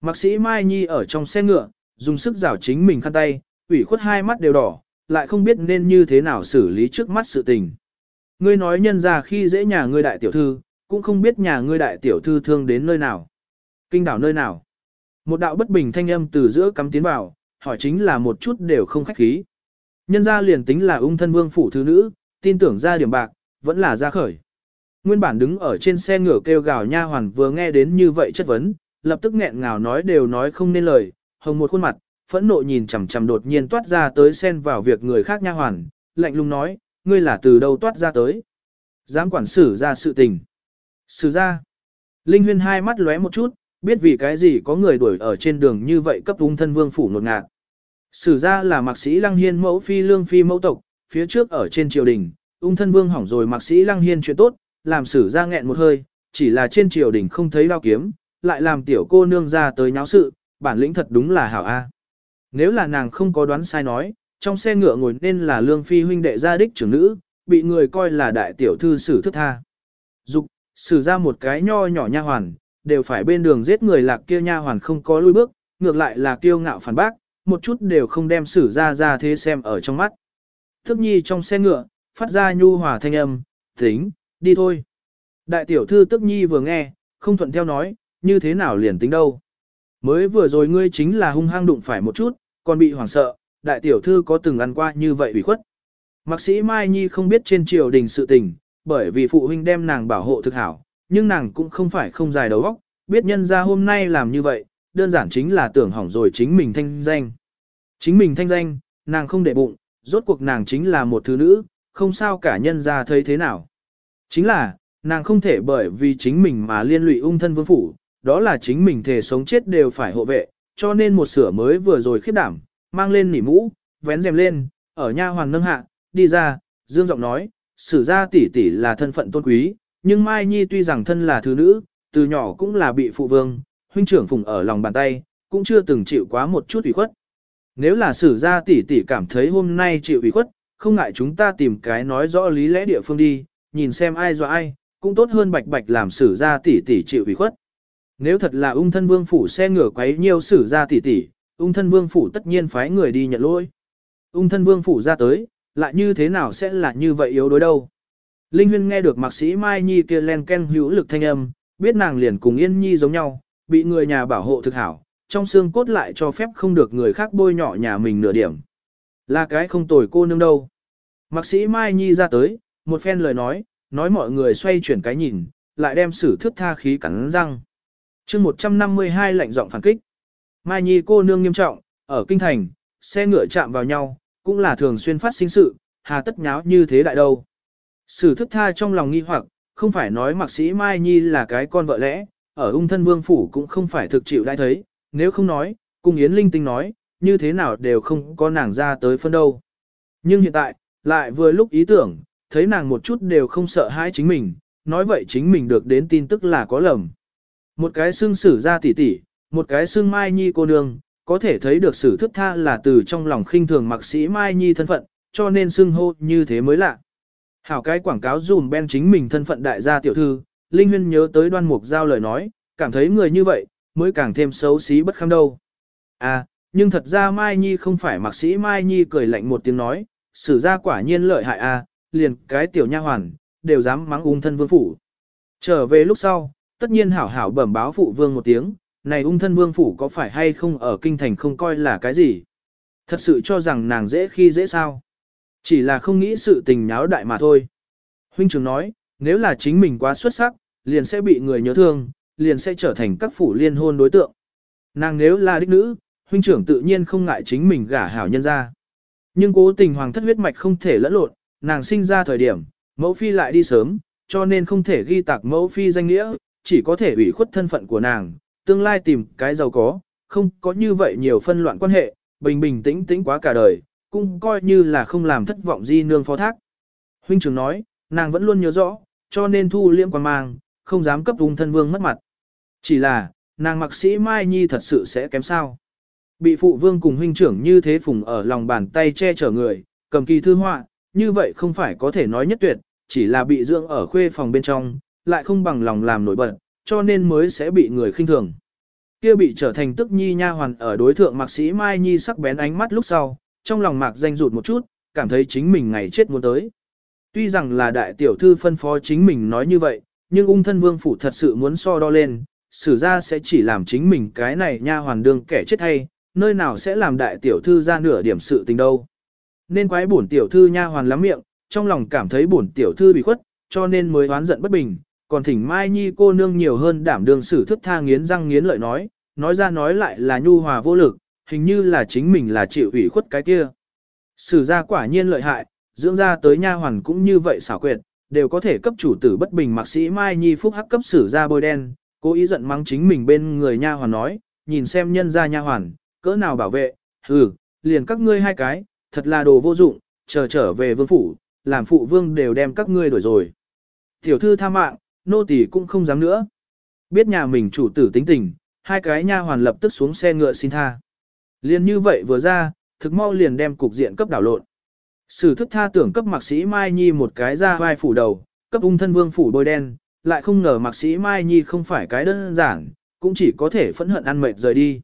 Mạc sĩ Mai Nhi ở trong xe ngựa, dùng sức rảo chính mình khăn tay, ủy khuất hai mắt đều đỏ, lại không biết nên như thế nào xử lý trước mắt sự tình. Ngươi nói nhân ra khi dễ nhà ngươi đại tiểu thư, cũng không biết nhà ngươi đại tiểu thư thương đến nơi nào. Kinh đảo nơi nào. Một đạo bất bình thanh âm từ giữa cắm tiến vào, hỏi chính là một chút đều không khách khí. Nhân ra liền tính là ung thân vương phủ thứ nữ, tin tưởng ra điểm bạc, vẫn là ra khởi. Nguyên bản đứng ở trên xe ngựa kêu gào nha hoàn vừa nghe đến như vậy chất vấn, lập tức nghẹn ngào nói đều nói không nên lời, hồng một khuôn mặt, phẫn nộ nhìn chằm chằm đột nhiên toát ra tới xen vào việc người khác nha hoàn, lạnh lùng nói, ngươi là từ đâu toát ra tới. Dám quản xử ra sự tình. Xử ra. Linh huyên hai mắt lóe một chút, biết vì cái gì có người đuổi ở trên đường như vậy cấp ung thân vương phủ nột ngạt. Sử ra là mạc sĩ lăng hiên mẫu phi lương phi mẫu tộc, phía trước ở trên triều đình, ung thân vương hỏng rồi mạc sĩ lăng hiên chuyện tốt, làm sử ra nghẹn một hơi, chỉ là trên triều đình không thấy đao kiếm, lại làm tiểu cô nương ra tới nháo sự, bản lĩnh thật đúng là hảo A. Nếu là nàng không có đoán sai nói, trong xe ngựa ngồi nên là lương phi huynh đệ gia đích trưởng nữ, bị người coi là đại tiểu thư sử thức tha. Dục, sử ra một cái nho nhỏ nha hoàn, đều phải bên đường giết người lạc kia nha hoàn không có lui bước, ngược lại là kiêu ngạo phản bác, một chút đều không đem sử ra ra thế xem ở trong mắt. Thức nhi trong xe ngựa, phát ra nhu hòa thanh âm, tính, đi thôi. Đại tiểu thư tức nhi vừa nghe, không thuận theo nói, như thế nào liền tính đâu. Mới vừa rồi ngươi chính là hung hăng đụng phải một chút, còn bị hoảng sợ, đại tiểu thư có từng ăn qua như vậy ủy khuất. Mạc sĩ Mai Nhi không biết trên triều đình sự tình, bởi vì phụ huynh đem nàng bảo hộ thực hảo, nhưng nàng cũng không phải không dài đầu óc, biết nhân ra hôm nay làm như vậy, đơn giản chính là tưởng hỏng rồi chính mình thanh danh. Chính mình thanh danh, nàng không để bụng, rốt cuộc nàng chính là một thứ nữ, không sao cả nhân ra thấy thế nào. Chính là, nàng không thể bởi vì chính mình mà liên lụy ung thân vương phủ, đó là chính mình thể sống chết đều phải hộ vệ, cho nên một sửa mới vừa rồi khiết đảm, mang lên nỉ mũ, vén rèm lên, ở nha hoàng nâng hạ, đi ra, dương giọng nói, sử ra tỷ tỷ là thân phận tôn quý, nhưng Mai Nhi tuy rằng thân là thứ nữ, từ nhỏ cũng là bị phụ vương, huynh trưởng phùng ở lòng bàn tay, cũng chưa từng chịu quá một chút ủy khuất. Nếu là sử ra tỷ tỷ cảm thấy hôm nay chịu ủy khuất, không ngại chúng ta tìm cái nói rõ lý lẽ địa phương đi, nhìn xem ai do ai, cũng tốt hơn bạch bạch làm sử ra tỷ tỷ chịu ủy khuất. Nếu thật là ung thân vương phủ xe ngửa quấy nhiều sử ra tỷ tỷ, ung thân vương phủ tất nhiên phái người đi nhận lỗi. Ung thân vương phủ ra tới, lại như thế nào sẽ là như vậy yếu đối đâu. Linh Huyên nghe được mạc sĩ Mai Nhi kia len ken hữu lực thanh âm, biết nàng liền cùng Yên Nhi giống nhau, bị người nhà bảo hộ thực hảo, trong xương cốt lại cho phép không được người khác bôi nhỏ nhà mình nửa điểm. Là cái không tồi cô nương đâu. Mạc sĩ Mai Nhi ra tới, một phen lời nói, nói mọi người xoay chuyển cái nhìn, lại đem sử thước tha khí cắn răng chương 152 lệnh giọng phản kích. Mai Nhi cô nương nghiêm trọng, ở kinh thành, xe ngựa chạm vào nhau, cũng là thường xuyên phát sinh sự, hà tất nháo như thế đại đâu. Sử thức tha trong lòng nghi hoặc, không phải nói mạc sĩ Mai Nhi là cái con vợ lẽ, ở ung thân vương phủ cũng không phải thực chịu đại thấy, nếu không nói, cùng Yến Linh Tinh nói, như thế nào đều không có nàng ra tới phân đâu. Nhưng hiện tại, lại vừa lúc ý tưởng, thấy nàng một chút đều không sợ hãi chính mình, nói vậy chính mình được đến tin tức là có lầm. Một cái xương sử ra tỷ tỷ, một cái xương Mai Nhi cô nương, có thể thấy được sử thức tha là từ trong lòng khinh thường mặc sĩ Mai Nhi thân phận, cho nên xưng hô như thế mới lạ. Hảo cái quảng cáo dùm ben chính mình thân phận đại gia tiểu thư, Linh Huyên nhớ tới đoan mục giao lời nói, cảm thấy người như vậy, mới càng thêm xấu xí bất kham đâu. À, nhưng thật ra Mai Nhi không phải mạc sĩ Mai Nhi cười lạnh một tiếng nói, sử ra quả nhiên lợi hại à, liền cái tiểu nha hoàn, đều dám mắng ung thân vương phủ. Trở về lúc sau, tất nhiên hảo hảo bẩm báo phụ vương một tiếng, này ung thân vương phủ có phải hay không ở kinh thành không coi là cái gì. Thật sự cho rằng nàng dễ khi dễ sao. Chỉ là không nghĩ sự tình nháo đại mà thôi. Huynh trưởng nói, nếu là chính mình quá xuất sắc, liền sẽ bị người nhớ thương, liền sẽ trở thành các phủ liên hôn đối tượng. Nàng nếu là đích nữ, huynh trưởng tự nhiên không ngại chính mình gả hảo nhân ra. Nhưng cố tình hoàng thất huyết mạch không thể lẫn lộn, nàng sinh ra thời điểm, mẫu phi lại đi sớm, cho nên không thể ghi tạc mẫu phi danh nghĩa, chỉ có thể ủy khuất thân phận của nàng, tương lai tìm cái giàu có, không có như vậy nhiều phân loạn quan hệ, bình bình tĩnh tĩnh quá cả đời, cũng coi như là không làm thất vọng di nương phó thác. Huynh trưởng nói, nàng vẫn luôn nhớ rõ, cho nên thu liễm quan mang, không dám cấp vùng thân vương mất mặt. Chỉ là, nàng mặc sĩ Mai Nhi thật sự sẽ kém sao. Bị phụ vương cùng huynh trưởng như thế phùng ở lòng bàn tay che chở người, cầm kỳ thư họa, như vậy không phải có thể nói nhất tuyệt, chỉ là bị dưỡng ở khuê phòng bên trong, lại không bằng lòng làm nổi bật, cho nên mới sẽ bị người khinh thường. Kia bị trở thành tức nhi nha hoàn ở đối thượng mạc sĩ Mai Nhi sắc bén ánh mắt lúc sau, trong lòng mạc danh rụt một chút, cảm thấy chính mình ngày chết muốn tới. Tuy rằng là đại tiểu thư phân phó chính mình nói như vậy, nhưng ung thân vương phủ thật sự muốn so đo lên, xử ra sẽ chỉ làm chính mình cái này nha hoàn đương kẻ chết hay, nơi nào sẽ làm đại tiểu thư ra nửa điểm sự tình đâu. Nên quái bổn tiểu thư nha hoàn lắm miệng, trong lòng cảm thấy bổn tiểu thư bị khuất, cho nên mới oán giận bất bình, còn thỉnh Mai Nhi cô nương nhiều hơn đảm đương sử thức tha nghiến răng nghiến lợi nói, nói ra nói lại là nhu hòa vô lực, hình như là chính mình là chịu ủy khuất cái kia. Sử ra quả nhiên lợi hại, dưỡng ra tới nha hoàn cũng như vậy xảo quyệt, đều có thể cấp chủ tử bất bình mạc sĩ Mai Nhi phúc hắc cấp sử ra bôi đen, cố ý giận mắng chính mình bên người nha hoàn nói, nhìn xem nhân gia nha hoàn, cỡ nào bảo vệ, hừ, liền các ngươi hai cái, thật là đồ vô dụng, chờ trở về vương phủ, làm phụ vương đều đem các ngươi đuổi rồi. Tiểu thư tha mạng, nô tỳ cũng không dám nữa. Biết nhà mình chủ tử tính tình, hai cái nha hoàn lập tức xuống xe ngựa xin tha. Liên như vậy vừa ra, thực mau liền đem cục diện cấp đảo lộn. Sử thức tha tưởng cấp mạc sĩ Mai Nhi một cái ra vai phủ đầu, cấp ung thân vương phủ bôi đen, lại không ngờ mạc sĩ Mai Nhi không phải cái đơn giản, cũng chỉ có thể phẫn hận ăn mệt rời đi.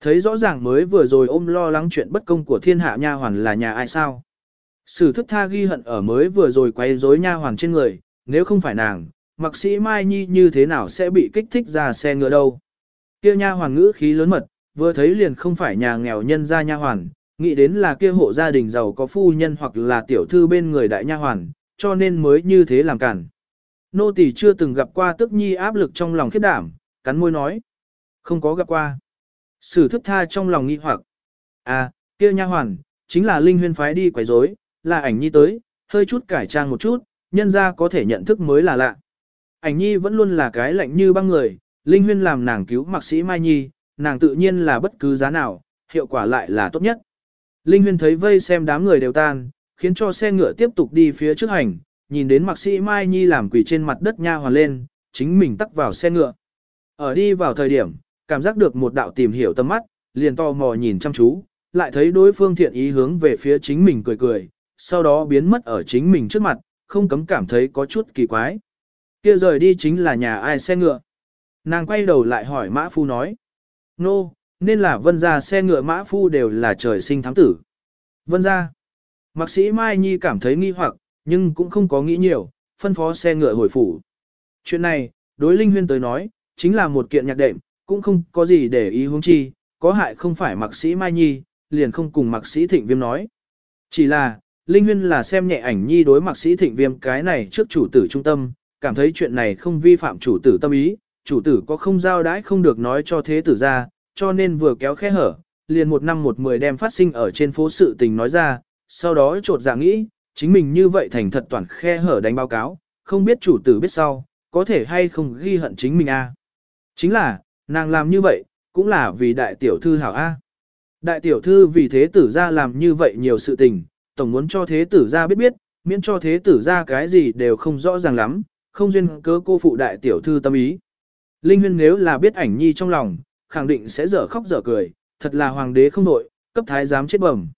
Thấy rõ ràng mới vừa rồi ôm lo lắng chuyện bất công của thiên hạ nha hoàn là nhà ai sao. Sử thức tha ghi hận ở mới vừa rồi quay rối nha hoàn trên người, nếu không phải nàng, Mặc sĩ Mai Nhi như thế nào sẽ bị kích thích ra xe ngựa đâu. Kia nha hoàn ngữ khí lớn mật, vừa thấy liền không phải nhà nghèo nhân gia nha hoàn, nghĩ đến là kia hộ gia đình giàu có phu nhân hoặc là tiểu thư bên người đại nha hoàn, cho nên mới như thế làm cản. Nô tỳ chưa từng gặp qua tức nhi áp lực trong lòng khiếp đảm, cắn môi nói. Không có gặp qua. Sử thức tha trong lòng nghi hoặc. À, kia nha hoàn, chính là linh huyên phái đi quấy rối, là ảnh nhi tới, hơi chút cải trang một chút, nhân ra có thể nhận thức mới là lạ. Ảnh nhi vẫn luôn là cái lạnh như băng người, Linh Huyên làm nàng cứu mạc sĩ Mai Nhi, nàng tự nhiên là bất cứ giá nào, hiệu quả lại là tốt nhất. Linh Huyên thấy vây xem đám người đều tan, khiến cho xe ngựa tiếp tục đi phía trước hành, nhìn đến mạc sĩ Mai Nhi làm quỷ trên mặt đất nha hoàn lên, chính mình tắt vào xe ngựa. Ở đi vào thời điểm, cảm giác được một đạo tìm hiểu tâm mắt, liền to mò nhìn chăm chú, lại thấy đối phương thiện ý hướng về phía chính mình cười cười, sau đó biến mất ở chính mình trước mặt, không cấm cảm thấy có chút kỳ quái. Kia rời đi chính là nhà ai xe ngựa. Nàng quay đầu lại hỏi Mã Phu nói. Nô, no, nên là vân gia xe ngựa Mã Phu đều là trời sinh thám tử. Vân gia. Mạc sĩ Mai Nhi cảm thấy nghi hoặc, nhưng cũng không có nghĩ nhiều, phân phó xe ngựa hồi phủ. Chuyện này, đối Linh Huyên tới nói, chính là một kiện nhạc đệm, cũng không có gì để ý hướng chi, có hại không phải mạc sĩ Mai Nhi, liền không cùng mạc sĩ Thịnh Viêm nói. Chỉ là, Linh Huyên là xem nhẹ ảnh nhi đối mạc sĩ Thịnh Viêm cái này trước chủ tử trung tâm, cảm thấy chuyện này không vi phạm chủ tử tâm ý, chủ tử có không giao đãi không được nói cho thế tử ra, cho nên vừa kéo khe hở, liền một năm một mười đem phát sinh ở trên phố sự tình nói ra, sau đó trột dạ nghĩ, chính mình như vậy thành thật toàn khe hở đánh báo cáo, không biết chủ tử biết sau, có thể hay không ghi hận chính mình a Chính là, nàng làm như vậy, cũng là vì đại tiểu thư hảo A. Đại tiểu thư vì thế tử ra làm như vậy nhiều sự tình, tổng muốn cho thế tử ra biết biết, miễn cho thế tử ra cái gì đều không rõ ràng lắm, không duyên cớ cô phụ đại tiểu thư tâm ý. Linh huyên nếu là biết ảnh nhi trong lòng, khẳng định sẽ dở khóc dở cười, thật là hoàng đế không nội, cấp thái giám chết bẩm.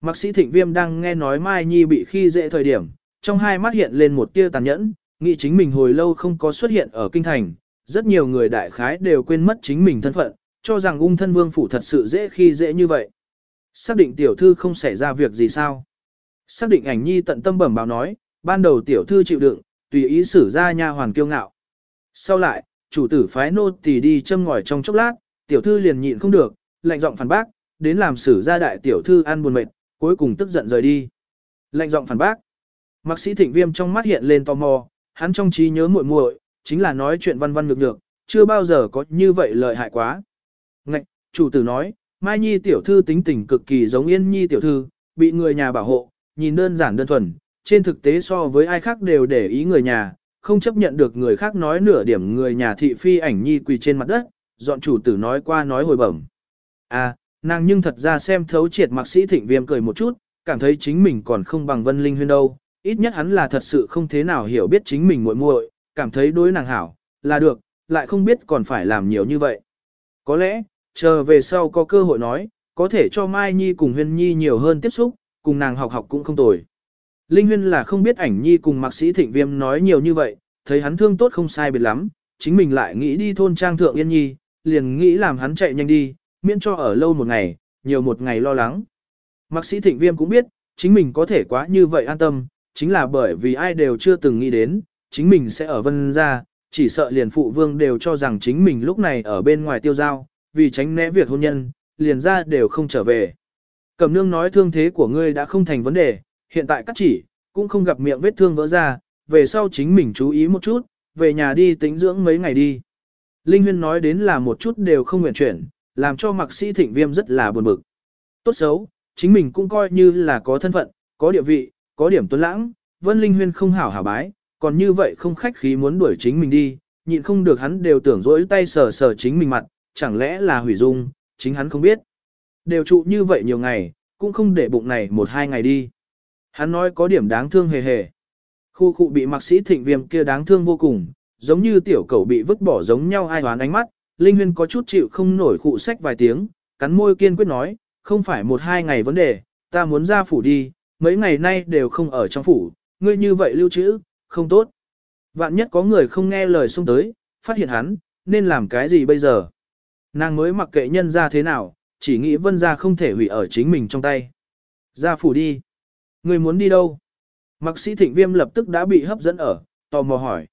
Mạc sĩ thịnh viêm đang nghe nói Mai Nhi bị khi dễ thời điểm, trong hai mắt hiện lên một tia tàn nhẫn, nghĩ chính mình hồi lâu không có xuất hiện ở kinh thành, rất nhiều người đại khái đều quên mất chính mình thân phận, cho rằng ung thân vương phủ thật sự dễ khi dễ như vậy. Xác định tiểu thư không xảy ra việc gì sao? Xác định ảnh nhi tận tâm bẩm báo nói, ban đầu tiểu thư chịu đựng, tùy ý xử ra nha hoàn kiêu ngạo. Sau lại, chủ tử phái nô tỳ đi châm ngòi trong chốc lát, tiểu thư liền nhịn không được, lạnh giọng phản bác, đến làm xử ra đại tiểu thư ăn buồn mệt, cuối cùng tức giận rời đi. Lạnh giọng phản bác. Mạc sĩ thịnh viêm trong mắt hiện lên tò mò, hắn trong trí nhớ muội muội, chính là nói chuyện văn văn ngược ngược chưa bao giờ có như vậy lợi hại quá. Ngạch, chủ tử nói, Mai Nhi tiểu thư tính tình cực kỳ giống Yên Nhi tiểu thư, bị người nhà bảo hộ, nhìn đơn giản đơn thuần, trên thực tế so với ai khác đều để ý người nhà, không chấp nhận được người khác nói nửa điểm người nhà thị phi ảnh Nhi quỳ trên mặt đất, dọn chủ tử nói qua nói hồi bẩm. À, nàng nhưng thật ra xem thấu triệt mạc sĩ thịnh viêm cười một chút, cảm thấy chính mình còn không bằng vân linh huyên đâu, ít nhất hắn là thật sự không thế nào hiểu biết chính mình muội muội, cảm thấy đối nàng hảo, là được, lại không biết còn phải làm nhiều như vậy. Có lẽ, chờ về sau có cơ hội nói, có thể cho Mai Nhi cùng Huyên Nhi nhiều hơn tiếp xúc, cùng nàng học học cũng không tồi. Linh Huyên là không biết ảnh Nhi cùng mạc sĩ thịnh viêm nói nhiều như vậy, thấy hắn thương tốt không sai biệt lắm, chính mình lại nghĩ đi thôn trang thượng Yên Nhi, liền nghĩ làm hắn chạy nhanh đi, miễn cho ở lâu một ngày, nhiều một ngày lo lắng. Mạc sĩ thịnh viêm cũng biết, chính mình có thể quá như vậy an tâm, chính là bởi vì ai đều chưa từng nghĩ đến, chính mình sẽ ở vân gia, chỉ sợ liền phụ vương đều cho rằng chính mình lúc này ở bên ngoài tiêu giao, vì tránh né việc hôn nhân, liền ra đều không trở về. Cẩm nương nói thương thế của ngươi đã không thành vấn đề, hiện tại cắt chỉ, cũng không gặp miệng vết thương vỡ ra, về sau chính mình chú ý một chút, về nhà đi tính dưỡng mấy ngày đi. Linh Huyên nói đến là một chút đều không nguyện chuyển, làm cho mặc sĩ thịnh viêm rất là buồn bực. Tốt xấu, chính mình cũng coi như là có thân phận, có địa vị, có điểm tuấn lãng, Vân Linh Huyên không hảo hảo bái, còn như vậy không khách khí muốn đuổi chính mình đi, nhịn không được hắn đều tưởng rỗi tay sờ sờ chính mình mặt, chẳng lẽ là hủy dung, chính hắn không biết. Đều trụ như vậy nhiều ngày, cũng không để bụng này một hai ngày đi. Hắn nói có điểm đáng thương hề hề. Khu khu bị mạc sĩ thịnh viêm kia đáng thương vô cùng, giống như tiểu cầu bị vứt bỏ giống nhau ai hoán ánh mắt, Linh Huyên có chút chịu không nổi cụ sách vài tiếng, cắn môi kiên quyết nói, không phải một hai ngày vấn đề, ta muốn ra phủ đi, mấy ngày nay đều không ở trong phủ, ngươi như vậy lưu trữ, không tốt. Vạn nhất có người không nghe lời xung tới, phát hiện hắn, nên làm cái gì bây giờ? Nàng mới mặc kệ nhân ra thế nào, chỉ nghĩ vân ra không thể hủy ở chính mình trong tay. Ra phủ đi. Người muốn đi đâu? Mặc sĩ thịnh viêm lập tức đã bị hấp dẫn ở, tò mò hỏi.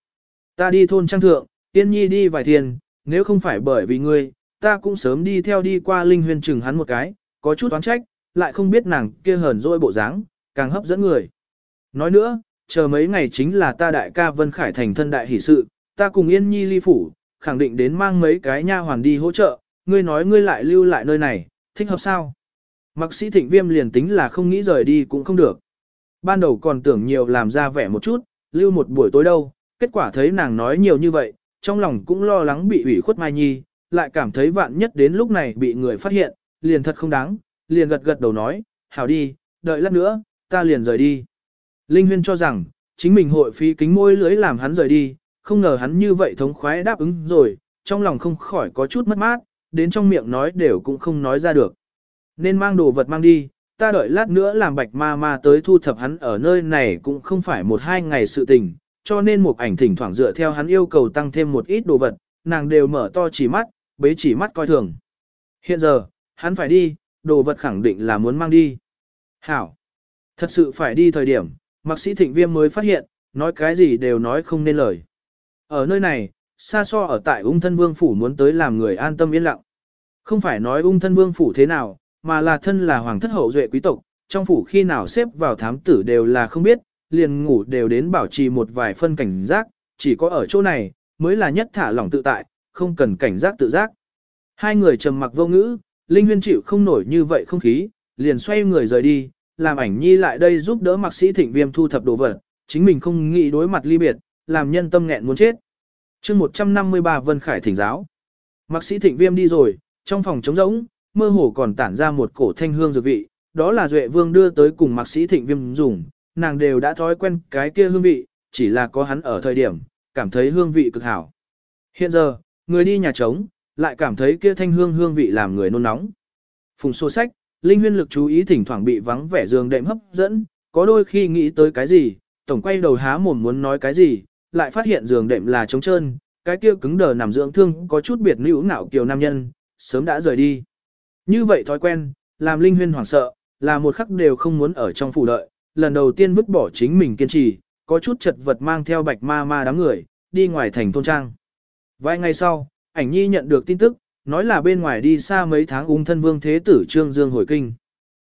Ta đi thôn trang thượng, tiên nhi đi vài thiền, nếu không phải bởi vì ngươi, ta cũng sớm đi theo đi qua linh huyền chừng hắn một cái, có chút oán trách, lại không biết nàng kia hờn dỗi bộ dáng, càng hấp dẫn người. Nói nữa, chờ mấy ngày chính là ta đại ca Vân Khải thành thân đại hỷ sự, ta cùng Yên Nhi ly phủ, khẳng định đến mang mấy cái nha hoàn đi hỗ trợ, ngươi nói ngươi lại lưu lại nơi này, thích hợp sao? Mặc sĩ thịnh viêm liền tính là không nghĩ rời đi cũng không được. Ban đầu còn tưởng nhiều làm ra vẻ một chút, lưu một buổi tối đâu, kết quả thấy nàng nói nhiều như vậy, trong lòng cũng lo lắng bị ủy khuất Mai Nhi, lại cảm thấy vạn nhất đến lúc này bị người phát hiện, liền thật không đáng, liền gật gật đầu nói, hảo đi, đợi lát nữa, ta liền rời đi. Linh Huyên cho rằng, chính mình hội phí kính môi lưới làm hắn rời đi, không ngờ hắn như vậy thống khoái đáp ứng rồi, trong lòng không khỏi có chút mất mát, đến trong miệng nói đều cũng không nói ra được. Nên mang đồ vật mang đi, ta đợi lát nữa làm bạch ma ma tới thu thập hắn ở nơi này cũng không phải một hai ngày sự tình, cho nên một ảnh thỉnh thoảng dựa theo hắn yêu cầu tăng thêm một ít đồ vật, nàng đều mở to chỉ mắt, bế chỉ mắt coi thường. Hiện giờ, hắn phải đi, đồ vật khẳng định là muốn mang đi. Hảo! Thật sự phải đi thời điểm, mạc sĩ thịnh viêm mới phát hiện, nói cái gì đều nói không nên lời. Ở nơi này, xa so ở tại ung thân vương phủ muốn tới làm người an tâm yên lặng. Không phải nói ung thân vương phủ thế nào, mà là thân là hoàng thất hậu duệ quý tộc, trong phủ khi nào xếp vào thám tử đều là không biết, liền ngủ đều đến bảo trì một vài phân cảnh giác, chỉ có ở chỗ này, mới là nhất thả lỏng tự tại, không cần cảnh giác tự giác. Hai người trầm mặc vô ngữ, Linh Huyên chịu không nổi như vậy không khí, liền xoay người rời đi, làm ảnh nhi lại đây giúp đỡ mạc sĩ thịnh viêm thu thập đồ vật, chính mình không nghĩ đối mặt ly biệt, làm nhân tâm nghẹn muốn chết. chương 153 Vân Khải thỉnh giáo. Mạc sĩ thịnh viêm đi rồi, trong phòng trống rỗng, mơ hồ còn tản ra một cổ thanh hương dược vị, đó là Duệ Vương đưa tới cùng mạc sĩ thịnh viêm dùng, nàng đều đã thói quen cái kia hương vị, chỉ là có hắn ở thời điểm, cảm thấy hương vị cực hảo. Hiện giờ, người đi nhà trống, lại cảm thấy kia thanh hương hương vị làm người nôn nóng. Phùng xô sách, Linh Huyên lực chú ý thỉnh thoảng bị vắng vẻ giường đệm hấp dẫn, có đôi khi nghĩ tới cái gì, tổng quay đầu há mồm muốn nói cái gì, lại phát hiện giường đệm là trống trơn, cái kia cứng đờ nằm dưỡng thương có chút biệt nữ nạo kiều nam nhân, sớm đã rời đi. Như vậy thói quen, làm Linh Huyên hoảng sợ, là một khắc đều không muốn ở trong phủ đợi, lần đầu tiên vứt bỏ chính mình kiên trì, có chút chật vật mang theo bạch ma ma đám người, đi ngoài thành thôn trang. Vài ngày sau, ảnh nhi nhận được tin tức, nói là bên ngoài đi xa mấy tháng ung thân vương thế tử Trương Dương hồi kinh.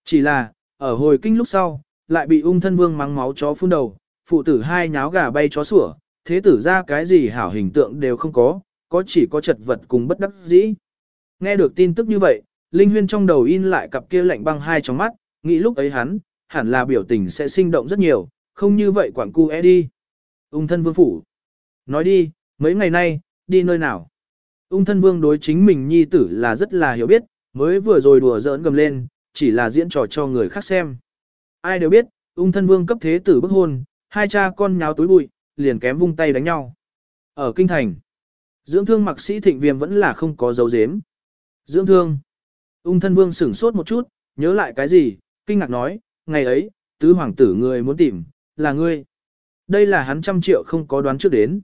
Chỉ là, ở hồi kinh lúc sau, lại bị ung thân vương mắng máu chó phun đầu, phụ tử hai nháo gà bay chó sủa, thế tử ra cái gì hảo hình tượng đều không có, có chỉ có chật vật cùng bất đắc dĩ. Nghe được tin tức như vậy, Linh Huyên trong đầu in lại cặp kia lạnh băng hai trong mắt, nghĩ lúc ấy hắn, hẳn là biểu tình sẽ sinh động rất nhiều, không như vậy quảng cu e đi. Ung thân vương phủ. Nói đi, mấy ngày nay, đi nơi nào? Ung thân vương đối chính mình nhi tử là rất là hiểu biết, mới vừa rồi đùa giỡn gầm lên, chỉ là diễn trò cho người khác xem. Ai đều biết, ung thân vương cấp thế tử bức hôn, hai cha con nháo túi bụi, liền kém vung tay đánh nhau. Ở kinh thành, dưỡng thương mặc sĩ thịnh viêm vẫn là không có dấu dếm. Dưỡng thương. Ung thân vương sửng sốt một chút, nhớ lại cái gì, kinh ngạc nói, ngày ấy, tứ hoàng tử người muốn tìm, là ngươi. Đây là hắn trăm triệu không có đoán trước đến.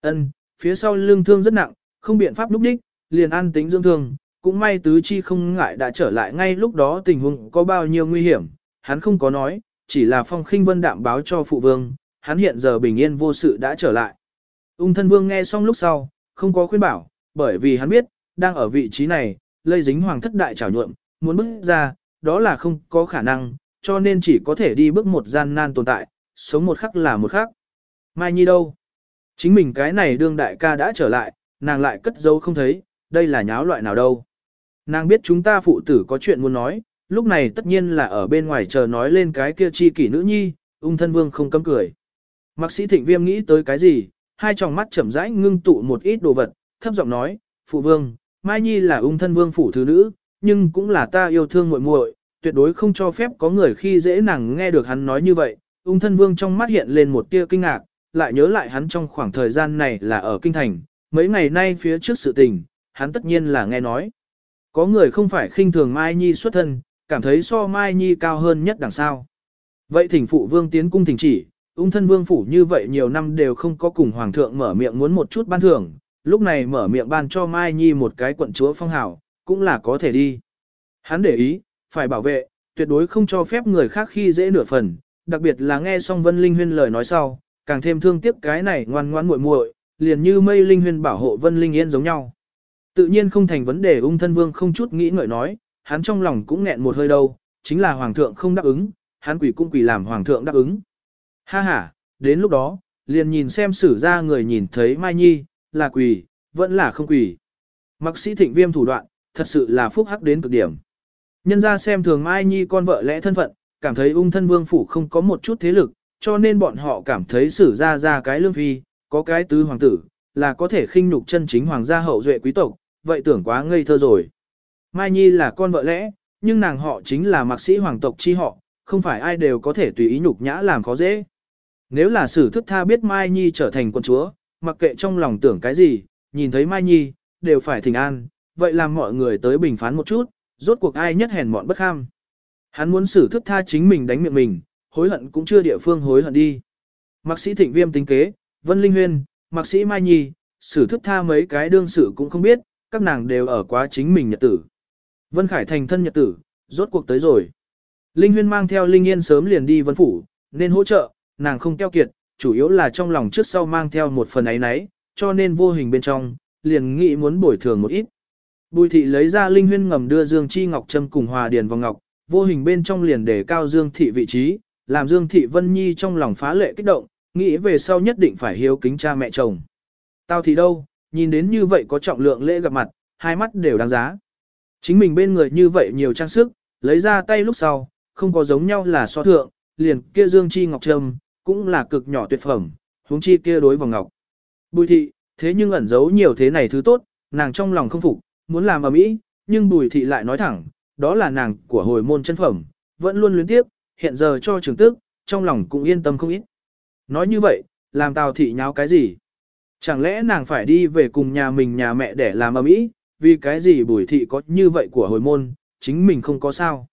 Ân, phía sau lưng thương rất nặng, không biện pháp lúc đích, liền an tính dưỡng thương, cũng may tứ chi không ngại đã trở lại ngay lúc đó tình huống có bao nhiêu nguy hiểm, hắn không có nói, chỉ là phong khinh vân đạm báo cho phụ vương, hắn hiện giờ bình yên vô sự đã trở lại. Ung thân vương nghe xong lúc sau, không có khuyên bảo, bởi vì hắn biết, đang ở vị trí này, lây dính hoàng thất đại trảo nhuộm, muốn bước ra, đó là không có khả năng, cho nên chỉ có thể đi bước một gian nan tồn tại, sống một khắc là một khắc. Mai Nhi đâu? Chính mình cái này đương đại ca đã trở lại, nàng lại cất dấu không thấy, đây là nháo loại nào đâu. Nàng biết chúng ta phụ tử có chuyện muốn nói, lúc này tất nhiên là ở bên ngoài chờ nói lên cái kia chi kỷ nữ nhi, ung thân vương không cấm cười. Mạc sĩ thịnh viêm nghĩ tới cái gì, hai tròng mắt chậm rãi ngưng tụ một ít đồ vật, thấp giọng nói, phụ vương, Mai Nhi là ung thân vương phủ thứ nữ, nhưng cũng là ta yêu thương muội muội, tuyệt đối không cho phép có người khi dễ nàng nghe được hắn nói như vậy. Ung thân vương trong mắt hiện lên một tia kinh ngạc, lại nhớ lại hắn trong khoảng thời gian này là ở kinh thành, mấy ngày nay phía trước sự tình, hắn tất nhiên là nghe nói. Có người không phải khinh thường Mai Nhi xuất thân, cảm thấy so Mai Nhi cao hơn nhất đằng sau. Vậy thỉnh phụ vương tiến cung thỉnh chỉ, ung thân vương phủ như vậy nhiều năm đều không có cùng hoàng thượng mở miệng muốn một chút ban thưởng, lúc này mở miệng ban cho Mai Nhi một cái quận chúa phong hào, cũng là có thể đi. Hắn để ý, phải bảo vệ, tuyệt đối không cho phép người khác khi dễ nửa phần, đặc biệt là nghe xong Vân Linh Huyên lời nói sau, càng thêm thương tiếc cái này ngoan ngoãn muội muội, liền như mây linh huyên bảo hộ Vân Linh Yên giống nhau. Tự nhiên không thành vấn đề ung thân vương không chút nghĩ ngợi nói, hắn trong lòng cũng nghẹn một hơi đâu, chính là hoàng thượng không đáp ứng, hắn quỷ cung quỷ làm hoàng thượng đáp ứng. Ha ha, đến lúc đó, liền nhìn xem sử ra người nhìn thấy Mai Nhi, là quỳ, vẫn là không quỳ. Mặc sĩ thịnh viêm thủ đoạn, thật sự là phúc hắc đến cực điểm. Nhân ra xem thường Mai Nhi con vợ lẽ thân phận, cảm thấy ung thân vương phủ không có một chút thế lực, cho nên bọn họ cảm thấy sử ra ra cái lương phi, có cái tứ hoàng tử, là có thể khinh nhục chân chính hoàng gia hậu duệ quý tộc, vậy tưởng quá ngây thơ rồi. Mai Nhi là con vợ lẽ, nhưng nàng họ chính là mạc sĩ hoàng tộc chi họ, không phải ai đều có thể tùy ý nhục nhã làm khó dễ. Nếu là sử thức tha biết Mai Nhi trở thành quân chúa, mặc kệ trong lòng tưởng cái gì, nhìn thấy Mai Nhi, đều phải thỉnh an, vậy làm mọi người tới bình phán một chút, rốt cuộc ai nhất hèn mọn bất kham. Hắn muốn xử thức tha chính mình đánh miệng mình, hối hận cũng chưa địa phương hối hận đi. Mạc sĩ thịnh viêm tính kế, Vân Linh Huyên, Mạc sĩ Mai Nhi, xử thức tha mấy cái đương sự cũng không biết, các nàng đều ở quá chính mình nhật tử. Vân Khải thành thân nhật tử, rốt cuộc tới rồi. Linh Huyên mang theo Linh Yên sớm liền đi Vân Phủ, nên hỗ trợ, nàng không keo kiệt, chủ yếu là trong lòng trước sau mang theo một phần ấy nấy, cho nên vô hình bên trong, liền nghĩ muốn bồi thường một ít. Bùi thị lấy ra Linh Huyên ngầm đưa Dương Chi Ngọc Trâm cùng Hòa Điền vào Ngọc, vô hình bên trong liền để cao Dương Thị vị trí, làm Dương Thị Vân Nhi trong lòng phá lệ kích động, nghĩ về sau nhất định phải hiếu kính cha mẹ chồng. Tao thì đâu, nhìn đến như vậy có trọng lượng lễ gặp mặt, hai mắt đều đáng giá. Chính mình bên người như vậy nhiều trang sức, lấy ra tay lúc sau, không có giống nhau là so thượng, liền kia Dương Chi Ngọc Trâm, cũng là cực nhỏ tuyệt phẩm, huống chi kia đối vào ngọc. Bùi thị, thế nhưng ẩn giấu nhiều thế này thứ tốt, nàng trong lòng không phục, muốn làm ở mỹ, nhưng bùi thị lại nói thẳng, đó là nàng của hồi môn chân phẩm, vẫn luôn luyến tiếp, hiện giờ cho trường tức, trong lòng cũng yên tâm không ít. Nói như vậy, làm tào thị nháo cái gì? Chẳng lẽ nàng phải đi về cùng nhà mình nhà mẹ để làm ở mỹ, vì cái gì bùi thị có như vậy của hồi môn, chính mình không có sao.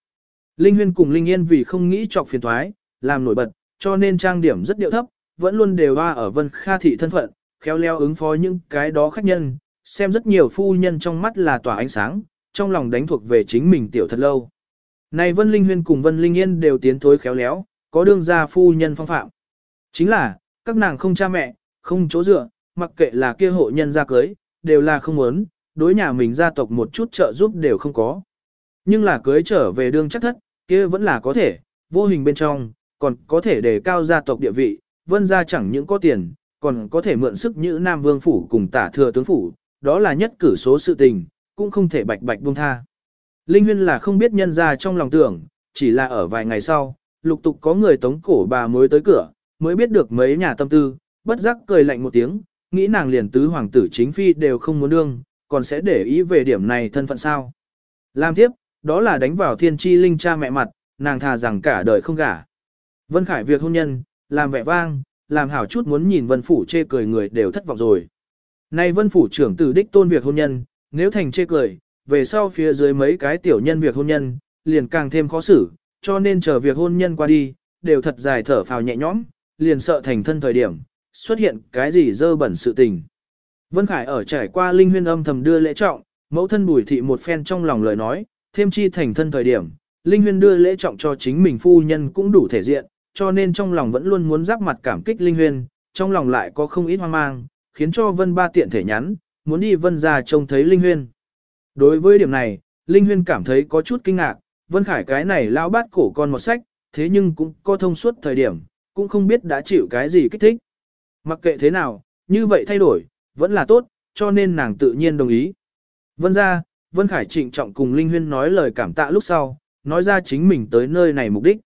Linh Huyên cùng Linh Yên vì không nghĩ trọc phiền thoái, làm nổi bật, cho nên trang điểm rất điệu thấp, vẫn luôn đều hoa ở Vân Kha thị thân phận, khéo leo ứng phó những cái đó khách nhân, xem rất nhiều phu nhân trong mắt là tỏa ánh sáng, trong lòng đánh thuộc về chính mình tiểu thật lâu. Này Vân Linh Huyên cùng Vân Linh Yên đều tiến thối khéo léo, có đương gia phu nhân phong phạm. Chính là, các nàng không cha mẹ, không chỗ dựa, mặc kệ là kia hộ nhân gia cưới, đều là không muốn, đối nhà mình gia tộc một chút trợ giúp đều không có. Nhưng là cưới trở về đương chắc thất, kia vẫn là có thể, vô hình bên trong, còn có thể đề cao gia tộc địa vị, vân gia chẳng những có tiền, còn có thể mượn sức như Nam Vương Phủ cùng tả thừa tướng Phủ, đó là nhất cử số sự tình, cũng không thể bạch bạch buông tha. Linh Huyên là không biết nhân ra trong lòng tưởng, chỉ là ở vài ngày sau, lục tục có người tống cổ bà mới tới cửa, mới biết được mấy nhà tâm tư, bất giác cười lạnh một tiếng, nghĩ nàng liền tứ hoàng tử chính phi đều không muốn đương, còn sẽ để ý về điểm này thân phận sao. Làm tiếp, đó là đánh vào thiên tri linh cha mẹ mặt, nàng thà rằng cả đời không gả. Vân Khải việc hôn nhân, làm vẻ vang, làm hảo chút muốn nhìn Vân Phủ chê cười người đều thất vọng rồi. Nay Vân Phủ trưởng tử đích tôn việc hôn nhân, nếu thành chê cười, về sau phía dưới mấy cái tiểu nhân việc hôn nhân, liền càng thêm khó xử, cho nên chờ việc hôn nhân qua đi, đều thật dài thở phào nhẹ nhõm, liền sợ thành thân thời điểm, xuất hiện cái gì dơ bẩn sự tình. Vân Khải ở trải qua linh huyên âm thầm đưa lễ trọng, mẫu thân bùi thị một phen trong lòng lời nói, thêm chi thành thân thời điểm, linh huyên đưa lễ trọng cho chính mình phu nhân cũng đủ thể diện, cho nên trong lòng vẫn luôn muốn giáp mặt cảm kích linh huyên, trong lòng lại có không ít hoang mang, khiến cho Vân ba tiện thể nhắn, muốn đi Vân ra trông thấy linh huyên. Đối với điểm này, linh huyên cảm thấy có chút kinh ngạc, Vân Khải cái này lão bát cổ con một sách, thế nhưng cũng có thông suốt thời điểm, cũng không biết đã chịu cái gì kích thích. Mặc kệ thế nào, như vậy thay đổi, vẫn là tốt, cho nên nàng tự nhiên đồng ý. Vân ra, Vân Khải trịnh trọng cùng Linh Huyên nói lời cảm tạ lúc sau, nói ra chính mình tới nơi này mục đích.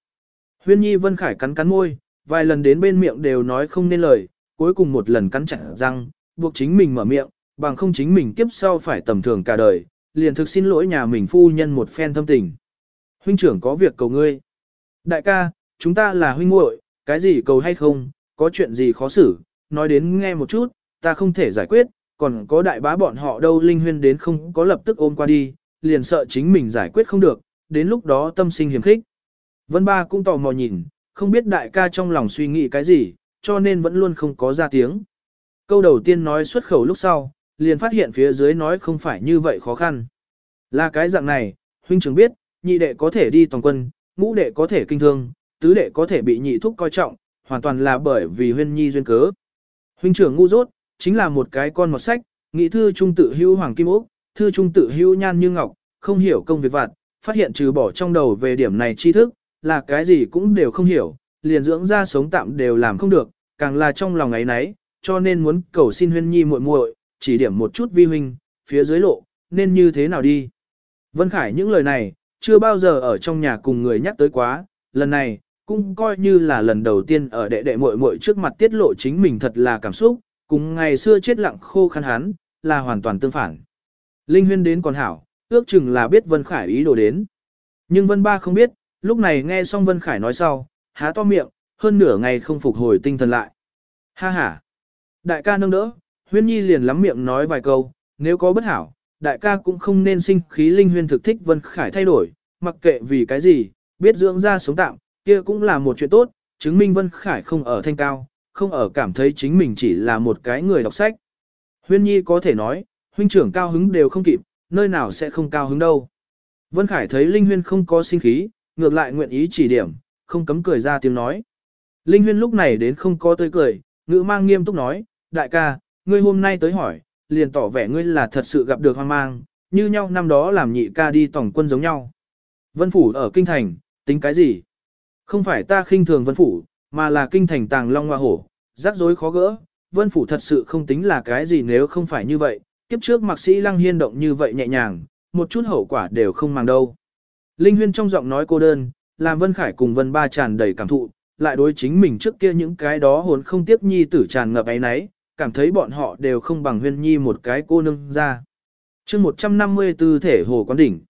Huyên Nhi Vân Khải cắn cắn môi, vài lần đến bên miệng đều nói không nên lời, cuối cùng một lần cắn chặt răng, buộc chính mình mở miệng, bằng không chính mình kiếp sau phải tầm thường cả đời, liền thực xin lỗi nhà mình phu nhân một phen thâm tình. Huynh trưởng có việc cầu ngươi. Đại ca, chúng ta là huynh muội, cái gì cầu hay không, có chuyện gì khó xử, nói đến nghe một chút, ta không thể giải quyết, còn có đại bá bọn họ đâu linh huyên đến không có lập tức ôm qua đi, liền sợ chính mình giải quyết không được, đến lúc đó tâm sinh hiểm khích. Vân ba cũng tò mò nhìn, không biết đại ca trong lòng suy nghĩ cái gì, cho nên vẫn luôn không có ra tiếng. Câu đầu tiên nói xuất khẩu lúc sau, liền phát hiện phía dưới nói không phải như vậy khó khăn. Là cái dạng này, huynh trưởng biết, nhị đệ có thể đi toàn quân, ngũ đệ có thể kinh thương, tứ đệ có thể bị nhị thúc coi trọng, hoàn toàn là bởi vì huyên nhi duyên cớ. Huynh trưởng ngu dốt, chính là một cái con một sách, nghị thư trung tự hưu hoàng kim ốc, thư trung tự hưu nhan như ngọc, không hiểu công việc vặt, phát hiện trừ bỏ trong đầu về điểm này tri thức, là cái gì cũng đều không hiểu, liền dưỡng ra sống tạm đều làm không được, càng là trong lòng ấy nấy, cho nên muốn cầu xin huyên nhi muội muội, chỉ điểm một chút vi huynh, phía dưới lộ, nên như thế nào đi. Vân Khải những lời này, chưa bao giờ ở trong nhà cùng người nhắc tới quá, lần này, cũng coi như là lần đầu tiên ở đệ đệ muội muội trước mặt tiết lộ chính mình thật là cảm xúc, cùng ngày xưa chết lặng khô khăn hắn, là hoàn toàn tương phản. Linh huyên đến còn hảo, ước chừng là biết Vân Khải ý đồ đến. Nhưng Vân Ba không biết, lúc này nghe xong Vân Khải nói sau, há to miệng, hơn nửa ngày không phục hồi tinh thần lại. Ha ha! Đại ca nâng đỡ, huyên nhi liền lắm miệng nói vài câu, nếu có bất hảo, đại ca cũng không nên sinh khí linh huyên thực thích Vân Khải thay đổi, mặc kệ vì cái gì, biết dưỡng ra sống tạm, kia cũng là một chuyện tốt, chứng minh Vân Khải không ở thanh cao, không ở cảm thấy chính mình chỉ là một cái người đọc sách. Huyên nhi có thể nói, huynh trưởng cao hứng đều không kịp, nơi nào sẽ không cao hứng đâu. Vân Khải thấy Linh Huyên không có sinh khí, ngược lại nguyện ý chỉ điểm, không cấm cười ra tiếng nói. Linh Huyên lúc này đến không có tươi cười, ngữ mang nghiêm túc nói, đại ca, ngươi hôm nay tới hỏi, liền tỏ vẻ ngươi là thật sự gặp được hoang mang, như nhau năm đó làm nhị ca đi tổng quân giống nhau. Vân Phủ ở Kinh Thành, tính cái gì? Không phải ta khinh thường Vân Phủ, mà là Kinh Thành tàng long hoa hổ, rắc rối khó gỡ. Vân Phủ thật sự không tính là cái gì nếu không phải như vậy, kiếp trước mạc sĩ lăng hiên động như vậy nhẹ nhàng, một chút hậu quả đều không mang đâu. Linh Huyên trong giọng nói cô đơn, làm Vân Khải cùng Vân Ba tràn đầy cảm thụ, lại đối chính mình trước kia những cái đó hồn không tiếc nhi tử tràn ngập ấy nấy, cảm thấy bọn họ đều không bằng Huyên Nhi một cái cô nương ra. chương 154 thể hồ quán đỉnh.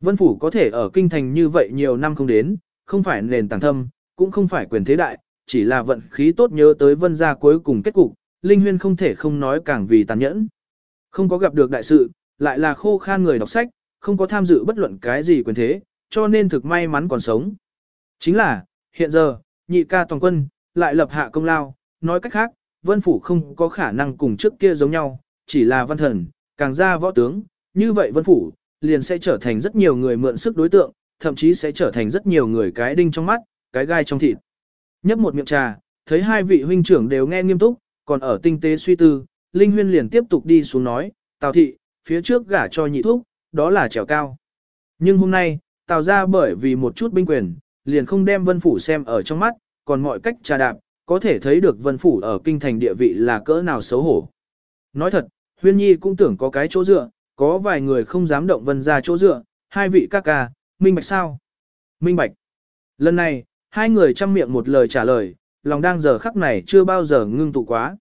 Vân Phủ có thể ở kinh thành như vậy nhiều năm không đến, không phải nền tảng thâm, cũng không phải quyền thế đại, chỉ là vận khí tốt nhớ tới Vân gia cuối cùng kết cục, Linh Huyên không thể không nói càng vì tàn nhẫn. Không có gặp được đại sự, lại là khô khan người đọc sách, không có tham dự bất luận cái gì quyền thế, cho nên thực may mắn còn sống. Chính là, hiện giờ, nhị ca toàn quân, lại lập hạ công lao, nói cách khác, vân phủ không có khả năng cùng trước kia giống nhau, chỉ là văn thần, càng ra võ tướng, như vậy vân phủ, liền sẽ trở thành rất nhiều người mượn sức đối tượng, thậm chí sẽ trở thành rất nhiều người cái đinh trong mắt, cái gai trong thịt. Nhấp một miệng trà, thấy hai vị huynh trưởng đều nghe nghiêm túc, còn ở tinh tế suy tư, Linh Huyên liền tiếp tục đi xuống nói, Tào thị, phía trước gả cho nhị thúc, đó là trèo cao. Nhưng hôm nay, Tào ra bởi vì một chút binh quyền, liền không đem Vân Phủ xem ở trong mắt, còn mọi cách trà đạp, có thể thấy được Vân Phủ ở kinh thành địa vị là cỡ nào xấu hổ. Nói thật, Huyên Nhi cũng tưởng có cái chỗ dựa, có vài người không dám động Vân ra chỗ dựa, hai vị ca ca, minh bạch sao? Minh bạch. Lần này, hai người chăm miệng một lời trả lời, lòng đang giờ khắc này chưa bao giờ ngưng tụ quá.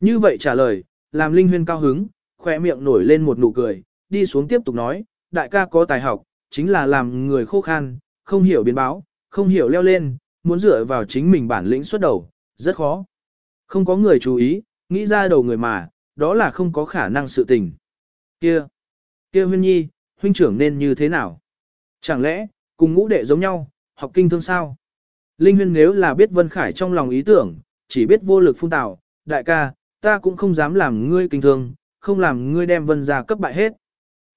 Như vậy trả lời, làm Linh Huyên cao hứng, khoe miệng nổi lên một nụ cười, đi xuống tiếp tục nói, đại ca có tài học, chính là làm người khô khan, không hiểu biến báo, không hiểu leo lên, muốn dựa vào chính mình bản lĩnh xuất đầu, rất khó. Không có người chú ý, nghĩ ra đầu người mà, đó là không có khả năng sự tình. Kia, kia huyên nhi, huynh trưởng nên như thế nào? Chẳng lẽ, cùng ngũ đệ giống nhau, học kinh thương sao? Linh huyên nếu là biết Vân Khải trong lòng ý tưởng, chỉ biết vô lực phun tạo, đại ca, ta cũng không dám làm ngươi kinh thương, không làm ngươi đem vân ra cấp bại hết.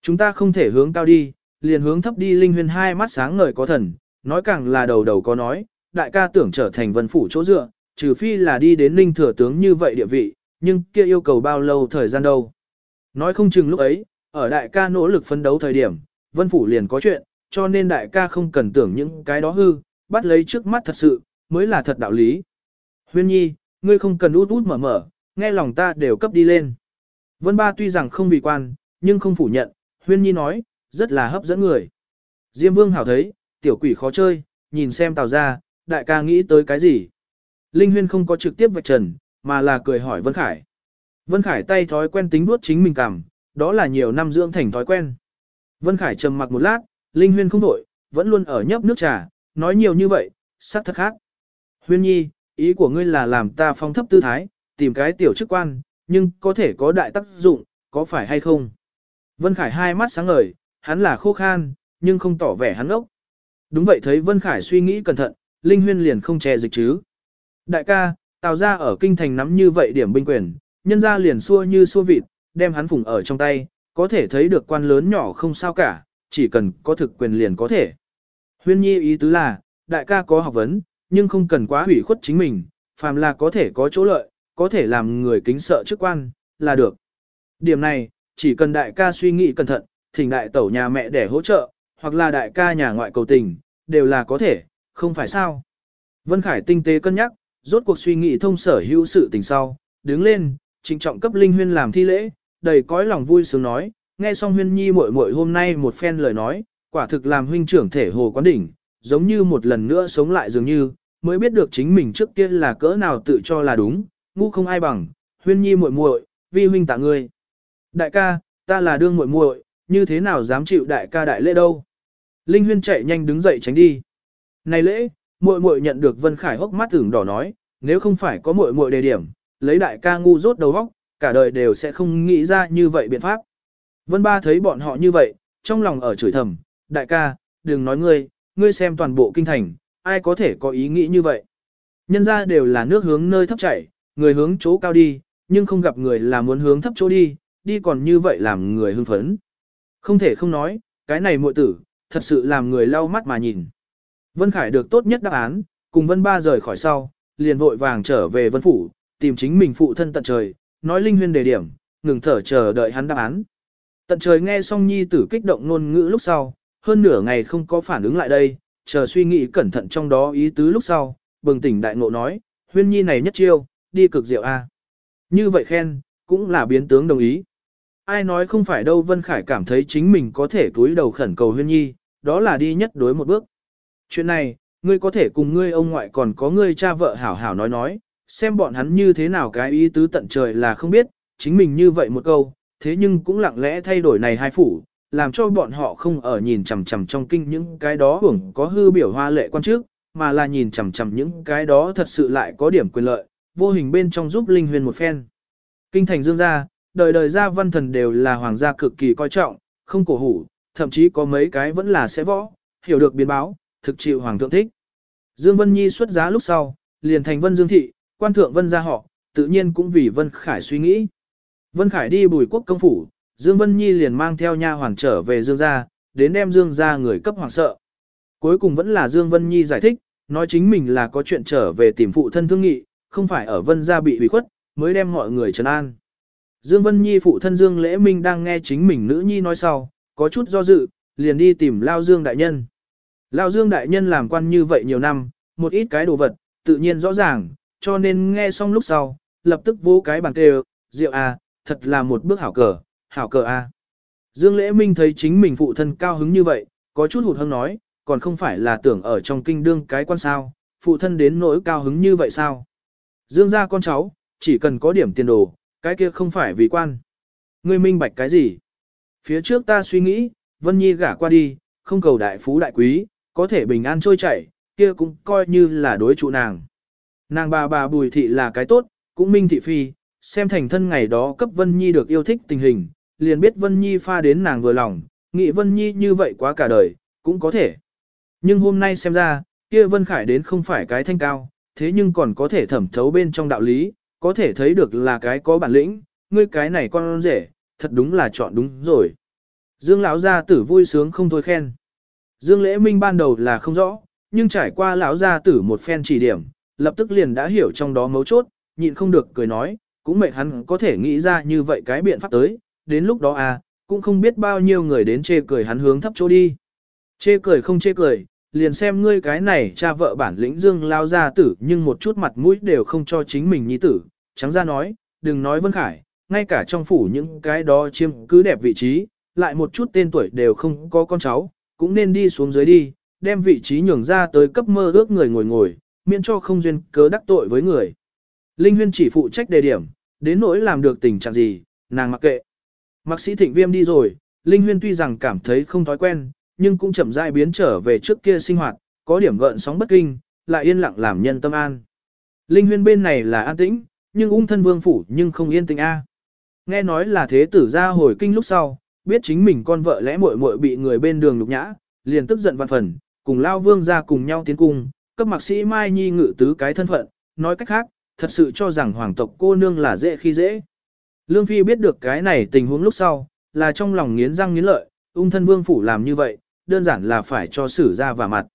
Chúng ta không thể hướng cao đi, liền hướng thấp đi linh huyền hai mắt sáng ngời có thần, nói càng là đầu đầu có nói, đại ca tưởng trở thành vân phủ chỗ dựa, trừ phi là đi đến linh thừa tướng như vậy địa vị, nhưng kia yêu cầu bao lâu thời gian đâu. Nói không chừng lúc ấy, ở đại ca nỗ lực phấn đấu thời điểm, vân phủ liền có chuyện, cho nên đại ca không cần tưởng những cái đó hư, bắt lấy trước mắt thật sự, mới là thật đạo lý. Huyên nhi, ngươi không cần út út mở mở, nghe lòng ta đều cấp đi lên. Vân Ba tuy rằng không bị quan, nhưng không phủ nhận, Huyên Nhi nói, rất là hấp dẫn người. Diêm Vương hảo thấy, tiểu quỷ khó chơi, nhìn xem tào ra, đại ca nghĩ tới cái gì. Linh Huyên không có trực tiếp vạch trần, mà là cười hỏi Vân Khải. Vân Khải tay thói quen tính vuốt chính mình cảm, đó là nhiều năm dưỡng thành thói quen. Vân Khải trầm mặc một lát, Linh Huyên không đổi, vẫn luôn ở nhấp nước trà, nói nhiều như vậy, sắc thật khác. Huyên Nhi, ý của ngươi là làm ta phong thấp tư thái, tìm cái tiểu chức quan, nhưng có thể có đại tác dụng, có phải hay không? Vân Khải hai mắt sáng ngời, hắn là khô khan, nhưng không tỏ vẻ hắn ốc. Đúng vậy thấy Vân Khải suy nghĩ cẩn thận, Linh Huyên liền không che dịch chứ. Đại ca, Tào ra ở kinh thành nắm như vậy điểm binh quyền, nhân ra liền xua như xua vịt, đem hắn phủng ở trong tay, có thể thấy được quan lớn nhỏ không sao cả, chỉ cần có thực quyền liền có thể. Huyên nhi ý tứ là, đại ca có học vấn, nhưng không cần quá hủy khuất chính mình, phàm là có thể có chỗ lợi, có thể làm người kính sợ chức quan, là được. Điểm này, chỉ cần đại ca suy nghĩ cẩn thận, thỉnh đại tẩu nhà mẹ để hỗ trợ, hoặc là đại ca nhà ngoại cầu tình, đều là có thể, không phải sao. Vân Khải tinh tế cân nhắc, rốt cuộc suy nghĩ thông sở hữu sự tình sau, đứng lên, trịnh trọng cấp Linh Huyên làm thi lễ, đầy cõi lòng vui sướng nói, nghe xong Huyên Nhi muội muội hôm nay một phen lời nói, quả thực làm huynh trưởng thể hồ quán đỉnh, giống như một lần nữa sống lại dường như, mới biết được chính mình trước kia là cỡ nào tự cho là đúng, ngu không ai bằng, huyên nhi muội muội, vi huynh tạ ngươi. Đại ca, ta là đương muội muội, như thế nào dám chịu đại ca đại lễ đâu. Linh huyên chạy nhanh đứng dậy tránh đi. Này lễ, muội muội nhận được Vân Khải hốc mắt tưởng đỏ nói, nếu không phải có muội muội đề điểm, lấy đại ca ngu rốt đầu óc, cả đời đều sẽ không nghĩ ra như vậy biện pháp. Vân Ba thấy bọn họ như vậy, trong lòng ở chửi thầm, đại ca, đừng nói ngươi, ngươi xem toàn bộ kinh thành, ai có thể có ý nghĩ như vậy. Nhân ra đều là nước hướng nơi thấp chảy, người hướng chỗ cao đi, nhưng không gặp người là muốn hướng thấp chỗ đi, đi còn như vậy làm người hưng phấn. Không thể không nói, cái này muội tử, thật sự làm người lau mắt mà nhìn. Vân Khải được tốt nhất đáp án, cùng Vân Ba rời khỏi sau, liền vội vàng trở về Vân Phủ, tìm chính mình phụ thân tận trời, nói Linh Huyên đề điểm, ngừng thở chờ đợi hắn đáp án. Tận trời nghe xong nhi tử kích động ngôn ngữ lúc sau, hơn nửa ngày không có phản ứng lại đây, chờ suy nghĩ cẩn thận trong đó ý tứ lúc sau, bừng tỉnh đại ngộ nói, huyên nhi này nhất chiêu, đi cực diệu a. Như vậy khen, cũng là biến tướng đồng ý. Ai nói không phải đâu Vân Khải cảm thấy chính mình có thể túi đầu khẩn cầu huyên nhi, đó là đi nhất đối một bước. Chuyện này, ngươi có thể cùng ngươi ông ngoại còn có ngươi cha vợ hảo hảo nói nói, xem bọn hắn như thế nào cái ý tứ tận trời là không biết, chính mình như vậy một câu, thế nhưng cũng lặng lẽ thay đổi này hai phủ, làm cho bọn họ không ở nhìn chằm chằm trong kinh những cái đó hưởng có hư biểu hoa lệ quan trước, mà là nhìn chằm chằm những cái đó thật sự lại có điểm quyền lợi, vô hình bên trong giúp linh huyền một phen. Kinh thành dương gia, đời đời gia văn thần đều là hoàng gia cực kỳ coi trọng, không cổ hủ, thậm chí có mấy cái vẫn là sẽ võ, hiểu được biến báo, thực chịu hoàng thượng thích. Dương Vân Nhi xuất giá lúc sau, liền thành Vân Dương Thị, quan thượng Vân gia họ, tự nhiên cũng vì Vân Khải suy nghĩ. Vân Khải đi bùi quốc công phủ, Dương Vân Nhi liền mang theo nha hoàng trở về Dương gia, đến đem Dương gia người cấp hoàng sợ. Cuối cùng vẫn là Dương Vân Nhi giải thích, nói chính mình là có chuyện trở về tìm phụ thân thương nghị, không phải ở Vân gia bị hủy khuất, mới đem mọi người trấn an. Dương Vân Nhi phụ thân Dương Lễ Minh đang nghe chính mình nữ nhi nói sau, có chút do dự, liền đi tìm Lao Dương đại nhân. Lao Dương đại nhân làm quan như vậy nhiều năm, một ít cái đồ vật, tự nhiên rõ ràng, cho nên nghe xong lúc sau, lập tức vỗ cái bàn kêu, rượu à, thật là một bước hảo cờ, hảo cờ a. À. Dương Lễ Minh thấy chính mình phụ thân cao hứng như vậy, có chút hụt hẫng nói, còn không phải là tưởng ở trong kinh đương cái quan sao, phụ thân đến nỗi cao hứng như vậy sao. Dương gia con cháu, chỉ cần có điểm tiền đồ, cái kia không phải vì quan. Ngươi minh bạch cái gì? Phía trước ta suy nghĩ, Vân Nhi gả qua đi, không cầu đại phú đại quý, có thể bình an trôi chảy, kia cũng coi như là đối trụ nàng. Nàng bà bà Bùi Thị là cái tốt, cũng minh thị phi, xem thành thân ngày đó cấp Vân Nhi được yêu thích tình hình, liền biết Vân Nhi pha đến nàng vừa lòng, nghĩ Vân Nhi như vậy quá cả đời, cũng có thể. Nhưng hôm nay xem ra, kia Vân Khải đến không phải cái thanh cao, thế nhưng còn có thể thẩm thấu bên trong đạo lý, có thể thấy được là cái có bản lĩnh, ngươi cái này con rể, thật đúng là chọn đúng rồi. Dương lão gia tử vui sướng không thôi khen. Dương lễ minh ban đầu là không rõ, nhưng trải qua lão gia tử một phen chỉ điểm, lập tức liền đã hiểu trong đó mấu chốt, nhịn không được cười nói, cũng mệt hắn có thể nghĩ ra như vậy cái biện pháp tới, đến lúc đó à, cũng không biết bao nhiêu người đến chê cười hắn hướng thấp chỗ đi. Chê cười không chê cười, liền xem ngươi cái này cha vợ bản lĩnh dương lao ra tử nhưng một chút mặt mũi đều không cho chính mình nhi tử, trắng ra nói, đừng nói Vân Khải, ngay cả trong phủ những cái đó chiêm cứ đẹp vị trí, lại một chút tên tuổi đều không có con cháu, cũng nên đi xuống dưới đi, đem vị trí nhường ra tới cấp mơ ước người ngồi ngồi, miễn cho không duyên cớ đắc tội với người. Linh Huyên chỉ phụ trách đề điểm, đến nỗi làm được tình trạng gì, nàng mặc kệ. Mạc sĩ thịnh viêm đi rồi, Linh Huyên tuy rằng cảm thấy không thói quen, nhưng cũng chậm rãi biến trở về trước kia sinh hoạt, có điểm gợn sóng bất kinh, lại yên lặng làm nhân tâm an. Linh Huyên bên này là an tĩnh, nhưng ung thân vương phủ nhưng không yên tĩnh a. Nghe nói là thế tử ra hồi kinh lúc sau, biết chính mình con vợ lẽ muội muội bị người bên đường nhục nhã, liền tức giận vạn phần, cùng lao vương ra cùng nhau tiến cung, cấp mạc sĩ Mai Nhi ngự tứ cái thân phận, nói cách khác, thật sự cho rằng hoàng tộc cô nương là dễ khi dễ. Lương Phi biết được cái này tình huống lúc sau, là trong lòng nghiến răng nghiến lợi, ung thân vương phủ làm như vậy, đơn giản là phải cho xử ra và mặt.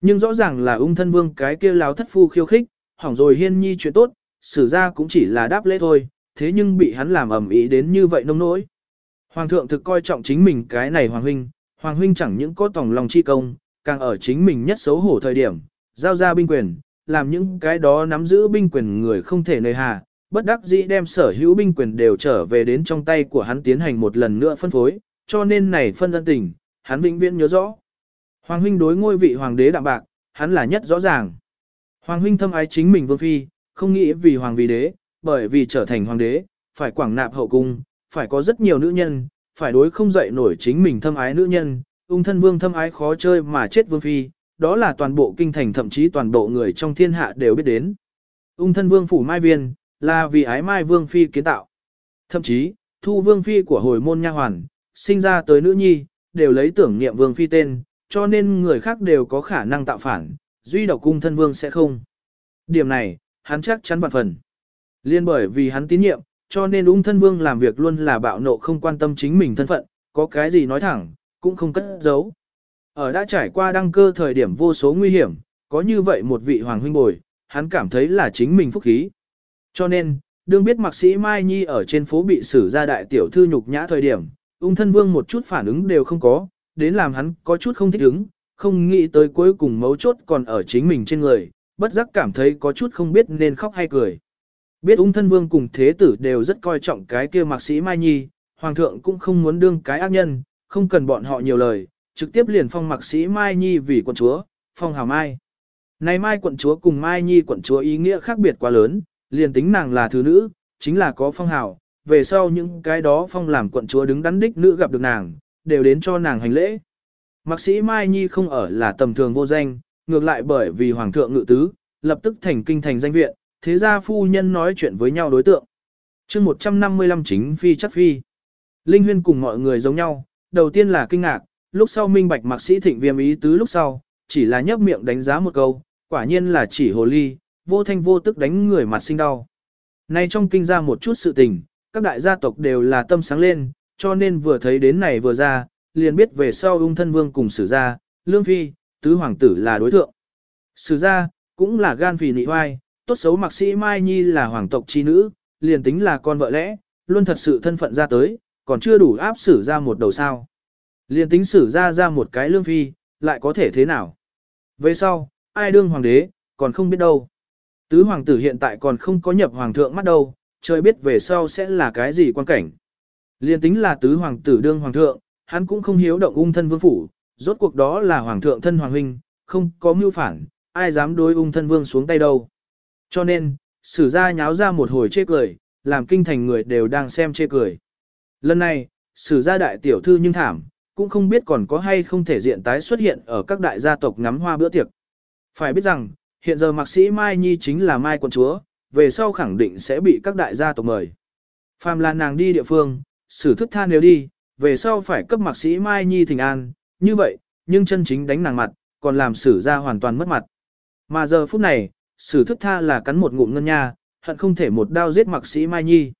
Nhưng rõ ràng là ung thân vương cái kia láo thất phu khiêu khích, hỏng rồi hiên nhi chuyện tốt, xử ra cũng chỉ là đáp lễ thôi, thế nhưng bị hắn làm ẩm ý đến như vậy nông nỗi. Hoàng thượng thực coi trọng chính mình cái này hoàng huynh, hoàng huynh chẳng những có tòng lòng chi công, càng ở chính mình nhất xấu hổ thời điểm, giao ra binh quyền, làm những cái đó nắm giữ binh quyền người không thể nơi hà, bất đắc dĩ đem sở hữu binh quyền đều trở về đến trong tay của hắn tiến hành một lần nữa phân phối, cho nên này phân ân tình, hắn vĩnh viễn nhớ rõ. Hoàng huynh đối ngôi vị hoàng đế đạm bạc, hắn là nhất rõ ràng. Hoàng huynh thâm ái chính mình vương phi, không nghĩ vì hoàng vì đế, bởi vì trở thành hoàng đế, phải quảng nạp hậu cung, phải có rất nhiều nữ nhân, phải đối không dậy nổi chính mình thâm ái nữ nhân, ung thân vương thâm ái khó chơi mà chết vương phi, đó là toàn bộ kinh thành thậm chí toàn bộ người trong thiên hạ đều biết đến. Ung thân vương phủ mai viên, là vì ái mai vương phi kiến tạo. Thậm chí, thu vương phi của hồi môn nha hoàn, sinh ra tới nữ nhi, đều lấy tưởng niệm vương phi tên, cho nên người khác đều có khả năng tạo phản, duy độc cung thân vương sẽ không. Điểm này, hắn chắc chắn vạn phần. Liên bởi vì hắn tín nhiệm, cho nên ung thân vương làm việc luôn là bạo nộ không quan tâm chính mình thân phận, có cái gì nói thẳng, cũng không cất giấu. Ở đã trải qua đăng cơ thời điểm vô số nguy hiểm, có như vậy một vị hoàng huynh bồi, hắn cảm thấy là chính mình phúc khí. Cho nên, đương biết mạc sĩ Mai Nhi ở trên phố bị xử ra đại tiểu thư nhục nhã thời điểm, ung thân vương một chút phản ứng đều không có, đến làm hắn có chút không thích ứng, không nghĩ tới cuối cùng mấu chốt còn ở chính mình trên người, bất giác cảm thấy có chút không biết nên khóc hay cười. Biết ung thân vương cùng thế tử đều rất coi trọng cái kia mạc sĩ Mai Nhi, hoàng thượng cũng không muốn đương cái ác nhân, không cần bọn họ nhiều lời, trực tiếp liền phong mạc sĩ Mai Nhi vì quận chúa, phong hào Mai. Này Mai quận chúa cùng Mai Nhi quận chúa ý nghĩa khác biệt quá lớn, liền tính nàng là thứ nữ, chính là có phong hào, về sau những cái đó phong làm quận chúa đứng đắn đích nữ gặp được nàng, đều đến cho nàng hành lễ. Mạc sĩ Mai Nhi không ở là tầm thường vô danh, ngược lại bởi vì hoàng thượng ngự tứ, lập tức thành kinh thành danh viện, thế gia phu nhân nói chuyện với nhau đối tượng. chương 155 chính phi chắc phi. Linh huyên cùng mọi người giống nhau, đầu tiên là kinh ngạc, lúc sau minh bạch mạc sĩ thịnh viêm ý tứ lúc sau, chỉ là nhấp miệng đánh giá một câu, quả nhiên là chỉ hồ ly, vô thanh vô tức đánh người mặt sinh đau. Nay trong kinh ra một chút sự tình, các đại gia tộc đều là tâm sáng lên, cho nên vừa thấy đến này vừa ra, liền biết về sau ung thân vương cùng sử gia, lương phi, tứ hoàng tử là đối tượng. Sử gia, cũng là gan phì nị hoai, tốt xấu mạc sĩ Mai Nhi là hoàng tộc chi nữ, liền tính là con vợ lẽ, luôn thật sự thân phận ra tới, còn chưa đủ áp sử ra một đầu sao. Liền tính sử ra ra một cái lương phi, lại có thể thế nào? Về sau, ai đương hoàng đế, còn không biết đâu. Tứ hoàng tử hiện tại còn không có nhập hoàng thượng mắt đâu, trời biết về sau sẽ là cái gì quan cảnh. Liên tính là tứ hoàng tử đương hoàng thượng, hắn cũng không hiếu động ung thân vương phủ, rốt cuộc đó là hoàng thượng thân hoàng huynh, không có mưu phản, ai dám đối ung thân vương xuống tay đâu. Cho nên, sử gia nháo ra một hồi chê cười, làm kinh thành người đều đang xem chê cười. Lần này, sử gia đại tiểu thư nhưng thảm, cũng không biết còn có hay không thể diện tái xuất hiện ở các đại gia tộc ngắm hoa bữa tiệc. Phải biết rằng, hiện giờ mạc sĩ Mai Nhi chính là Mai quận chúa, về sau khẳng định sẽ bị các đại gia tộc mời. Phàm là nàng đi địa phương, sử thức tha nếu đi, về sau phải cấp mạc sĩ Mai Nhi thỉnh an, như vậy, nhưng chân chính đánh nàng mặt, còn làm sử ra hoàn toàn mất mặt. Mà giờ phút này, sử thức tha là cắn một ngụm ngân nha, hận không thể một đao giết mạc sĩ Mai Nhi.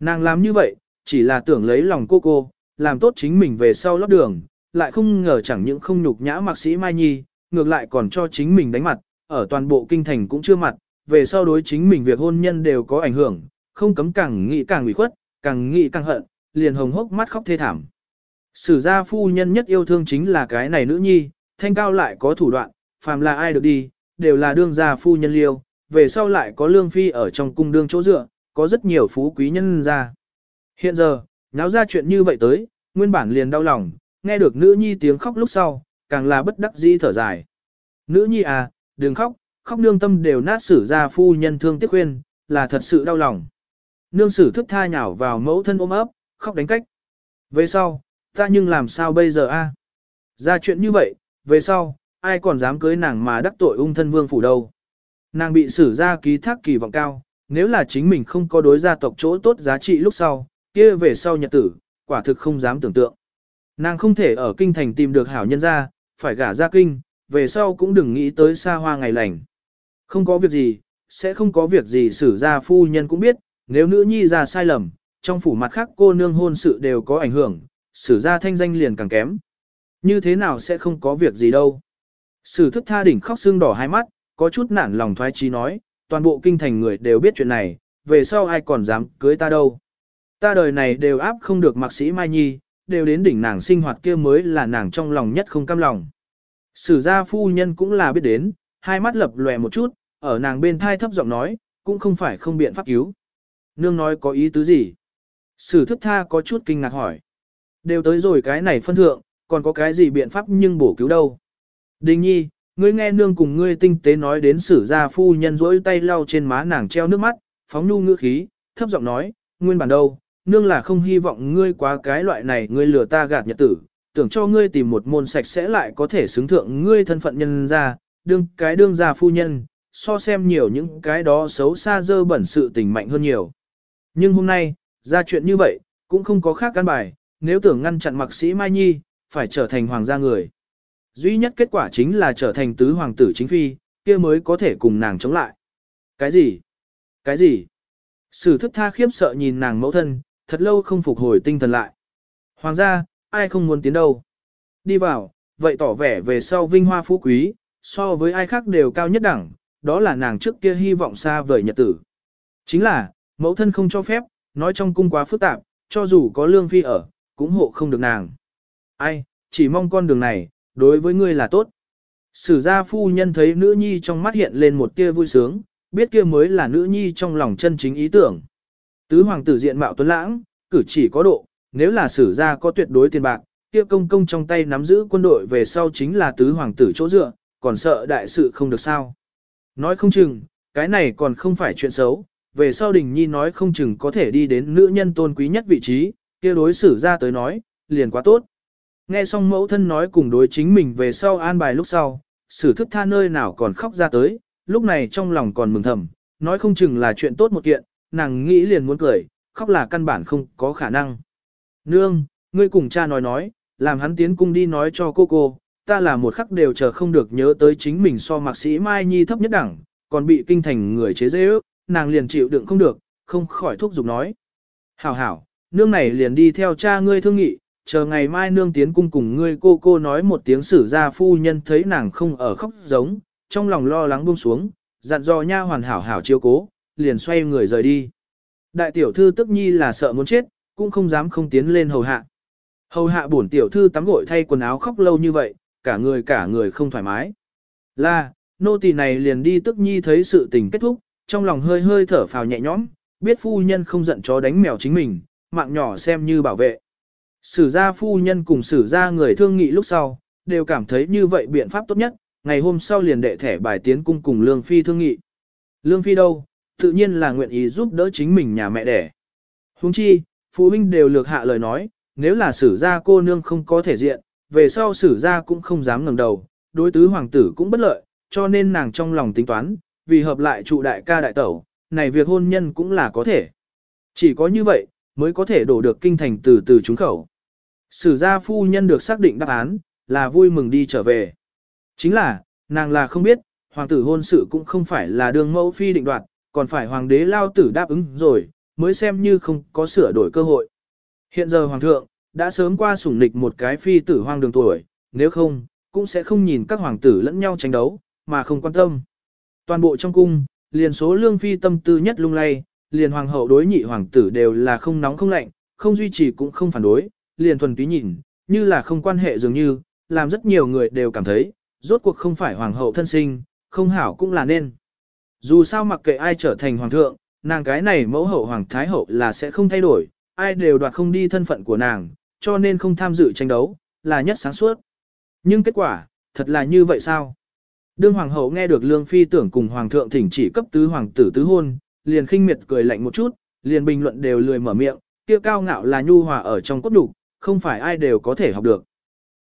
Nàng làm như vậy, chỉ là tưởng lấy lòng cô cô, làm tốt chính mình về sau lót đường, lại không ngờ chẳng những không nhục nhã mạc sĩ Mai Nhi, ngược lại còn cho chính mình đánh mặt, ở toàn bộ kinh thành cũng chưa mặt, về sau đối chính mình việc hôn nhân đều có ảnh hưởng, không cấm càng nghĩ càng ủy khuất, càng nghĩ càng hận, liền hồng hốc mắt khóc thê thảm. Sử gia phu nhân nhất yêu thương chính là cái này nữ nhi, thanh cao lại có thủ đoạn, phàm là ai được đi, đều là đương gia phu nhân liêu, về sau lại có lương phi ở trong cung đương chỗ dựa, có rất nhiều phú quý nhân ra. Hiện giờ, náo ra chuyện như vậy tới, nguyên bản liền đau lòng, nghe được nữ nhi tiếng khóc lúc sau, càng là bất đắc dĩ thở dài. Nữ nhi à, đừng khóc, khóc nương tâm đều nát sử ra phu nhân thương tiếc khuyên, là thật sự đau lòng. Nương sử thức tha nhào vào mẫu thân ôm ấp, khóc đánh cách. Về sau, ta nhưng làm sao bây giờ a? Ra chuyện như vậy, về sau, ai còn dám cưới nàng mà đắc tội ung thân vương phủ đâu. Nàng bị sử ra ký thác kỳ vọng cao, nếu là chính mình không có đối gia tộc chỗ tốt giá trị lúc sau, kia về sau nhật tử, quả thực không dám tưởng tượng. Nàng không thể ở kinh thành tìm được hảo nhân gia, phải gả ra kinh, về sau cũng đừng nghĩ tới xa hoa ngày lành. Không có việc gì, sẽ không có việc gì xử ra phu nhân cũng biết, nếu nữ nhi ra sai lầm, trong phủ mặt khác cô nương hôn sự đều có ảnh hưởng, xử ra thanh danh liền càng kém. Như thế nào sẽ không có việc gì đâu. Sử thức tha đỉnh khóc xương đỏ hai mắt, có chút nản lòng thoái trí nói, toàn bộ kinh thành người đều biết chuyện này, về sau ai còn dám cưới ta đâu. Ta đời này đều áp không được mạc sĩ Mai Nhi, đều đến đỉnh nàng sinh hoạt kia mới là nàng trong lòng nhất không cam lòng. Sử gia phu nhân cũng là biết đến, hai mắt lập lòe một chút, ở nàng bên thai thấp giọng nói, cũng không phải không biện pháp cứu. Nương nói có ý tứ gì? Sử thức tha có chút kinh ngạc hỏi. Đều tới rồi cái này phân thượng, còn có cái gì biện pháp nhưng bổ cứu đâu. Đình nhi, ngươi nghe nương cùng ngươi tinh tế nói đến sử gia phu nhân rỗi tay lau trên má nàng treo nước mắt, phóng nhu ngữ khí, thấp giọng nói, nguyên bản đâu, nương là không hy vọng ngươi quá cái loại này ngươi lừa ta gạt nhật tử, tưởng cho ngươi tìm một môn sạch sẽ lại có thể xứng thượng ngươi thân phận nhân ra, đương cái đương gia phu nhân, so xem nhiều những cái đó xấu xa dơ bẩn sự tình mạnh hơn nhiều. Nhưng hôm nay, ra chuyện như vậy, cũng không có khác căn bài, nếu tưởng ngăn chặn mặc sĩ Mai Nhi, phải trở thành hoàng gia người. Duy nhất kết quả chính là trở thành tứ hoàng tử chính phi, kia mới có thể cùng nàng chống lại. Cái gì? Cái gì? Sử thức tha khiếp sợ nhìn nàng mẫu thân, thật lâu không phục hồi tinh thần lại. Hoàng gia, ai không muốn tiến đâu? Đi vào, vậy tỏ vẻ về sau vinh hoa phú quý, so với ai khác đều cao nhất đẳng, đó là nàng trước kia hy vọng xa vời nhật tử. Chính là, mẫu thân không cho phép, nói trong cung quá phức tạp, cho dù có lương phi ở, cũng hộ không được nàng. Ai, chỉ mong con đường này, đối với ngươi là tốt. Sử gia phu nhân thấy nữ nhi trong mắt hiện lên một tia vui sướng, biết kia mới là nữ nhi trong lòng chân chính ý tưởng. Tứ hoàng tử diện mạo tuấn lãng, cử chỉ có độ, nếu là sử gia có tuyệt đối tiền bạc, kia công công trong tay nắm giữ quân đội về sau chính là tứ hoàng tử chỗ dựa, còn sợ đại sự không được sao. Nói không chừng, cái này còn không phải chuyện xấu, về sau đình nhi nói không chừng có thể đi đến nữ nhân tôn quý nhất vị trí, kia đối xử ra tới nói, liền quá tốt. Nghe xong mẫu thân nói cùng đối chính mình về sau an bài lúc sau, sử thức tha nơi nào còn khóc ra tới, lúc này trong lòng còn mừng thầm, nói không chừng là chuyện tốt một kiện, nàng nghĩ liền muốn cười, khóc là căn bản không có khả năng. Nương, ngươi cùng cha nói nói, làm hắn tiến cung đi nói cho cô cô, ta là một khắc đều chờ không được nhớ tới chính mình so mạc sĩ Mai Nhi thấp nhất đẳng, còn bị kinh thành người chế dễ ước, nàng liền chịu đựng không được, không khỏi thúc giục nói. Hảo hảo, nương này liền đi theo cha ngươi thương nghị, chờ ngày mai nương tiến cung cùng ngươi cô cô nói một tiếng sử ra phu nhân thấy nàng không ở khóc giống, trong lòng lo lắng buông xuống, dặn dò nha hoàn hảo hảo chiếu cố, liền xoay người rời đi. Đại tiểu thư tức nhi là sợ muốn chết, cũng không dám không tiến lên hầu hạ. Hầu hạ bổn tiểu thư tắm gội thay quần áo khóc lâu như vậy, cả người cả người không thoải mái. Là, nô tỳ này liền đi tức nhi thấy sự tình kết thúc, trong lòng hơi hơi thở phào nhẹ nhõm, biết phu nhân không giận chó đánh mèo chính mình, mạng nhỏ xem như bảo vệ. Sử gia phu nhân cùng sử gia người thương nghị lúc sau, đều cảm thấy như vậy biện pháp tốt nhất, ngày hôm sau liền đệ thẻ bài tiến cung cùng Lương Phi thương nghị. Lương Phi đâu, tự nhiên là nguyện ý giúp đỡ chính mình nhà mẹ đẻ. Huống chi, phụ huynh đều lược hạ lời nói, nếu là sử gia cô nương không có thể diện, về sau sử gia cũng không dám ngẩng đầu, đối tứ hoàng tử cũng bất lợi, cho nên nàng trong lòng tính toán, vì hợp lại trụ đại ca đại tẩu, này việc hôn nhân cũng là có thể. Chỉ có như vậy, mới có thể đổ được kinh thành từ từ trúng khẩu. Sử gia phu nhân được xác định đáp án, là vui mừng đi trở về. Chính là, nàng là không biết, hoàng tử hôn sự cũng không phải là đường mẫu phi định đoạt, còn phải hoàng đế lao tử đáp ứng rồi, mới xem như không có sửa đổi cơ hội. Hiện giờ hoàng thượng, đã sớm qua sủng nịch một cái phi tử hoang đường tuổi, nếu không, cũng sẽ không nhìn các hoàng tử lẫn nhau tranh đấu, mà không quan tâm. Toàn bộ trong cung, liền số lương phi tâm tư nhất lung lay, liền hoàng hậu đối nhị hoàng tử đều là không nóng không lạnh, không duy trì cũng không phản đối, liền thuần túy nhìn, như là không quan hệ dường như, làm rất nhiều người đều cảm thấy, rốt cuộc không phải hoàng hậu thân sinh, không hảo cũng là nên. Dù sao mặc kệ ai trở thành hoàng thượng, nàng cái này mẫu hậu hoàng thái hậu là sẽ không thay đổi, ai đều đoạt không đi thân phận của nàng, cho nên không tham dự tranh đấu, là nhất sáng suốt. Nhưng kết quả, thật là như vậy sao? Đương hoàng hậu nghe được lương phi tưởng cùng hoàng thượng thỉnh chỉ cấp tứ hoàng tử tứ hôn, liền khinh miệt cười lạnh một chút, liền bình luận đều lười mở miệng, kia cao ngạo là nhu hòa ở trong cốt đủ, không phải ai đều có thể học được.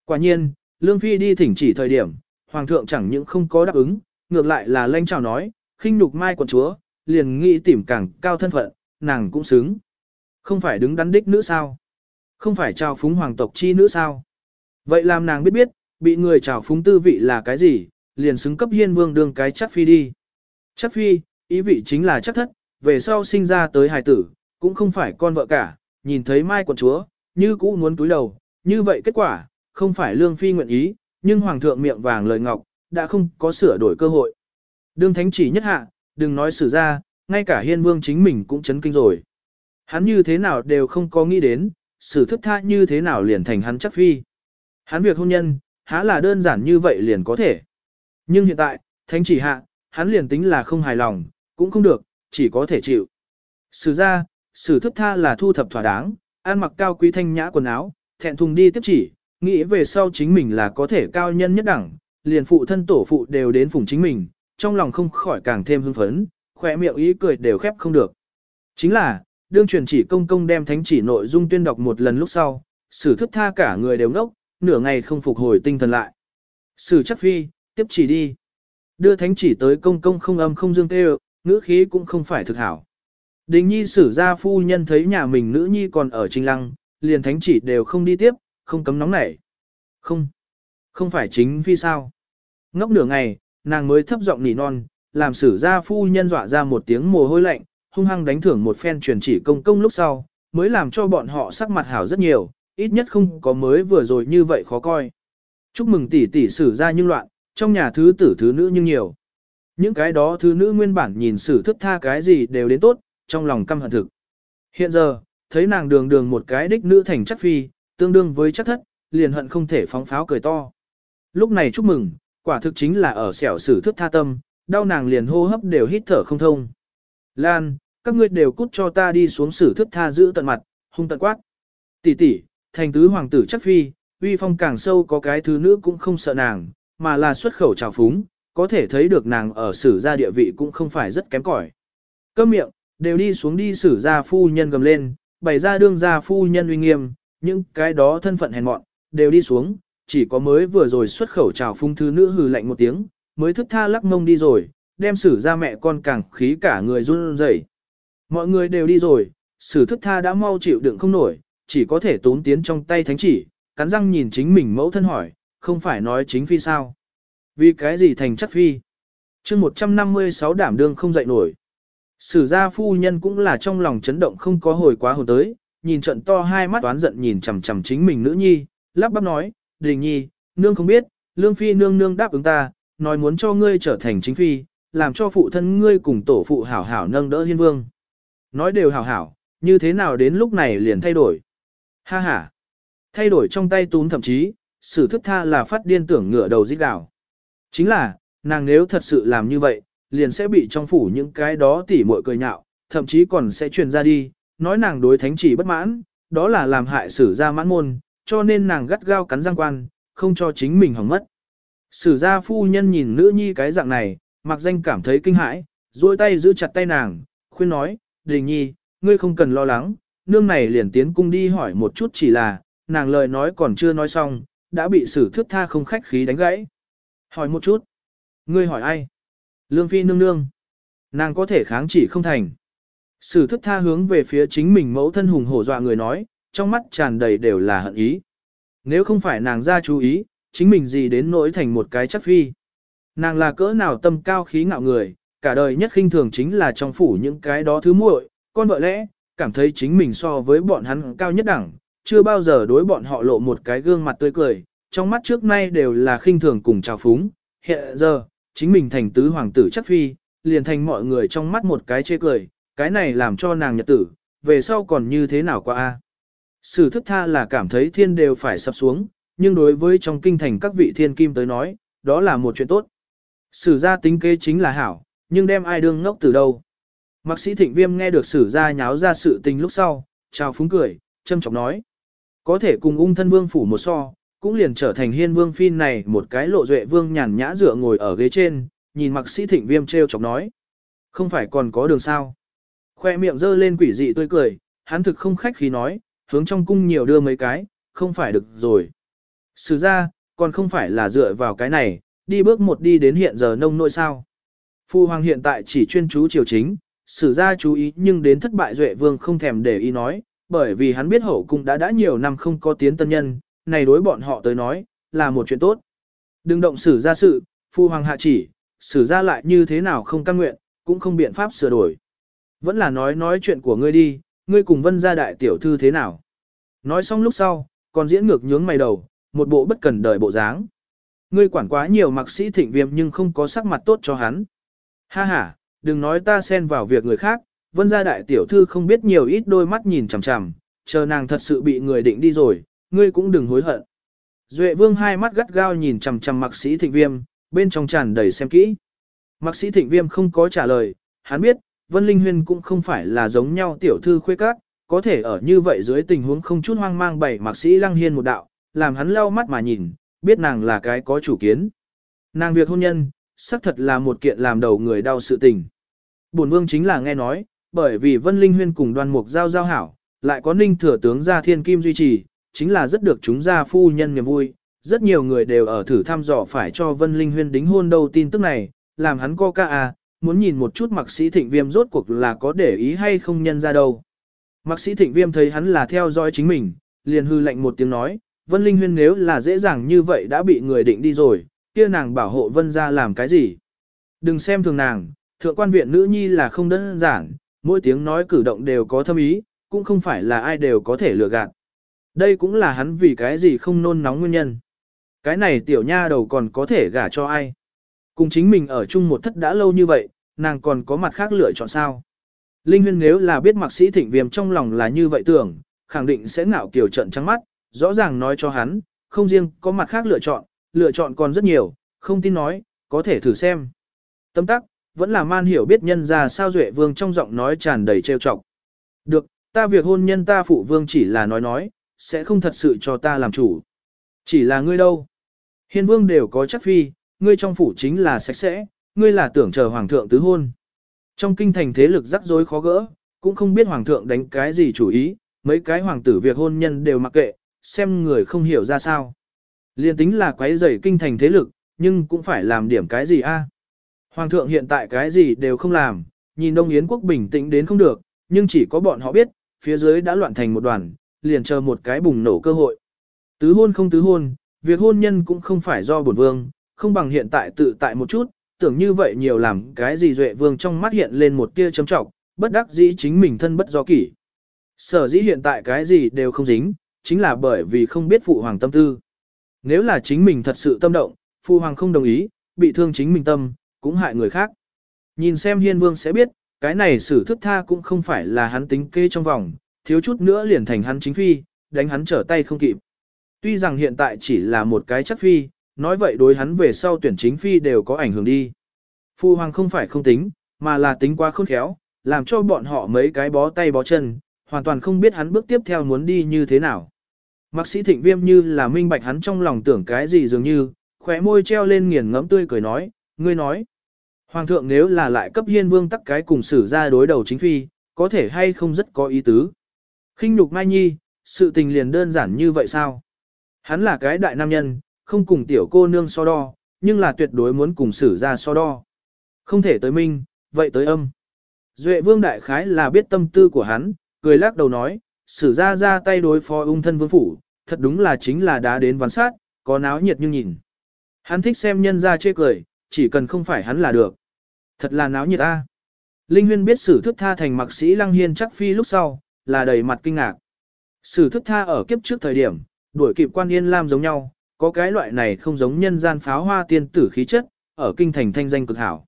Quả nhiên, lương phi đi thỉnh chỉ thời điểm, hoàng thượng chẳng những không có đáp ứng, ngược lại là lanh chào nói, khinh nhục mai quận chúa, liền nghĩ tìm càng cao thân phận, nàng cũng xứng. Không phải đứng đắn đích nữa sao? Không phải chào phúng hoàng tộc chi nữ sao? Vậy làm nàng biết biết, bị người chào phúng tư vị là cái gì, liền xứng cấp hiên vương đương cái chắc phi đi. Chắc phi, ý vị chính là chắc thất, về sau sinh ra tới hài tử, cũng không phải con vợ cả, nhìn thấy mai quận chúa, như cũ muốn túi đầu, như vậy kết quả, không phải lương phi nguyện ý, nhưng hoàng thượng miệng vàng lời ngọc, đã không có sửa đổi cơ hội. Đương thánh chỉ nhất hạ, đừng nói xử ra, ngay cả hiên vương chính mình cũng chấn kinh rồi. Hắn như thế nào đều không có nghĩ đến, sự thức tha như thế nào liền thành hắn chắc phi. Hắn việc hôn nhân, há là đơn giản như vậy liền có thể. Nhưng hiện tại, thánh chỉ hạ, hắn liền tính là không hài lòng, cũng không được, chỉ có thể chịu. Sử ra, sử thức tha là thu thập thỏa đáng, ăn mặc cao quý thanh nhã quần áo, thẹn thùng đi tiếp chỉ, nghĩ về sau chính mình là có thể cao nhân nhất đẳng, liền phụ thân tổ phụ đều đến phụng chính mình, trong lòng không khỏi càng thêm hưng phấn, khỏe miệng ý cười đều khép không được. Chính là, đương truyền chỉ công công đem thánh chỉ nội dung tuyên đọc một lần lúc sau, sử thức tha cả người đều ngốc, nửa ngày không phục hồi tinh thần lại. Sử chắc phi, tiếp chỉ đi. Đưa thánh chỉ tới công công không âm không dương tê ngữ khí cũng không phải thực hảo. Đình nhi sử gia phu nhân thấy nhà mình nữ nhi còn ở trinh lăng, liền thánh chỉ đều không đi tiếp, không cấm nóng nảy. Không, không phải chính phi sao. Ngốc nửa ngày, nàng mới thấp giọng nỉ non, làm sử gia phu nhân dọa ra một tiếng mồ hôi lạnh, hung hăng đánh thưởng một phen truyền chỉ công công lúc sau, mới làm cho bọn họ sắc mặt hảo rất nhiều, ít nhất không có mới vừa rồi như vậy khó coi. Chúc mừng tỷ tỷ sử ra nhưng loạn, trong nhà thứ tử thứ nữ nhưng nhiều. Những cái đó thứ nữ nguyên bản nhìn sử thức tha cái gì đều đến tốt, trong lòng căm hận thực. Hiện giờ, thấy nàng đường đường một cái đích nữ thành chắc phi, tương đương với chắc thất, liền hận không thể phóng pháo cười to. Lúc này chúc mừng, quả thực chính là ở xẻo sử thức tha tâm, đau nàng liền hô hấp đều hít thở không thông. Lan, các ngươi đều cút cho ta đi xuống xử thức tha giữ tận mặt, hung tận quát. Tỷ tỷ, thành tứ hoàng tử chắc phi, uy phong càng sâu có cái thứ nữ cũng không sợ nàng, mà là xuất khẩu trào phúng, có thể thấy được nàng ở sử gia địa vị cũng không phải rất kém cỏi. Câm miệng, đều đi xuống đi sử gia phu nhân gầm lên, bày ra đương gia phu nhân uy nghiêm, những cái đó thân phận hèn mọn, đều đi xuống, chỉ có mới vừa rồi xuất khẩu trào phúng thứ nữ hừ lạnh một tiếng, mới thức tha lắc mông đi rồi, đem sử gia mẹ con càng khí cả người run rẩy. Mọi người đều đi rồi, sử thức tha đã mau chịu đựng không nổi, chỉ có thể tốn tiến trong tay thánh chỉ, cắn răng nhìn chính mình mẫu thân hỏi, không phải nói chính phi sao. Vì cái gì thành chất phi? chương 156 đảm đương không dậy nổi. Sử gia phu nhân cũng là trong lòng chấn động không có hồi quá hồn tới, nhìn trận to hai mắt toán giận nhìn chằm chằm chính mình nữ nhi, lắp bắp nói, đình nhi, nương không biết, lương phi nương nương đáp ứng ta, nói muốn cho ngươi trở thành chính phi, làm cho phụ thân ngươi cùng tổ phụ hảo hảo nâng đỡ hiên vương. Nói đều hảo hảo, như thế nào đến lúc này liền thay đổi. Ha ha, thay đổi trong tay túm thậm chí, sử thức tha là phát điên tưởng ngựa đầu giết đảo. Chính là, nàng nếu thật sự làm như vậy, liền sẽ bị trong phủ những cái đó tỉ muội cười nhạo, thậm chí còn sẽ truyền ra đi, nói nàng đối thánh chỉ bất mãn, đó là làm hại sử gia mãn môn, cho nên nàng gắt gao cắn răng quan, không cho chính mình hỏng mất. Sử gia phu nhân nhìn nữ nhi cái dạng này, mặc danh cảm thấy kinh hãi, duỗi tay giữ chặt tay nàng, khuyên nói, đình nhi, ngươi không cần lo lắng, nương này liền tiến cung đi hỏi một chút chỉ là, nàng lời nói còn chưa nói xong, đã bị sử thước tha không khách khí đánh gãy. Hỏi một chút. Ngươi hỏi ai? Lương phi nương nương. Nàng có thể kháng chỉ không thành. Sử thức tha hướng về phía chính mình mẫu thân hùng hổ dọa người nói, trong mắt tràn đầy đều là hận ý. Nếu không phải nàng ra chú ý, chính mình gì đến nỗi thành một cái chắc phi. Nàng là cỡ nào tâm cao khí ngạo người, cả đời nhất khinh thường chính là trong phủ những cái đó thứ muội, con vợ lẽ, cảm thấy chính mình so với bọn hắn cao nhất đẳng, chưa bao giờ đối bọn họ lộ một cái gương mặt tươi cười, trong mắt trước nay đều là khinh thường cùng trào phúng, hiện giờ, chính mình thành tứ hoàng tử chắc phi, liền thành mọi người trong mắt một cái chê cười, cái này làm cho nàng nhật tử, về sau còn như thế nào qua a? Sử thức tha là cảm thấy thiên đều phải sập xuống, nhưng đối với trong kinh thành các vị thiên kim tới nói, đó là một chuyện tốt. Sử gia tính kế chính là hảo, nhưng đem ai đương ngốc từ đâu. Mạc sĩ thịnh viêm nghe được sử gia nháo ra sự tình lúc sau, chào phúng cười, châm chọc nói. Có thể cùng ung thân vương phủ một so, cũng liền trở thành hiên vương phi này một cái lộ duệ vương nhàn nhã dựa ngồi ở ghế trên, nhìn mặc sĩ thịnh viêm treo chọc nói. Không phải còn có đường sao. Khoe miệng giơ lên quỷ dị tươi cười, hắn thực không khách khí nói, hướng trong cung nhiều đưa mấy cái, không phải được rồi. Sử ra, còn không phải là dựa vào cái này, đi bước một đi đến hiện giờ nông nội sao. Phu hoàng hiện tại chỉ chuyên chú triều chính, sử ra chú ý nhưng đến thất bại duệ vương không thèm để ý nói, bởi vì hắn biết hậu cung đã đã nhiều năm không có tiến tân nhân, này đối bọn họ tới nói, là một chuyện tốt. Đừng động xử ra sự, phu hoàng hạ chỉ, xử ra lại như thế nào không căn nguyện, cũng không biện pháp sửa đổi. Vẫn là nói nói chuyện của ngươi đi, ngươi cùng vân gia đại tiểu thư thế nào. Nói xong lúc sau, còn diễn ngược nhướng mày đầu, một bộ bất cần đời bộ dáng. Ngươi quản quá nhiều mặc sĩ thịnh viêm nhưng không có sắc mặt tốt cho hắn. Ha ha, đừng nói ta xen vào việc người khác, vân gia đại tiểu thư không biết nhiều ít đôi mắt nhìn chằm chằm, chờ nàng thật sự bị người định đi rồi, ngươi cũng đừng hối hận. Duệ vương hai mắt gắt gao nhìn chằm chằm mặc sĩ thịnh viêm, bên trong tràn đầy xem kỹ. Mặc sĩ thịnh viêm không có trả lời, hắn biết, Vân Linh Huyên cũng không phải là giống nhau tiểu thư khuê các, có thể ở như vậy dưới tình huống không chút hoang mang bày mặc sĩ lăng hiên một đạo, làm hắn lau mắt mà nhìn, biết nàng là cái có chủ kiến. Nàng việc hôn nhân, xác thật là một kiện làm đầu người đau sự tình. Bổn vương chính là nghe nói, bởi vì Vân Linh Huyên cùng đoàn mục giao giao hảo, lại có ninh thừa tướng gia thiên kim duy trì, chính là rất được chúng gia phu nhân niềm vui. Rất nhiều người đều ở thử thăm dò phải cho Vân Linh Huyên đính hôn đâu tin tức này, làm hắn co ca à, muốn nhìn một chút mặc sĩ thịnh viêm rốt cuộc là có để ý hay không nhân ra đâu. Mặc sĩ thịnh viêm thấy hắn là theo dõi chính mình, liền hư lệnh một tiếng nói, Vân Linh Huyên nếu là dễ dàng như vậy đã bị người định đi rồi, kia nàng bảo hộ Vân ra làm cái gì. Đừng xem thường nàng, thượng quan viện nữ nhi là không đơn giản, mỗi tiếng nói cử động đều có thâm ý, cũng không phải là ai đều có thể lừa gạt. Đây cũng là hắn vì cái gì không nôn nóng nguyên nhân. Cái này tiểu nha đầu còn có thể gả cho ai. Cùng chính mình ở chung một thất đã lâu như vậy, nàng còn có mặt khác lựa chọn sao. Linh huyên nếu là biết mạc sĩ thịnh viêm trong lòng là như vậy tưởng, khẳng định sẽ ngạo kiểu trận trắng mắt, rõ ràng nói cho hắn, không riêng có mặt khác lựa chọn, lựa chọn còn rất nhiều, không tin nói, có thể thử xem. Tâm tắc, vẫn là man hiểu biết nhân ra sao duệ vương trong giọng nói tràn đầy trêu chọc. Được, ta việc hôn nhân ta phụ vương chỉ là nói nói, sẽ không thật sự cho ta làm chủ. Chỉ là ngươi đâu. Hiên vương đều có chắc phi, ngươi trong phủ chính là sạch sẽ, ngươi là tưởng chờ hoàng thượng tứ hôn. Trong kinh thành thế lực rắc rối khó gỡ, cũng không biết hoàng thượng đánh cái gì chủ ý, mấy cái hoàng tử việc hôn nhân đều mặc kệ, xem người không hiểu ra sao. Liên tính là quấy rầy kinh thành thế lực, nhưng cũng phải làm điểm cái gì a? Hoàng thượng hiện tại cái gì đều không làm, nhìn Đông Yến quốc bình tĩnh đến không được, nhưng chỉ có bọn họ biết, phía dưới đã loạn thành một đoàn, liền chờ một cái bùng nổ cơ hội. Tứ hôn không tứ hôn, việc hôn nhân cũng không phải do bổn vương, không bằng hiện tại tự tại một chút, tưởng như vậy nhiều làm cái gì duệ vương trong mắt hiện lên một tia chấm trọng, bất đắc dĩ chính mình thân bất do kỷ. Sở dĩ hiện tại cái gì đều không dính, chính là bởi vì không biết phụ hoàng tâm tư. Nếu là chính mình thật sự tâm động, Phu hoàng không đồng ý, bị thương chính mình tâm, cũng hại người khác. Nhìn xem hiên vương sẽ biết, cái này xử thức tha cũng không phải là hắn tính kê trong vòng, thiếu chút nữa liền thành hắn chính phi, đánh hắn trở tay không kịp. Tuy rằng hiện tại chỉ là một cái chất phi, nói vậy đối hắn về sau tuyển chính phi đều có ảnh hưởng đi. Phu hoàng không phải không tính, mà là tính quá khôn khéo, làm cho bọn họ mấy cái bó tay bó chân, hoàn toàn không biết hắn bước tiếp theo muốn đi như thế nào. Mạc sĩ thịnh viêm như là minh bạch hắn trong lòng tưởng cái gì dường như, khóe môi treo lên nghiền ngẫm tươi cười nói, ngươi nói. Hoàng thượng nếu là lại cấp hiên vương tắc cái cùng xử ra đối đầu chính phi, có thể hay không rất có ý tứ. khinh nhục Mai Nhi, sự tình liền đơn giản như vậy sao? Hắn là cái đại nam nhân, không cùng tiểu cô nương so đo, nhưng là tuyệt đối muốn cùng xử ra so đo. Không thể tới minh, vậy tới âm. Duệ vương đại khái là biết tâm tư của hắn, cười lắc đầu nói, sử ra ra tay đối phó ung thân vương phủ, thật đúng là chính là đá đến ván sát, có náo nhiệt nhưng nhìn. Hắn thích xem nhân ra chê cười, chỉ cần không phải hắn là được. Thật là náo nhiệt a! Linh Huyên biết sử thức tha thành mặc sĩ lăng hiên chắc phi lúc sau, là đầy mặt kinh ngạc. Sử thức tha ở kiếp trước thời điểm, đuổi kịp quan yên lam giống nhau, có cái loại này không giống nhân gian pháo hoa tiên tử khí chất, ở kinh thành thanh danh cực hảo.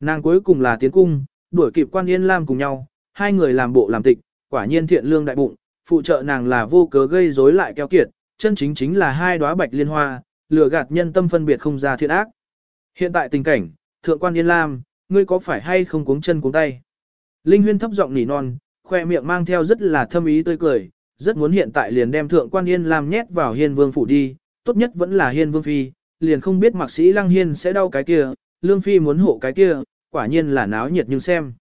Nàng cuối cùng là tiến cung, đuổi kịp quan yên lam cùng nhau, hai người làm bộ làm tịch, quả nhiên thiện lương đại bụng, phụ trợ nàng là vô cớ gây rối lại keo kiệt, chân chính chính là hai đóa bạch liên hoa, lừa gạt nhân tâm phân biệt không ra thiện ác. Hiện tại tình cảnh, thượng quan yên lam, ngươi có phải hay không cuống chân cuống tay? Linh huyên thấp giọng nỉ non, khoe miệng mang theo rất là thâm ý tươi cười, rất muốn hiện tại liền đem thượng quan yên lam nhét vào hiên vương phủ đi, tốt nhất vẫn là hiên vương phi, liền không biết mạc sĩ lăng hiên sẽ đau cái kia, lương phi muốn hộ cái kia, quả nhiên là náo nhiệt nhưng xem.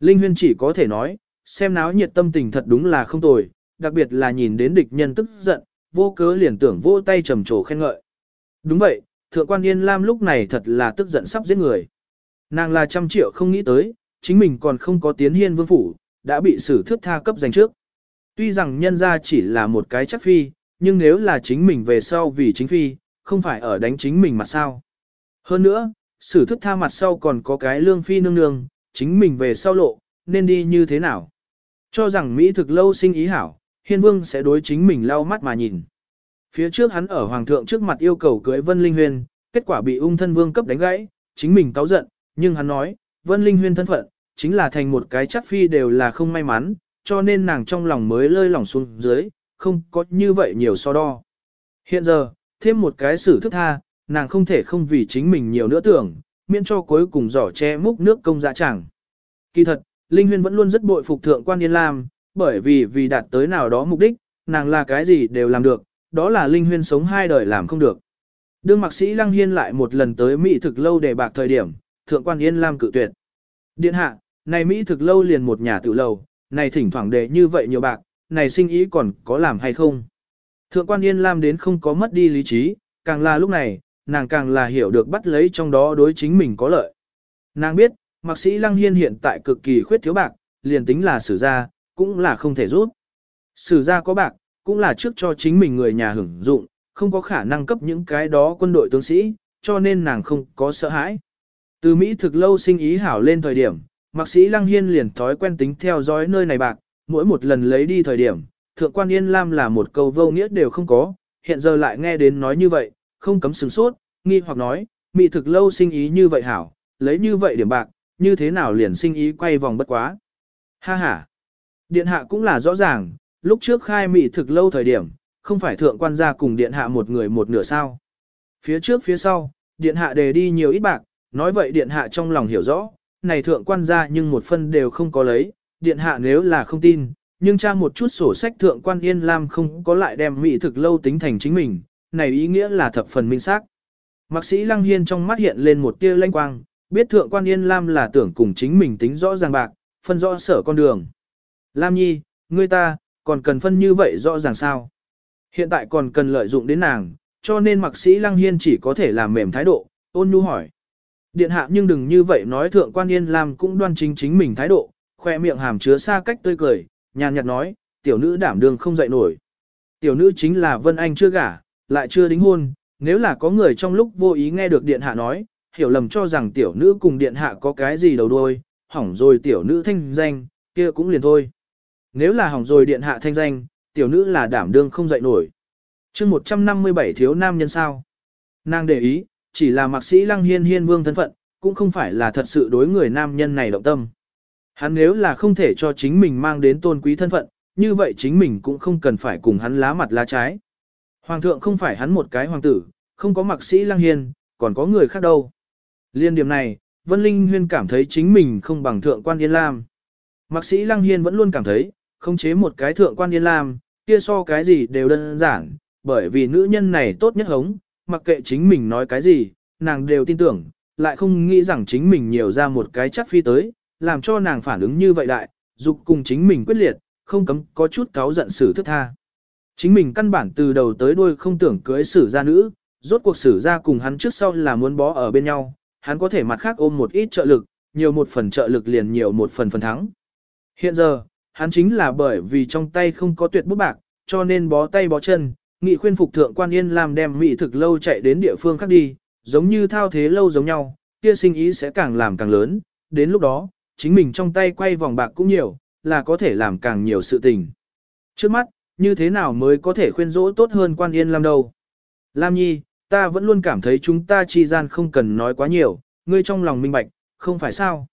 Linh huyên chỉ có thể nói, xem náo nhiệt tâm tình thật đúng là không tồi, đặc biệt là nhìn đến địch nhân tức giận, vô cớ liền tưởng vô tay trầm trồ khen ngợi. Đúng vậy, thượng quan yên lam lúc này thật là tức giận sắp giết người. Nàng là trăm triệu không nghĩ tới, chính mình còn không có tiến hiên vương phủ, đã bị xử thước tha cấp giành trước. Tuy rằng nhân ra chỉ là một cái chắc phi, nhưng nếu là chính mình về sau vì chính phi, không phải ở đánh chính mình mà sao. Hơn nữa, sử thức tha mặt sau còn có cái lương phi nương nương, chính mình về sau lộ, nên đi như thế nào. Cho rằng Mỹ thực lâu sinh ý hảo, hiên vương sẽ đối chính mình lau mắt mà nhìn. Phía trước hắn ở hoàng thượng trước mặt yêu cầu cưới Vân Linh Huyên, kết quả bị ung thân vương cấp đánh gãy, chính mình cáu giận, nhưng hắn nói, Vân Linh Huyên thân phận, chính là thành một cái chắc phi đều là không may mắn, cho nên nàng trong lòng mới lơi lỏng xuống dưới, không có như vậy nhiều so đo. Hiện giờ, thêm một cái xử thức tha, nàng không thể không vì chính mình nhiều nữa tưởng, miễn cho cuối cùng giỏ che múc nước công dạ chẳng. Kỳ thật, Linh Huyên vẫn luôn rất bội phục thượng quan Yên Lam, bởi vì vì đạt tới nào đó mục đích, nàng là cái gì đều làm được, đó là Linh Huyên sống hai đời làm không được. Đương mạc sĩ Lăng Hiên lại một lần tới Mỹ thực lâu để bạc thời điểm, thượng quan Yên Lam cự tuyệt. Điện hạ, Này Mỹ thực lâu liền một nhà tự lầu, này thỉnh thoảng để như vậy nhiều bạc, này sinh ý còn có làm hay không? Thượng quan Yên Lam đến không có mất đi lý trí, càng là lúc này, nàng càng là hiểu được bắt lấy trong đó đối chính mình có lợi. Nàng biết, mạc sĩ Lăng Hiên hiện tại cực kỳ khuyết thiếu bạc, liền tính là sử gia, cũng là không thể rút. Sử gia có bạc, cũng là trước cho chính mình người nhà hưởng dụng, không có khả năng cấp những cái đó quân đội tướng sĩ, cho nên nàng không có sợ hãi. Từ Mỹ thực lâu sinh ý hảo lên thời điểm, mạc sĩ Lăng Hiên liền thói quen tính theo dõi nơi này bạc, mỗi một lần lấy đi thời điểm, thượng quan Yên Lam là một câu vô nghĩa đều không có, hiện giờ lại nghe đến nói như vậy, không cấm sừng sốt, nghi hoặc nói, Mỹ thực lâu sinh ý như vậy hảo, lấy như vậy điểm bạc, như thế nào liền sinh ý quay vòng bất quá. Ha ha. Điện hạ cũng là rõ ràng, lúc trước khai mị thực lâu thời điểm, không phải thượng quan gia cùng điện hạ một người một nửa sao. Phía trước phía sau, điện hạ đề đi nhiều ít bạc, nói vậy điện hạ trong lòng hiểu rõ, này thượng quan gia nhưng một phân đều không có lấy, điện hạ nếu là không tin, nhưng tra một chút sổ sách thượng quan Yên Lam không có lại đem mỹ thực lâu tính thành chính mình, này ý nghĩa là thập phần minh xác. Mạc sĩ Lăng Hiên trong mắt hiện lên một tia lanh quang, biết thượng quan Yên Lam là tưởng cùng chính mình tính rõ ràng bạc, phân rõ sở con đường. Lam Nhi, ngươi ta, còn cần phân như vậy rõ ràng sao? Hiện tại còn cần lợi dụng đến nàng, cho nên mặc sĩ Lăng Hiên chỉ có thể làm mềm thái độ, ôn nhu hỏi. Điện hạ nhưng đừng như vậy nói thượng quan Yên Lam cũng đoan chính chính mình thái độ, khoe miệng hàm chứa xa cách tươi cười, nhàn nhạt nói, tiểu nữ đảm đương không dậy nổi. Tiểu nữ chính là Vân Anh chưa gả, lại chưa đính hôn, nếu là có người trong lúc vô ý nghe được điện hạ nói, hiểu lầm cho rằng tiểu nữ cùng điện hạ có cái gì đầu đuôi, hỏng rồi tiểu nữ thanh danh, kia cũng liền thôi. Nếu là hỏng rồi điện hạ thanh danh, tiểu nữ là đảm đương không dậy nổi. chương 157 thiếu nam nhân sao. Nàng để ý, chỉ là mạc sĩ lăng hiên hiên vương thân phận, cũng không phải là thật sự đối người nam nhân này động tâm. Hắn nếu là không thể cho chính mình mang đến tôn quý thân phận, như vậy chính mình cũng không cần phải cùng hắn lá mặt lá trái. Hoàng thượng không phải hắn một cái hoàng tử, không có mạc sĩ lăng hiên, còn có người khác đâu. Liên điểm này, Vân Linh Huyên cảm thấy chính mình không bằng thượng quan Yên Lam. Mạc sĩ lăng hiên vẫn luôn cảm thấy, không chế một cái thượng quan Yên Lam, kia so cái gì đều đơn giản, bởi vì nữ nhân này tốt nhất hống, mặc kệ chính mình nói cái gì, nàng đều tin tưởng, lại không nghĩ rằng chính mình nhiều ra một cái chắc phi tới, làm cho nàng phản ứng như vậy đại, dục cùng chính mình quyết liệt, không cấm có chút cáo giận xử thức tha. Chính mình căn bản từ đầu tới đuôi không tưởng cưới xử gia nữ, rốt cuộc xử gia cùng hắn trước sau là muốn bó ở bên nhau, hắn có thể mặt khác ôm một ít trợ lực, nhiều một phần trợ lực liền nhiều một phần phần thắng. Hiện giờ, hắn chính là bởi vì trong tay không có tuyệt bút bạc, cho nên bó tay bó chân, nghị khuyên phục thượng quan yên làm đem mỹ thực lâu chạy đến địa phương khác đi, giống như thao thế lâu giống nhau, kia sinh ý sẽ càng làm càng lớn, đến lúc đó, chính mình trong tay quay vòng bạc cũng nhiều, là có thể làm càng nhiều sự tình. Trước mắt, như thế nào mới có thể khuyên dỗ tốt hơn quan yên Lam đâu? Lam Nhi, ta vẫn luôn cảm thấy chúng ta chi gian không cần nói quá nhiều, ngươi trong lòng minh bạch, không phải sao?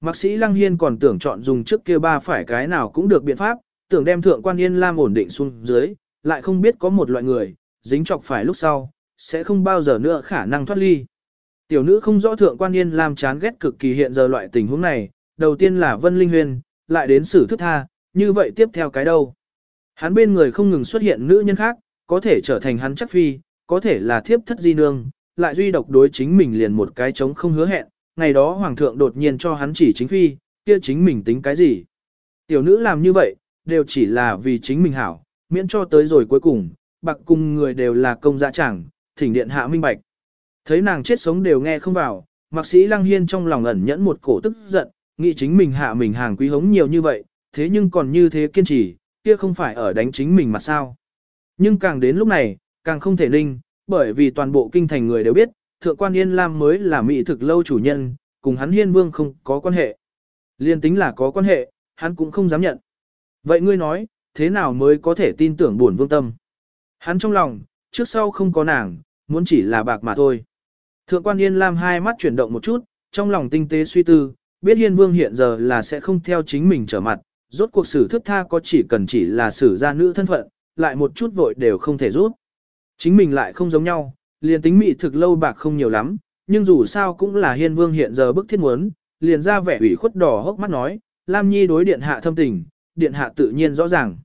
Mạc sĩ Lăng Hiên còn tưởng chọn dùng trước kia ba phải cái nào cũng được biện pháp, tưởng đem thượng quan yên Lam ổn định xuống dưới, lại không biết có một loại người, dính chọc phải lúc sau, sẽ không bao giờ nữa khả năng thoát ly. Tiểu nữ không rõ thượng quan yên Lam chán ghét cực kỳ hiện giờ loại tình huống này, đầu tiên là Vân Linh Huyền, lại đến sử thức tha, như vậy tiếp theo cái đâu. Hắn bên người không ngừng xuất hiện nữ nhân khác, có thể trở thành hắn chắc phi, có thể là thiếp thất di nương, lại duy độc đối chính mình liền một cái chống không hứa hẹn, ngày đó hoàng thượng đột nhiên cho hắn chỉ chính phi, kia chính mình tính cái gì. Tiểu nữ làm như vậy, đều chỉ là vì chính mình hảo, miễn cho tới rồi cuối cùng, bạc cùng người đều là công dạ chẳng, thỉnh điện hạ minh bạch. Thấy nàng chết sống đều nghe không vào, mạc sĩ lăng hiên trong lòng ẩn nhẫn một cổ tức giận, nghĩ chính mình hạ mình hàng quý hống nhiều như vậy, thế nhưng còn như thế kiên trì, kia không phải ở đánh chính mình mà sao. Nhưng càng đến lúc này, càng không thể ninh, bởi vì toàn bộ kinh thành người đều biết, thượng quan Yên Lam mới là mỹ thực lâu chủ nhân, cùng hắn hiên vương không có quan hệ. Liên tính là có quan hệ, hắn cũng không dám nhận. Vậy ngươi nói, thế nào mới có thể tin tưởng buồn vương tâm? Hắn trong lòng, trước sau không có nàng, muốn chỉ là bạc mà thôi. Thượng quan Yên Lam hai mắt chuyển động một chút, trong lòng tinh tế suy tư, biết hiên vương hiện giờ là sẽ không theo chính mình trở mặt, rốt cuộc sử thức tha có chỉ cần chỉ là sử gia nữ thân phận, lại một chút vội đều không thể rút. Chính mình lại không giống nhau, liền tính mị thực lâu bạc không nhiều lắm, nhưng dù sao cũng là hiên vương hiện giờ bức thiết muốn, liền ra vẻ ủy khuất đỏ hốc mắt nói, Lam Nhi đối điện hạ thâm tình, điện hạ tự nhiên rõ ràng.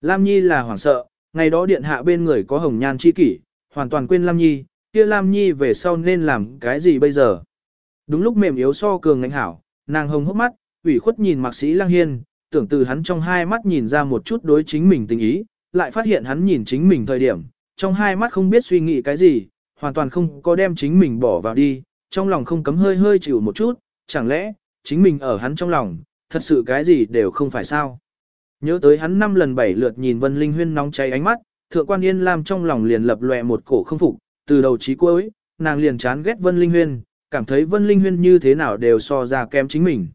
Lam Nhi là hoảng sợ, ngày đó điện hạ bên người có hồng nhan chi kỷ, hoàn toàn quên Lam Nhi, kia Lam Nhi về sau nên làm cái gì bây giờ. Đúng lúc mềm yếu so cường ngạnh hảo, nàng hồng hốc mắt, ủy khuất nhìn mạc sĩ lang Hiên, tưởng từ hắn trong hai mắt nhìn ra một chút đối chính mình tình ý, lại phát hiện hắn nhìn chính mình thời điểm, trong hai mắt không biết suy nghĩ cái gì, hoàn toàn không có đem chính mình bỏ vào đi, trong lòng không cấm hơi hơi chịu một chút, chẳng lẽ, chính mình ở hắn trong lòng, thật sự cái gì đều không phải sao. Nhớ tới hắn năm lần bảy lượt nhìn Vân Linh Huyên nóng cháy ánh mắt, thượng quan yên lam trong lòng liền lập lòe một cổ không phục, từ đầu chí cuối, nàng liền chán ghét Vân Linh Huyên, cảm thấy Vân Linh Huyên như thế nào đều so ra kém chính mình.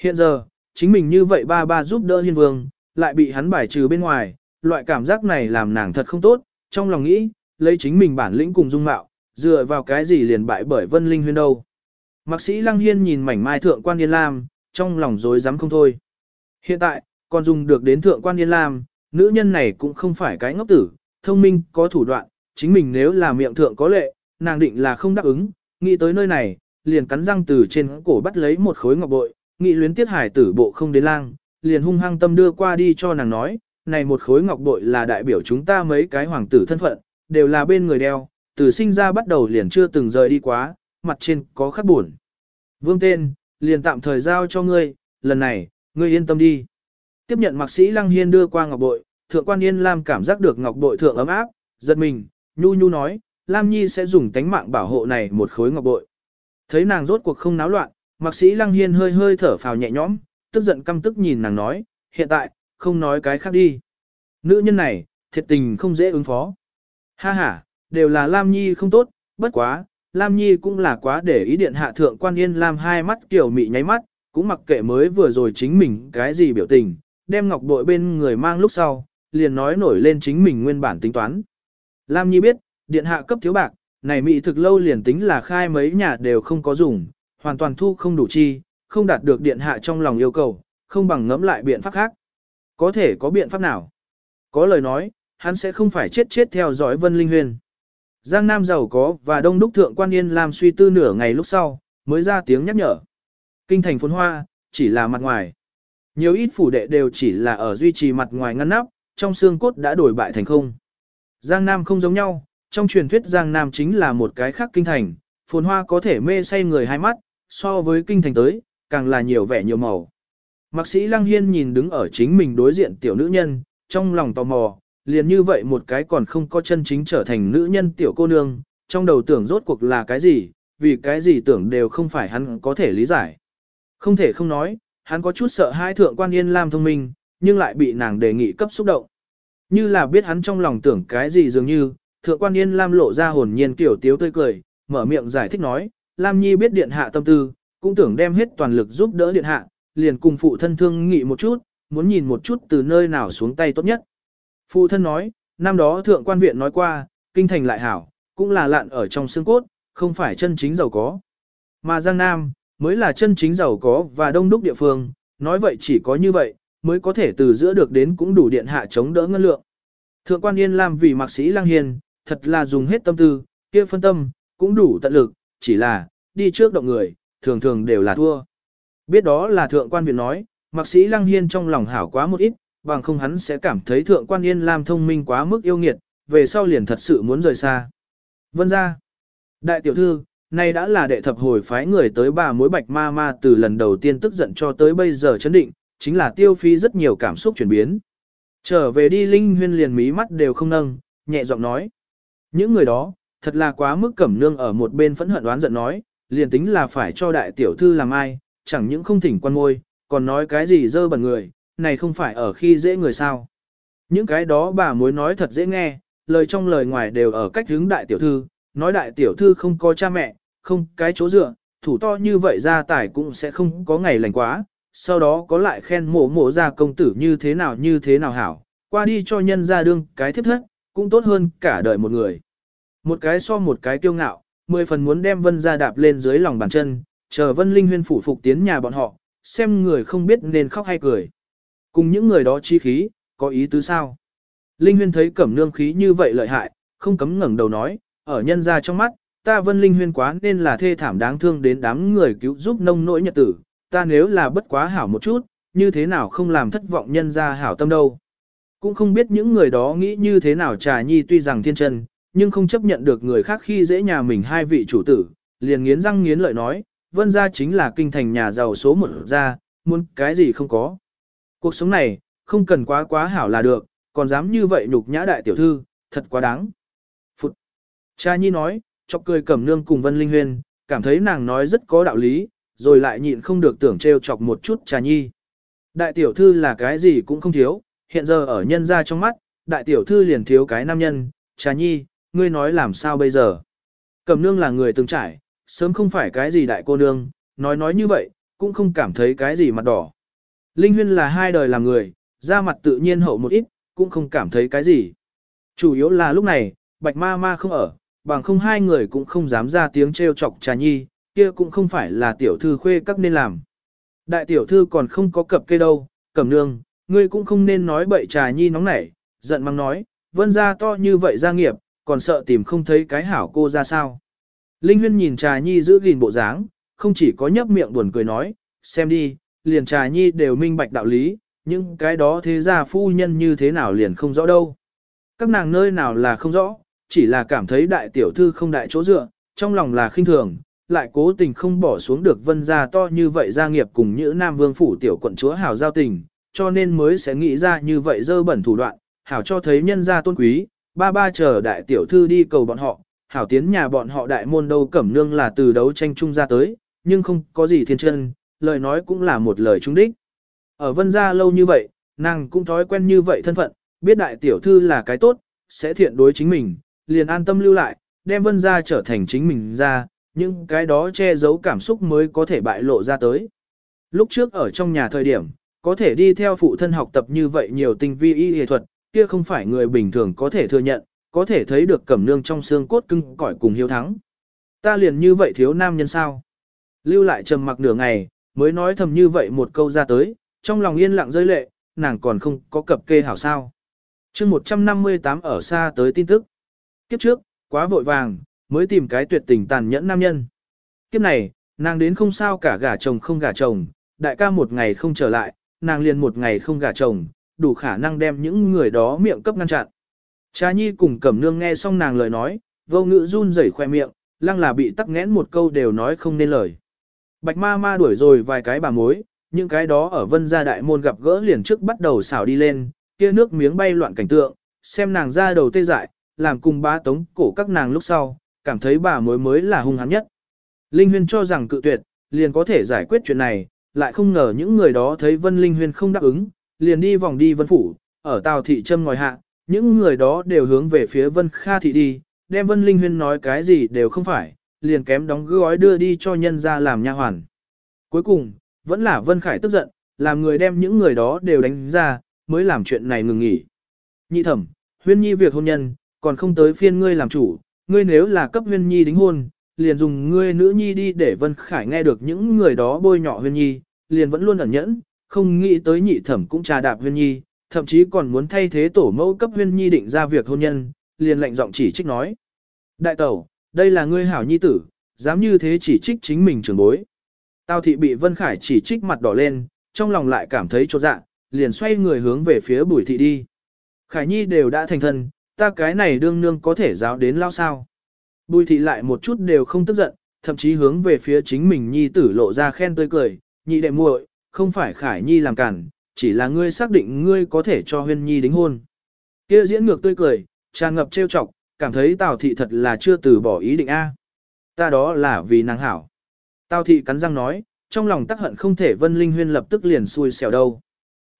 Hiện giờ, chính mình như vậy ba ba giúp đỡ hiên vương, lại bị hắn bài trừ bên ngoài, loại cảm giác này làm nàng thật không tốt, trong lòng nghĩ, lấy chính mình bản lĩnh cùng dung mạo, dựa vào cái gì liền bại bởi Vân Linh Huyên đâu. Mạc sĩ Lăng Hiên nhìn mảnh mai thượng quan Yên Lam, trong lòng dối dám không thôi. Hiện tại, còn dùng được đến thượng quan Yên Lam, nữ nhân này cũng không phải cái ngốc tử, thông minh, có thủ đoạn, chính mình nếu là miệng thượng có lệ, nàng định là không đáp ứng, nghĩ tới nơi này, liền cắn răng từ trên cổ bắt lấy một khối ngọc bội, nghĩ luyến tiết hải tử bộ không đến lang, liền hung hăng tâm đưa qua đi cho nàng nói, này một khối ngọc bội là đại biểu chúng ta mấy cái hoàng tử thân phận, đều là bên người đeo, từ sinh ra bắt đầu liền chưa từng rời đi quá, mặt trên có khắc buồn. Vương tên, liền tạm thời giao cho ngươi, lần này, ngươi yên tâm đi. Tiếp nhận mạc sĩ Lăng Hiên đưa qua ngọc bội, thượng quan Yên Lam cảm giác được ngọc bội thượng ấm áp, giật mình, nhu nhu nói, Lam Nhi sẽ dùng tánh mạng bảo hộ này một khối ngọc bội. Thấy nàng rốt cuộc không náo loạn, mạc sĩ Lăng Hiên hơi hơi thở phào nhẹ nhõm, tức giận căm tức nhìn nàng nói, hiện tại, không nói cái khác đi. Nữ nhân này, thiệt tình không dễ ứng phó. Ha ha, đều là Lam Nhi không tốt, bất quá, Lam Nhi cũng là quá để ý điện hạ thượng quan yên Lam hai mắt kiểu mị nháy mắt, cũng mặc kệ mới vừa rồi chính mình cái gì biểu tình, đem ngọc bội bên người mang lúc sau, liền nói nổi lên chính mình nguyên bản tính toán. Lam Nhi biết, điện hạ cấp thiếu bạc, này mị thực lâu liền tính là khai mấy nhà đều không có dùng, hoàn toàn thu không đủ chi, không đạt được điện hạ trong lòng yêu cầu, không bằng ngẫm lại biện pháp khác. Có thể có biện pháp nào? Có lời nói, hắn sẽ không phải chết chết theo dõi Vân Linh Huyền. Giang Nam giàu có và đông đúc thượng quan yên làm suy tư nửa ngày lúc sau, mới ra tiếng nhắc nhở. Kinh thành phồn hoa, chỉ là mặt ngoài. Nhiều ít phủ đệ đều chỉ là ở duy trì mặt ngoài ngăn nắp, trong xương cốt đã đổi bại thành không. Giang Nam không giống nhau, trong truyền thuyết Giang Nam chính là một cái khác kinh thành, phồn hoa có thể mê say người hai mắt, so với kinh thành tới, càng là nhiều vẻ nhiều màu. Mạc sĩ Lăng Hiên nhìn đứng ở chính mình đối diện tiểu nữ nhân, trong lòng tò mò, liền như vậy một cái còn không có chân chính trở thành nữ nhân tiểu cô nương, trong đầu tưởng rốt cuộc là cái gì, vì cái gì tưởng đều không phải hắn có thể lý giải. Không thể không nói, hắn có chút sợ hai thượng quan yên lam thông minh, nhưng lại bị nàng đề nghị cấp xúc động. Như là biết hắn trong lòng tưởng cái gì dường như, thượng quan yên lam lộ ra hồn nhiên kiểu tiếu tươi cười, mở miệng giải thích nói, Lam Nhi biết điện hạ tâm tư, cũng tưởng đem hết toàn lực giúp đỡ điện hạ, liền cùng phụ thân thương nghị một chút, muốn nhìn một chút từ nơi nào xuống tay tốt nhất. Phụ thân nói, năm đó thượng quan viện nói qua, kinh thành lại hảo, cũng là lạn ở trong xương cốt, không phải chân chính giàu có. Mà Giang Nam, mới là chân chính giàu có và đông đúc địa phương, nói vậy chỉ có như vậy, mới có thể từ giữa được đến cũng đủ điện hạ chống đỡ ngân lượng. Thượng quan Yên Lam vì mạc sĩ lang hiền, thật là dùng hết tâm tư, kia phân tâm, cũng đủ tận lực, chỉ là, đi trước động người, thường thường đều là thua. Biết đó là thượng quan viện nói, mạc sĩ lăng hiên trong lòng hảo quá một ít, bằng không hắn sẽ cảm thấy thượng quan yên lam thông minh quá mức yêu nghiệt, về sau liền thật sự muốn rời xa. Vân ra, đại tiểu thư, nay đã là đệ thập hồi phái người tới bà mối bạch ma ma từ lần đầu tiên tức giận cho tới bây giờ chấn định, chính là tiêu phí rất nhiều cảm xúc chuyển biến. Trở về đi Linh Huyên liền mí mắt đều không nâng, nhẹ giọng nói. Những người đó, thật là quá mức cẩm nương ở một bên phẫn hận đoán giận nói, liền tính là phải cho đại tiểu thư làm ai, chẳng những không thỉnh quan ngôi, còn nói cái gì dơ bẩn người, này không phải ở khi dễ người sao. Những cái đó bà mối nói thật dễ nghe, lời trong lời ngoài đều ở cách hướng đại tiểu thư, nói đại tiểu thư không có cha mẹ, không cái chỗ dựa, thủ to như vậy ra tài cũng sẽ không có ngày lành quá, sau đó có lại khen mộ mộ ra công tử như thế nào như thế nào hảo, qua đi cho nhân ra đương cái thiết thất, cũng tốt hơn cả đời một người. Một cái so một cái kiêu ngạo, mười phần muốn đem vân ra đạp lên dưới lòng bàn chân, chờ vân linh huyên phủ phục tiến nhà bọn họ, xem người không biết nên khóc hay cười. Cùng những người đó chi khí, có ý tứ sao? Linh huyên thấy cẩm nương khí như vậy lợi hại, không cấm ngẩng đầu nói, ở nhân ra trong mắt, ta vân linh huyên quá nên là thê thảm đáng thương đến đám người cứu giúp nông nỗi nhật tử, ta nếu là bất quá hảo một chút, như thế nào không làm thất vọng nhân ra hảo tâm đâu. Cũng không biết những người đó nghĩ như thế nào trà nhi tuy rằng thiên chân, nhưng không chấp nhận được người khác khi dễ nhà mình hai vị chủ tử, liền nghiến răng nghiến lợi nói, vân gia chính là kinh thành nhà giàu số một gia, muốn cái gì không có. Cuộc sống này, không cần quá quá hảo là được, còn dám như vậy nhục nhã đại tiểu thư, thật quá đáng. Phụt. Cha nhi nói, chọc cười cẩm nương cùng Vân Linh Huyên, cảm thấy nàng nói rất có đạo lý, rồi lại nhịn không được tưởng trêu chọc một chút cha nhi. Đại tiểu thư là cái gì cũng không thiếu, hiện giờ ở nhân gia trong mắt, đại tiểu thư liền thiếu cái nam nhân, cha nhi, ngươi nói làm sao bây giờ. Cẩm nương là người từng trải, sớm không phải cái gì đại cô nương, nói nói như vậy, cũng không cảm thấy cái gì mặt đỏ. Linh Huyên là hai đời làm người, da mặt tự nhiên hậu một ít, cũng không cảm thấy cái gì. Chủ yếu là lúc này, bạch ma ma không ở, bằng không hai người cũng không dám ra tiếng trêu chọc trà nhi, kia cũng không phải là tiểu thư khuê các nên làm. Đại tiểu thư còn không có cập cây đâu, cẩm nương, ngươi cũng không nên nói bậy trà nhi nóng nảy, giận mắng nói, vân ra to như vậy gia nghiệp, còn sợ tìm không thấy cái hảo cô ra sao. Linh huyên nhìn trà nhi giữ gìn bộ dáng, không chỉ có nhấp miệng buồn cười nói, xem đi, liền trà nhi đều minh bạch đạo lý, nhưng cái đó thế ra phu nhân như thế nào liền không rõ đâu. Các nàng nơi nào là không rõ, chỉ là cảm thấy đại tiểu thư không đại chỗ dựa, trong lòng là khinh thường, lại cố tình không bỏ xuống được vân gia to như vậy gia nghiệp cùng như nam vương phủ tiểu quận chúa hảo giao tình, cho nên mới sẽ nghĩ ra như vậy dơ bẩn thủ đoạn, hảo cho thấy nhân gia tôn quý, ba ba chờ đại tiểu thư đi cầu bọn họ, hảo tiến nhà bọn họ đại môn đâu cẩm nương là từ đấu tranh chung ra tới, nhưng không có gì thiên chân, lời nói cũng là một lời trung đích. Ở vân gia lâu như vậy, nàng cũng thói quen như vậy thân phận, biết đại tiểu thư là cái tốt, sẽ thiện đối chính mình, liền an tâm lưu lại, đem vân gia trở thành chính mình ra, nhưng cái đó che giấu cảm xúc mới có thể bại lộ ra tới. Lúc trước ở trong nhà thời điểm, có thể đi theo phụ thân học tập như vậy nhiều tinh vi y y thuật, kia không phải người bình thường có thể thừa nhận, có thể thấy được cẩm nương trong xương cốt cưng cỏi cùng hiếu thắng. Ta liền như vậy thiếu nam nhân sao? Lưu lại trầm mặc nửa ngày, mới nói thầm như vậy một câu ra tới, trong lòng yên lặng rơi lệ, nàng còn không có cập kê hảo sao. chương 158 ở xa tới tin tức. Kiếp trước, quá vội vàng, mới tìm cái tuyệt tình tàn nhẫn nam nhân. Kiếp này, nàng đến không sao cả gả chồng không gả chồng, đại ca một ngày không trở lại, nàng liền một ngày không gả chồng, đủ khả năng đem những người đó miệng cấp ngăn chặn. Cha nhi cùng cẩm nương nghe xong nàng lời nói, vô ngữ run rẩy khoe miệng, lăng là bị tắc nghẽn một câu đều nói không nên lời. Bạch ma ma đuổi rồi vài cái bà mối, những cái đó ở vân gia đại môn gặp gỡ liền trước bắt đầu xảo đi lên, kia nước miếng bay loạn cảnh tượng, xem nàng ra đầu tê dại, làm cùng bá tống cổ các nàng lúc sau, cảm thấy bà mối mới là hung hăng nhất. Linh Huyên cho rằng cự tuyệt, liền có thể giải quyết chuyện này, lại không ngờ những người đó thấy Vân Linh Huyên không đáp ứng, liền đi vòng đi Vân Phủ, ở Tào Thị Trâm ngồi hạ, những người đó đều hướng về phía Vân Kha Thị đi, đem Vân Linh Huyên nói cái gì đều không phải, liền kém đóng gói đưa đi cho nhân ra làm nha hoàn. Cuối cùng, vẫn là Vân Khải tức giận, làm người đem những người đó đều đánh ra, mới làm chuyện này ngừng nghỉ. Nhị thẩm, huyên nhi việc hôn nhân, còn không tới phiên ngươi làm chủ, ngươi nếu là cấp huyên nhi đính hôn, liền dùng ngươi nữ nhi đi để Vân Khải nghe được những người đó bôi nhọ huyên nhi, liền vẫn luôn ẩn nhẫn, không nghĩ tới nhị thẩm cũng trà đạp huyên nhi, thậm chí còn muốn thay thế tổ mẫu cấp huyên nhi định ra việc hôn nhân, liền lệnh giọng chỉ trích nói. Đại tẩu, đây là ngươi hảo nhi tử, dám như thế chỉ trích chính mình trưởng bối. Tào thị bị Vân Khải chỉ trích mặt đỏ lên, trong lòng lại cảm thấy chột dạ, liền xoay người hướng về phía bùi thị đi. Khải nhi đều đã thành thân, ta cái này đương nương có thể giáo đến lao sao. Bùi thị lại một chút đều không tức giận, thậm chí hướng về phía chính mình nhi tử lộ ra khen tươi cười, nhị đệ muội, không phải Khải nhi làm cản, chỉ là ngươi xác định ngươi có thể cho huyên nhi đính hôn. Kia diễn ngược tươi cười, tràn ngập trêu chọc, cảm thấy Tào thị thật là chưa từ bỏ ý định A. Ta đó là vì nàng hảo. Tào thị cắn răng nói, trong lòng tắc hận không thể Vân Linh Huyên lập tức liền xui xẻo đâu.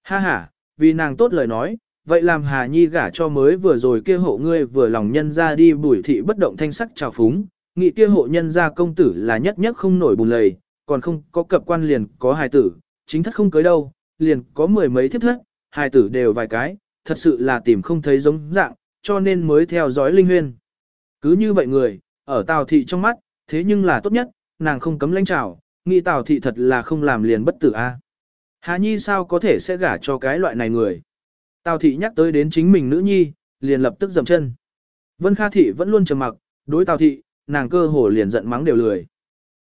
Ha ha, vì nàng tốt lời nói, vậy làm Hà Nhi gả cho mới vừa rồi kia hộ ngươi vừa lòng nhân ra đi bùi thị bất động thanh sắc trào phúng, nghị kia hộ nhân ra công tử là nhất nhất không nổi bùn lầy, còn không có cập quan liền có hài tử, chính thất không cưới đâu, liền có mười mấy thiếp thất, hai tử đều vài cái, thật sự là tìm không thấy giống dạng, cho nên mới theo dõi Linh Huyên. Cứ như vậy người, ở Tào Thị trong mắt, thế nhưng là tốt nhất, nàng không cấm lãnh trào, nghĩ Tào Thị thật là không làm liền bất tử a. Hà Nhi sao có thể sẽ gả cho cái loại này người. Tào Thị nhắc tới đến chính mình nữ nhi, liền lập tức dầm chân. Vân Kha Thị vẫn luôn trầm mặc, đối Tào Thị, nàng cơ hồ liền giận mắng đều lười.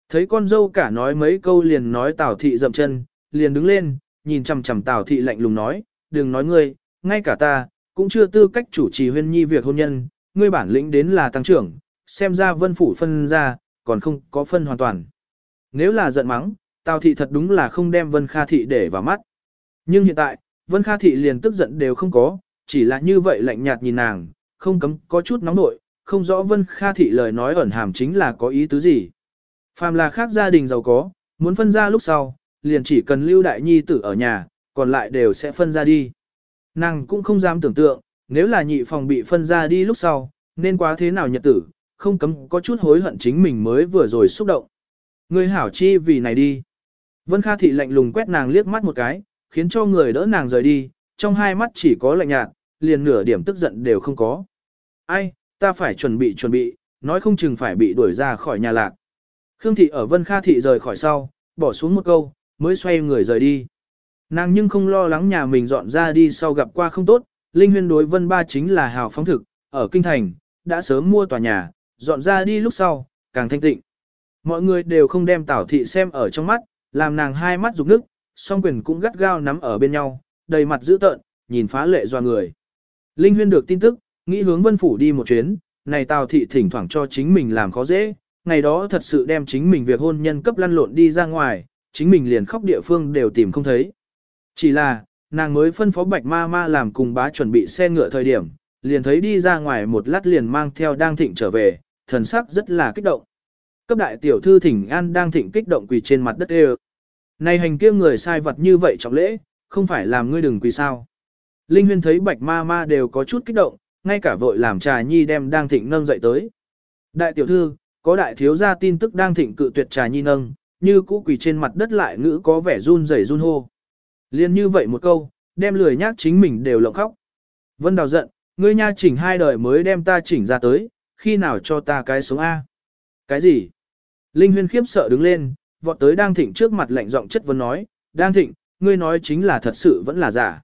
Thấy con dâu cả nói mấy câu liền nói Tào Thị dậm chân, liền đứng lên, nhìn chằm chằm Tào Thị lạnh lùng nói, đừng nói ngươi, ngay cả ta, cũng chưa tư cách chủ trì huyên nhi việc hôn nhân, ngươi bản lĩnh đến là tăng trưởng, xem ra vân phủ phân ra, còn không có phân hoàn toàn. Nếu là giận mắng, Tào thị thật đúng là không đem Vân Kha thị để vào mắt. Nhưng hiện tại, Vân Kha thị liền tức giận đều không có, chỉ là như vậy lạnh nhạt nhìn nàng, không cấm có chút nóng nội, không rõ Vân Kha thị lời nói ẩn hàm chính là có ý tứ gì. Phàm là khác gia đình giàu có, muốn phân ra lúc sau, liền chỉ cần lưu đại nhi tử ở nhà, còn lại đều sẽ phân ra đi. Nàng cũng không dám tưởng tượng, nếu là nhị phòng bị phân ra đi lúc sau, nên quá thế nào nhật tử, không cấm có chút hối hận chính mình mới vừa rồi xúc động. Người hảo chi vì này đi. Vân Kha thị lạnh lùng quét nàng liếc mắt một cái, khiến cho người đỡ nàng rời đi, trong hai mắt chỉ có lạnh nhạt, liền nửa điểm tức giận đều không có. Ai, ta phải chuẩn bị chuẩn bị, nói không chừng phải bị đuổi ra khỏi nhà lạc. Khương thị ở Vân Kha thị rời khỏi sau, bỏ xuống một câu, mới xoay người rời đi. Nàng nhưng không lo lắng nhà mình dọn ra đi sau gặp qua không tốt, Linh Huyên đối Vân Ba chính là hào phóng thực, ở Kinh Thành, đã sớm mua tòa nhà, dọn ra đi lúc sau, càng thanh tịnh. Mọi người đều không đem Tảo Thị xem ở trong mắt, làm nàng hai mắt rục nước, song quyền cũng gắt gao nắm ở bên nhau, đầy mặt dữ tợn, nhìn phá lệ doa người. Linh Huyên được tin tức, nghĩ hướng Vân Phủ đi một chuyến, này Tào Thị thỉnh thoảng cho chính mình làm khó dễ, ngày đó thật sự đem chính mình việc hôn nhân cấp lăn lộn đi ra ngoài, chính mình liền khóc địa phương đều tìm không thấy. Chỉ là, nàng mới phân phó bạch ma ma làm cùng bá chuẩn bị xe ngựa thời điểm, liền thấy đi ra ngoài một lát liền mang theo đang thịnh trở về, thần sắc rất là kích động. Cấp đại tiểu thư thỉnh an đang thịnh kích động quỳ trên mặt đất ê Này hành kia người sai vật như vậy trọng lễ, không phải làm ngươi đừng quỳ sao. Linh huyên thấy bạch ma ma đều có chút kích động, ngay cả vội làm trà nhi đem đang thịnh nâng dậy tới. Đại tiểu thư, có đại thiếu gia tin tức đang thịnh cự tuyệt trà nhi nâng, như cũ quỳ trên mặt đất lại ngữ có vẻ run rẩy run hô. Liên như vậy một câu, đem lười nhác chính mình đều lộng khóc. Vân Đào giận, ngươi nha chỉnh hai đời mới đem ta chỉnh ra tới, khi nào cho ta cái sống A. Cái gì? Linh huyên khiếp sợ đứng lên, vọt tới đang thịnh trước mặt lạnh giọng chất vấn nói, đang thịnh, ngươi nói chính là thật sự vẫn là giả.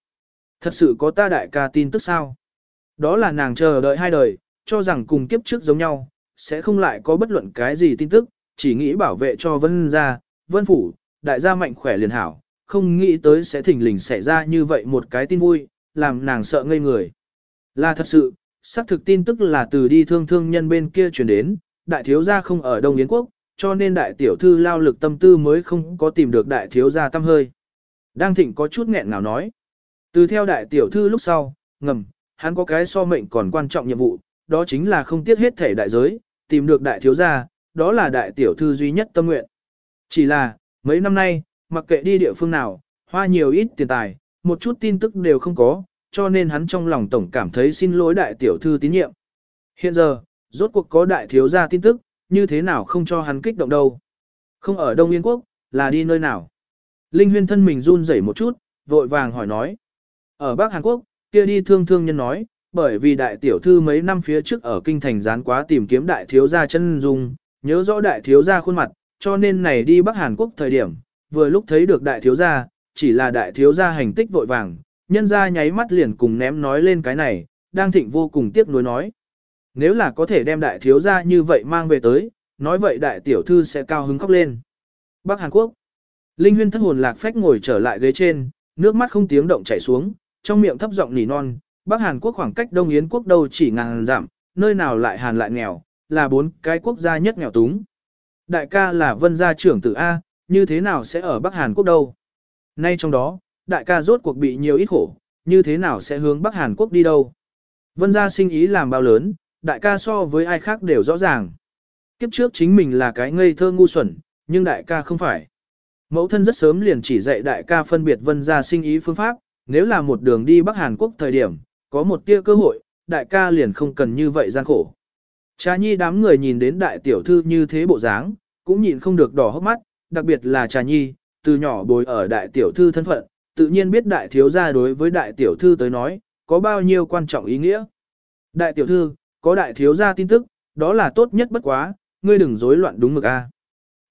Thật sự có ta đại ca tin tức sao? Đó là nàng chờ đợi hai đời, cho rằng cùng kiếp trước giống nhau, sẽ không lại có bất luận cái gì tin tức, chỉ nghĩ bảo vệ cho vân gia, vân phủ, đại gia mạnh khỏe liền hảo, không nghĩ tới sẽ thỉnh lình xảy ra như vậy một cái tin vui, làm nàng sợ ngây người. Là thật sự, xác thực tin tức là từ đi thương thương nhân bên kia truyền đến, đại thiếu gia không ở Đông Yến Quốc, cho nên đại tiểu thư lao lực tâm tư mới không có tìm được đại thiếu gia tâm hơi. Đang thịnh có chút nghẹn ngào nói. Từ theo đại tiểu thư lúc sau, ngầm, hắn có cái so mệnh còn quan trọng nhiệm vụ, đó chính là không tiếc hết thể đại giới, tìm được đại thiếu gia, đó là đại tiểu thư duy nhất tâm nguyện. Chỉ là, mấy năm nay, mặc kệ đi địa phương nào, hoa nhiều ít tiền tài, một chút tin tức đều không có, cho nên hắn trong lòng tổng cảm thấy xin lỗi đại tiểu thư tín nhiệm. Hiện giờ, rốt cuộc có đại thiếu gia tin tức, như thế nào không cho hắn kích động đâu. Không ở Đông Yên Quốc, là đi nơi nào. Linh huyên thân mình run rẩy một chút, vội vàng hỏi nói. Ở Bắc Hàn Quốc, kia đi thương thương nhân nói, bởi vì đại tiểu thư mấy năm phía trước ở kinh thành gián quá tìm kiếm đại thiếu gia chân dung, nhớ rõ đại thiếu gia khuôn mặt, cho nên này đi Bắc Hàn Quốc thời điểm, vừa lúc thấy được đại thiếu gia, chỉ là đại thiếu gia hành tích vội vàng, nhân gia nháy mắt liền cùng ném nói lên cái này, đang thịnh vô cùng tiếc nuối nói. Nếu là có thể đem đại thiếu gia như vậy mang về tới, nói vậy đại tiểu thư sẽ cao hứng khóc lên. Bắc Hàn Quốc Linh huyên thất hồn lạc phách ngồi trở lại ghế trên, nước mắt không tiếng động chảy xuống, trong miệng thấp giọng nỉ non, Bắc Hàn Quốc khoảng cách Đông Yến Quốc đâu chỉ ngàn giảm, nơi nào lại hàn lại nghèo, là bốn cái quốc gia nhất nghèo túng. Đại ca là vân gia trưởng tử A, như thế nào sẽ ở Bắc Hàn Quốc đâu? Nay trong đó, đại ca rốt cuộc bị nhiều ít khổ, như thế nào sẽ hướng Bắc Hàn Quốc đi đâu? Vân gia sinh ý làm bao lớn, đại ca so với ai khác đều rõ ràng. Kiếp trước chính mình là cái ngây thơ ngu xuẩn, nhưng đại ca không phải. Mẫu thân rất sớm liền chỉ dạy đại ca phân biệt vân gia sinh ý phương pháp, nếu là một đường đi Bắc Hàn Quốc thời điểm, có một tia cơ hội, đại ca liền không cần như vậy gian khổ. Trà nhi đám người nhìn đến đại tiểu thư như thế bộ dáng, cũng nhìn không được đỏ hốc mắt, đặc biệt là trà nhi, từ nhỏ bồi ở đại tiểu thư thân phận, tự nhiên biết đại thiếu gia đối với đại tiểu thư tới nói, có bao nhiêu quan trọng ý nghĩa. Đại tiểu thư, có đại thiếu gia tin tức, đó là tốt nhất bất quá, ngươi đừng rối loạn đúng mực a.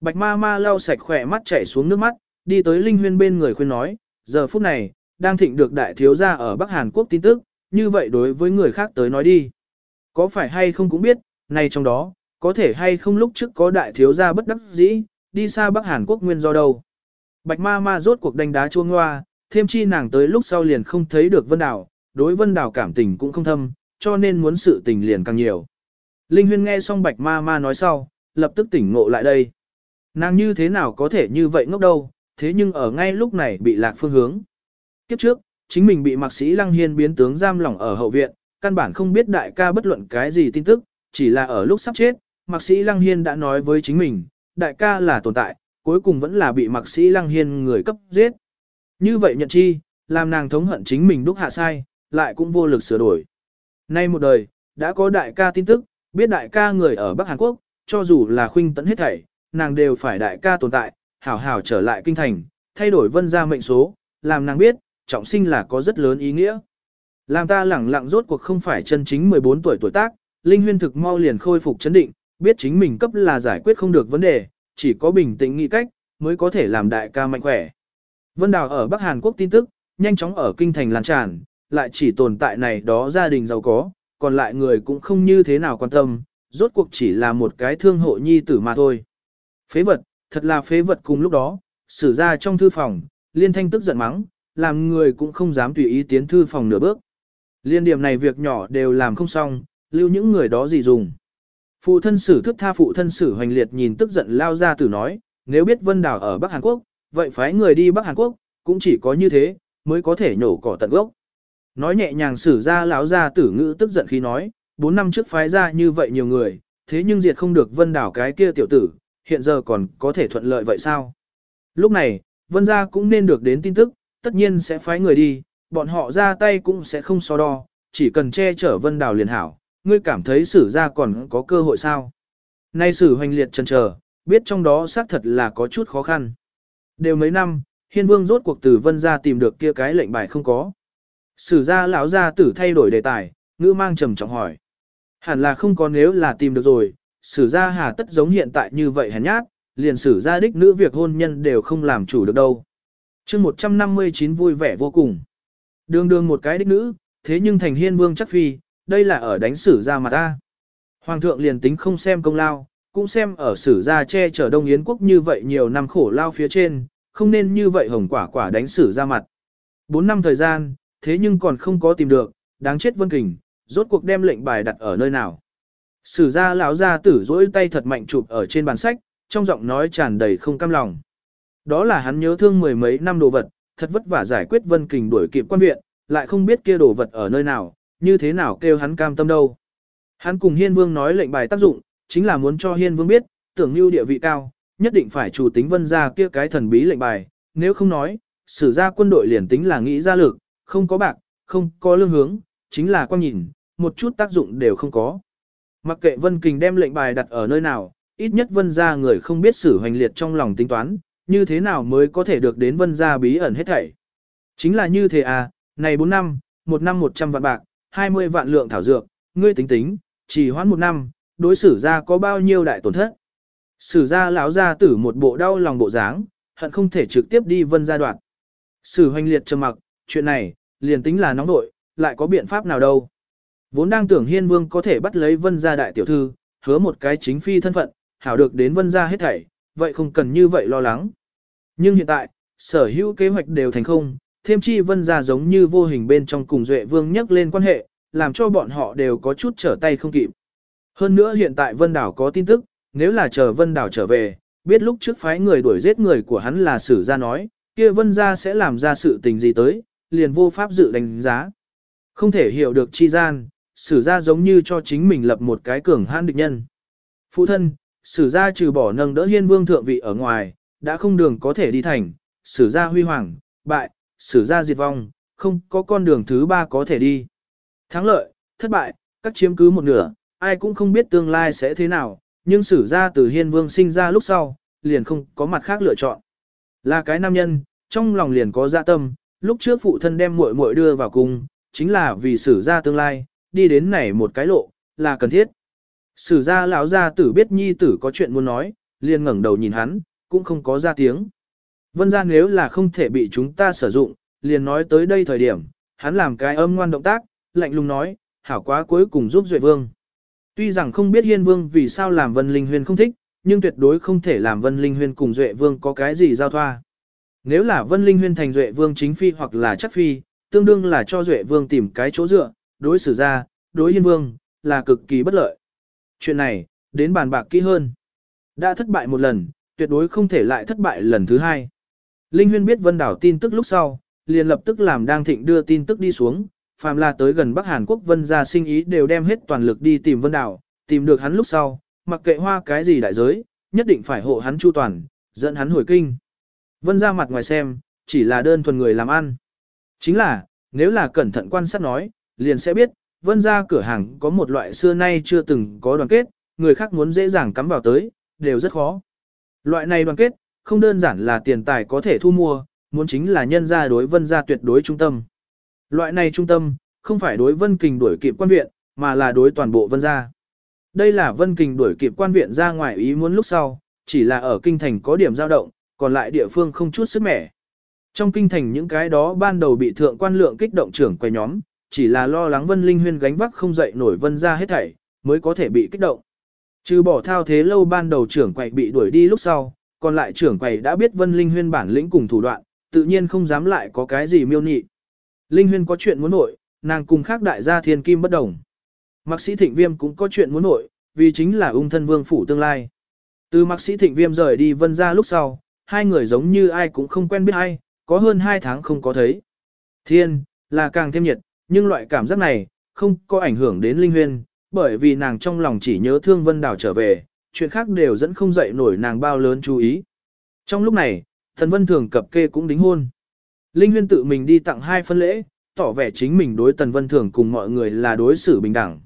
Bạch ma ma lau sạch khỏe mắt chảy xuống nước mắt, đi tới Linh Huyên bên người khuyên nói, giờ phút này, đang thịnh được đại thiếu gia ở Bắc Hàn Quốc tin tức, như vậy đối với người khác tới nói đi. Có phải hay không cũng biết, nay trong đó, có thể hay không lúc trước có đại thiếu gia bất đắc dĩ, đi xa Bắc Hàn Quốc nguyên do đâu. Bạch ma ma rốt cuộc đánh đá chuông hoa, thêm chi nàng tới lúc sau liền không thấy được Vân Đào, đối Vân Đào cảm tình cũng không thâm, cho nên muốn sự tình liền càng nhiều. Linh Huyên nghe xong Bạch ma ma nói sau, lập tức tỉnh ngộ lại đây. Nàng như thế nào có thể như vậy ngốc đâu, thế nhưng ở ngay lúc này bị lạc phương hướng. Kiếp trước, chính mình bị mạc sĩ Lăng Hiên biến tướng giam lỏng ở hậu viện, căn bản không biết đại ca bất luận cái gì tin tức, chỉ là ở lúc sắp chết, mạc sĩ Lăng Hiên đã nói với chính mình, đại ca là tồn tại, cuối cùng vẫn là bị mạc sĩ Lăng Hiên người cấp giết. Như vậy nhận chi, làm nàng thống hận chính mình đúc hạ sai, lại cũng vô lực sửa đổi. Nay một đời, đã có đại ca tin tức, biết đại ca người ở Bắc Hàn Quốc, cho dù là khuynh tấn hết thảy, nàng đều phải đại ca tồn tại, hảo hảo trở lại kinh thành, thay đổi vân gia mệnh số, làm nàng biết, trọng sinh là có rất lớn ý nghĩa. Làm ta lẳng lặng rốt cuộc không phải chân chính 14 tuổi tuổi tác, Linh Huyên thực mau liền khôi phục chấn định, biết chính mình cấp là giải quyết không được vấn đề, chỉ có bình tĩnh nghĩ cách, mới có thể làm đại ca mạnh khỏe. Vân Đào ở Bắc Hàn Quốc tin tức, nhanh chóng ở kinh thành lan tràn, lại chỉ tồn tại này đó gia đình giàu có, còn lại người cũng không như thế nào quan tâm, rốt cuộc chỉ là một cái thương hộ nhi tử mà thôi. Phế vật, thật là phế vật cùng lúc đó, xử ra trong thư phòng, liên thanh tức giận mắng, làm người cũng không dám tùy ý tiến thư phòng nửa bước. Liên điểm này việc nhỏ đều làm không xong, lưu những người đó gì dùng. Phụ thân sử thức tha phụ thân sử hoành liệt nhìn tức giận lao ra tử nói, nếu biết Vân đảo ở Bắc Hàn Quốc, vậy phái người đi Bắc Hàn Quốc, cũng chỉ có như thế, mới có thể nhổ cỏ tận gốc. Nói nhẹ nhàng sử ra lão ra tử ngữ tức giận khi nói, 4 năm trước phái ra như vậy nhiều người, thế nhưng diệt không được Vân đảo cái kia tiểu tử, hiện giờ còn có thể thuận lợi vậy sao? Lúc này, Vân gia cũng nên được đến tin tức, tất nhiên sẽ phái người đi, bọn họ ra tay cũng sẽ không so đo, chỉ cần che chở Vân đảo liền hảo, ngươi cảm thấy sử ra còn có cơ hội sao? Nay sử hoành liệt chần chờ, biết trong đó xác thật là có chút khó khăn. Đều mấy năm, hiên vương rốt cuộc từ Vân gia tìm được kia cái lệnh bài không có. Sử gia lão gia tử thay đổi đề tài, ngữ mang trầm trọng hỏi. Hẳn là không có nếu là tìm được rồi, sử gia hà tất giống hiện tại như vậy hèn nhát, liền sử gia đích nữ việc hôn nhân đều không làm chủ được đâu. chương 159 vui vẻ vô cùng. Đường đường một cái đích nữ, thế nhưng thành hiên vương chắc phi, đây là ở đánh sử gia mà ta. Hoàng thượng liền tính không xem công lao, cũng xem ở sử gia che chở Đông Yến quốc như vậy nhiều năm khổ lao phía trên, không nên như vậy hồng quả quả đánh sử gia mặt. Bốn năm thời gian, thế nhưng còn không có tìm được, đáng chết vân kình, rốt cuộc đem lệnh bài đặt ở nơi nào. Sử gia lão gia tử dỗi tay thật mạnh chụp ở trên bàn sách, trong giọng nói tràn đầy không cam lòng. Đó là hắn nhớ thương mười mấy năm đồ vật, thật vất vả giải quyết Vân Kình đuổi kịp quan viện, lại không biết kia đồ vật ở nơi nào, như thế nào kêu hắn cam tâm đâu. Hắn cùng Hiên Vương nói lệnh bài tác dụng, chính là muốn cho Hiên Vương biết, tưởng như địa vị cao, nhất định phải chủ tính vân ra kia cái thần bí lệnh bài, nếu không nói, sử ra quân đội liền tính là nghĩ ra lực, không có bạc, không có lương hướng, chính là quan nhìn, một chút tác dụng đều không có. Mặc kệ Vân Kình đem lệnh bài đặt ở nơi nào, ít nhất Vân gia người không biết sử hoành liệt trong lòng tính toán, như thế nào mới có thể được đến Vân gia bí ẩn hết thảy. Chính là như thế à, này 4 năm, một năm 100 vạn bạc, 20 vạn lượng thảo dược, ngươi tính tính, chỉ hoãn một năm, đối xử ra có bao nhiêu đại tổn thất. Sử gia lão gia tử một bộ đau lòng bộ dáng, hận không thể trực tiếp đi Vân gia đoạn. Sử hoành liệt trầm mặc, chuyện này, liền tính là nóng nội, lại có biện pháp nào đâu. Vốn đang tưởng hiên vương có thể bắt lấy vân gia đại tiểu thư, hứa một cái chính phi thân phận, hảo được đến vân gia hết thảy, vậy không cần như vậy lo lắng. Nhưng hiện tại, sở hữu kế hoạch đều thành không, thêm chi vân gia giống như vô hình bên trong cùng duệ vương nhắc lên quan hệ, làm cho bọn họ đều có chút trở tay không kịp. Hơn nữa hiện tại vân đảo có tin tức, nếu là chờ vân đảo trở về, biết lúc trước phái người đuổi giết người của hắn là sử gia nói, kia vân gia sẽ làm ra sự tình gì tới, liền vô pháp dự đánh giá. Không thể hiểu được chi gian, sử gia giống như cho chính mình lập một cái cường hãn địch nhân. Phụ thân, sử gia trừ bỏ nâng đỡ hiên vương thượng vị ở ngoài, đã không đường có thể đi thành, sử gia huy hoàng, bại, sử gia diệt vong, không có con đường thứ ba có thể đi. Thắng lợi, thất bại, các chiếm cứ một nửa, ai cũng không biết tương lai sẽ thế nào, nhưng sử gia từ hiên vương sinh ra lúc sau, liền không có mặt khác lựa chọn. Là cái nam nhân, trong lòng liền có dạ tâm, lúc trước phụ thân đem muội muội đưa vào cung, chính là vì sử gia tương lai, đi đến này một cái lộ, là cần thiết. Sử gia lão gia tử biết nhi tử có chuyện muốn nói, liền ngẩng đầu nhìn hắn, cũng không có ra tiếng. Vân gia nếu là không thể bị chúng ta sử dụng, liền nói tới đây thời điểm, hắn làm cái âm ngoan động tác, lạnh lùng nói, hảo quá cuối cùng giúp Duệ Vương. Tuy rằng không biết Hiên Vương vì sao làm Vân Linh Huyền không thích, nhưng tuyệt đối không thể làm Vân Linh Huyền cùng Duệ Vương có cái gì giao thoa. Nếu là Vân Linh Huyền thành Duệ Vương chính phi hoặc là chắc phi, tương đương là cho Duệ Vương tìm cái chỗ dựa, đối xử ra, đối Hiên Vương, là cực kỳ bất lợi. Chuyện này, đến bàn bạc kỹ hơn. Đã thất bại một lần, tuyệt đối không thể lại thất bại lần thứ hai. Linh Huyên biết Vân Đảo tin tức lúc sau, liền lập tức làm đang thịnh đưa tin tức đi xuống, phàm là tới gần Bắc Hàn Quốc Vân gia sinh ý đều đem hết toàn lực đi tìm Vân Đảo, tìm được hắn lúc sau, mặc kệ hoa cái gì đại giới, nhất định phải hộ hắn chu toàn, dẫn hắn hồi kinh. Vân ra mặt ngoài xem, chỉ là đơn thuần người làm ăn. Chính là, nếu là cẩn thận quan sát nói, liền sẽ biết, vân ra cửa hàng có một loại xưa nay chưa từng có đoàn kết, người khác muốn dễ dàng cắm vào tới, đều rất khó. Loại này đoàn kết, không đơn giản là tiền tài có thể thu mua, muốn chính là nhân gia đối vân gia tuyệt đối trung tâm. Loại này trung tâm, không phải đối vân kình đuổi kịp quan viện, mà là đối toàn bộ vân gia. Đây là vân kình đuổi kịp quan viện ra ngoài ý muốn lúc sau, chỉ là ở kinh thành có điểm dao động, còn lại địa phương không chút sức mẻ. Trong kinh thành những cái đó ban đầu bị thượng quan lượng kích động trưởng quay nhóm, chỉ là lo lắng Vân Linh Huyên gánh vác không dậy nổi vân ra hết thảy, mới có thể bị kích động. Trừ bỏ thao thế lâu ban đầu trưởng quầy bị đuổi đi lúc sau, còn lại trưởng quầy đã biết Vân Linh Huyên bản lĩnh cùng thủ đoạn, tự nhiên không dám lại có cái gì miêu nhị. Linh Huyên có chuyện muốn nội, nàng cùng khác đại gia thiên kim bất đồng. Mạc sĩ Thịnh Viêm cũng có chuyện muốn nội, vì chính là ung thân vương phủ tương lai. Từ mạc sĩ Thịnh Viêm rời đi vân ra lúc sau, hai người giống như ai cũng không quen biết ai, có hơn hai tháng không có thấy. Thiên, là càng thêm nhiệt, nhưng loại cảm giác này, không có ảnh hưởng đến Linh Huyên, bởi vì nàng trong lòng chỉ nhớ thương Vân Đào trở về, chuyện khác đều dẫn không dậy nổi nàng bao lớn chú ý. Trong lúc này, thần Vân Thường cập kê cũng đính hôn. Linh Huyên tự mình đi tặng hai phân lễ, tỏ vẻ chính mình đối Tần Vân Thường cùng mọi người là đối xử bình đẳng.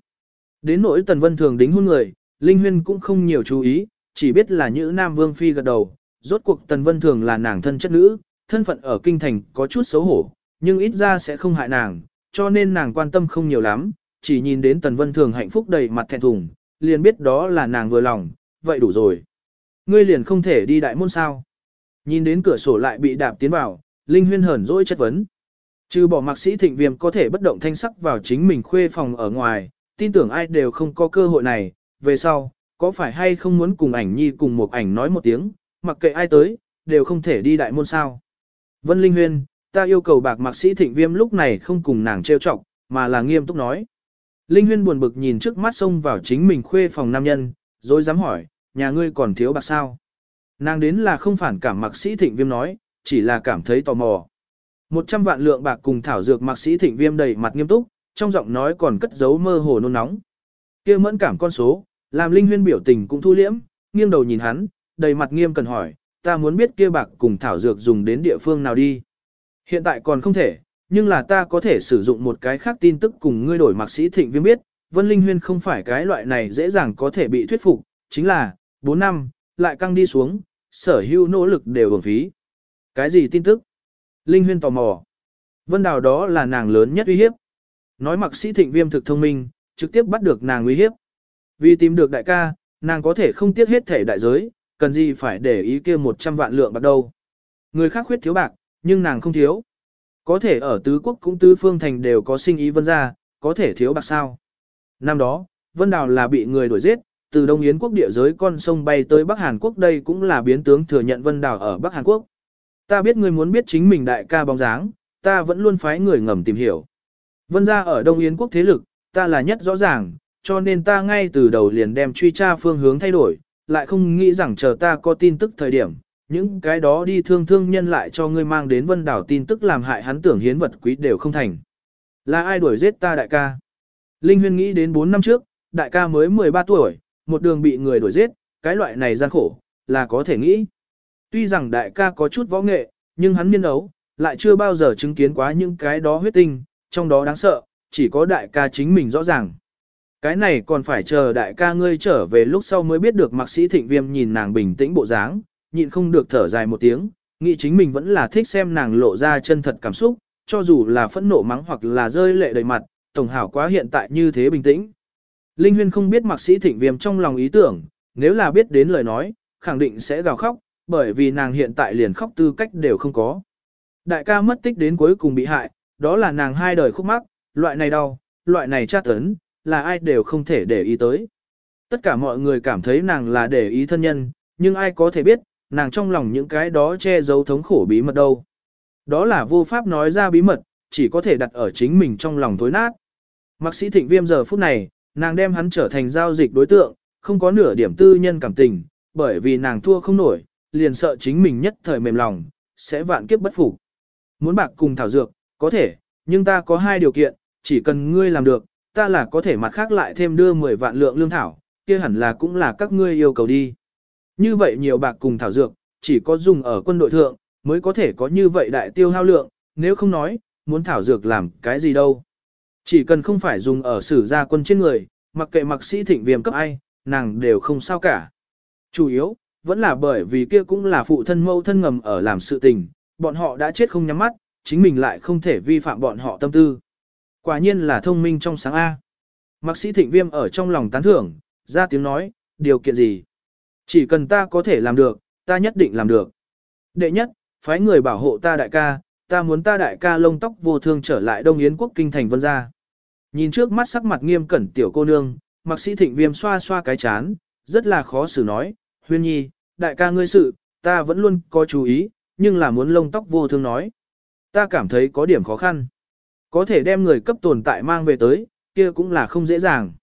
Đến nỗi Tần Vân Thường đính hôn người, Linh Huyên cũng không nhiều chú ý, chỉ biết là nữ Nam Vương Phi gật đầu, rốt cuộc Tần Vân Thường là nàng thân chất nữ, thân phận ở kinh thành có chút xấu hổ, nhưng ít ra sẽ không hại nàng, cho nên nàng quan tâm không nhiều lắm, chỉ nhìn đến Tần Vân Thường hạnh phúc đầy mặt thẹn thùng, liền biết đó là nàng vừa lòng, vậy đủ rồi. Ngươi liền không thể đi đại môn sao. Nhìn đến cửa sổ lại bị đạp tiến vào, Linh Huyên hờn dỗi chất vấn. Trừ bỏ mạc sĩ thịnh viêm có thể bất động thanh sắc vào chính mình khuê phòng ở ngoài, tin tưởng ai đều không có cơ hội này, về sau, có phải hay không muốn cùng ảnh nhi cùng một ảnh nói một tiếng, mặc kệ ai tới, đều không thể đi đại môn sao. Vân Linh Huyên, ta yêu cầu bạc mạc sĩ thịnh viêm lúc này không cùng nàng trêu chọc, mà là nghiêm túc nói. Linh Huyên buồn bực nhìn trước mắt xông vào chính mình khuê phòng nam nhân, rồi dám hỏi, nhà ngươi còn thiếu bạc sao? Nàng đến là không phản cảm mạc sĩ thịnh viêm nói, chỉ là cảm thấy tò mò. Một trăm vạn lượng bạc cùng thảo dược mạc sĩ thịnh viêm đầy mặt nghiêm túc, trong giọng nói còn cất giấu mơ hồ nôn nóng. kia mẫn cảm con số, làm Linh Huyên biểu tình cũng thu liễm, nghiêng đầu nhìn hắn, đầy mặt nghiêm cần hỏi, ta muốn biết kia bạc cùng thảo dược dùng đến địa phương nào đi. Hiện tại còn không thể, nhưng là ta có thể sử dụng một cái khác tin tức cùng ngươi đổi mạc sĩ thịnh viêm biết, Vân Linh Huyên không phải cái loại này dễ dàng có thể bị thuyết phục, chính là, 4 năm, lại căng đi xuống, sở hữu nỗ lực đều bổng phí. Cái gì tin tức? Linh Huyên tò mò. Vân Đào đó là nàng lớn nhất uy hiếp. Nói mạc sĩ thịnh viêm thực thông minh, trực tiếp bắt được nàng uy hiếp. Vì tìm được đại ca, nàng có thể không tiếc hết thể đại giới, cần gì phải để ý kia 100 vạn lượng bạc đâu. Người khác khuyết thiếu bạc, nhưng nàng không thiếu. Có thể ở tứ quốc cũng tứ phương thành đều có sinh ý vân ra, có thể thiếu bạc sao. Năm đó, Vân Đào là bị người đuổi giết, từ Đông Yến quốc địa giới con sông bay tới Bắc Hàn Quốc đây cũng là biến tướng thừa nhận Vân Đào ở Bắc Hàn Quốc. Ta biết người muốn biết chính mình đại ca bóng dáng, ta vẫn luôn phái người ngầm tìm hiểu. Vân ra ở Đông Yến quốc thế lực, ta là nhất rõ ràng, cho nên ta ngay từ đầu liền đem truy tra phương hướng thay đổi, lại không nghĩ rằng chờ ta có tin tức thời điểm, những cái đó đi thương thương nhân lại cho ngươi mang đến vân đảo tin tức làm hại hắn tưởng hiến vật quý đều không thành. Là ai đuổi giết ta đại ca? Linh Huyên nghĩ đến 4 năm trước, đại ca mới 13 tuổi, một đường bị người đuổi giết, cái loại này gian khổ, là có thể nghĩ. Tuy rằng đại ca có chút võ nghệ, nhưng hắn miên ấu, lại chưa bao giờ chứng kiến quá những cái đó huyết tinh, trong đó đáng sợ, chỉ có đại ca chính mình rõ ràng. Cái này còn phải chờ đại ca ngươi trở về lúc sau mới biết được mạc sĩ thịnh viêm nhìn nàng bình tĩnh bộ dáng, nhịn không được thở dài một tiếng, nghĩ chính mình vẫn là thích xem nàng lộ ra chân thật cảm xúc, cho dù là phẫn nộ mắng hoặc là rơi lệ đầy mặt, tổng hảo quá hiện tại như thế bình tĩnh. Linh Huyên không biết mạc sĩ thịnh viêm trong lòng ý tưởng, nếu là biết đến lời nói, khẳng định sẽ gào khóc, bởi vì nàng hiện tại liền khóc tư cách đều không có. Đại ca mất tích đến cuối cùng bị hại, đó là nàng hai đời khúc mắc, loại này đau, loại này tra tấn, là ai đều không thể để ý tới. Tất cả mọi người cảm thấy nàng là để ý thân nhân, nhưng ai có thể biết, nàng trong lòng những cái đó che giấu thống khổ bí mật đâu. Đó là vô pháp nói ra bí mật, chỉ có thể đặt ở chính mình trong lòng tối nát. Mạc sĩ thịnh viêm giờ phút này, nàng đem hắn trở thành giao dịch đối tượng, không có nửa điểm tư nhân cảm tình, bởi vì nàng thua không nổi, liền sợ chính mình nhất thời mềm lòng, sẽ vạn kiếp bất phục. Muốn bạc cùng thảo dược, có thể, nhưng ta có hai điều kiện, chỉ cần ngươi làm được, ta là có thể mặt khác lại thêm đưa 10 vạn lượng lương thảo, kia hẳn là cũng là các ngươi yêu cầu đi. Như vậy nhiều bạc cùng thảo dược, chỉ có dùng ở quân đội thượng, mới có thể có như vậy đại tiêu hao lượng, nếu không nói, muốn thảo dược làm cái gì đâu. Chỉ cần không phải dùng ở sử gia quân trên người, mặc kệ mặc sĩ thịnh viêm cấp ai, nàng đều không sao cả. Chủ yếu, vẫn là bởi vì kia cũng là phụ thân mâu thân ngầm ở làm sự tình, bọn họ đã chết không nhắm mắt, chính mình lại không thể vi phạm bọn họ tâm tư. Quả nhiên là thông minh trong sáng A. Mạc sĩ thịnh viêm ở trong lòng tán thưởng, ra tiếng nói, điều kiện gì? Chỉ cần ta có thể làm được, ta nhất định làm được. Đệ nhất, phái người bảo hộ ta đại ca, ta muốn ta đại ca lông tóc vô thương trở lại Đông Yến quốc kinh thành vân gia. Nhìn trước mắt sắc mặt nghiêm cẩn tiểu cô nương, Mạc sĩ thịnh viêm xoa xoa cái chán, rất là khó xử nói, huyên nhi, đại ca ngươi sự, ta vẫn luôn có chú ý, nhưng là muốn lông tóc vô thương nói. Ta cảm thấy có điểm khó khăn. Có thể đem người cấp tồn tại mang về tới, kia cũng là không dễ dàng.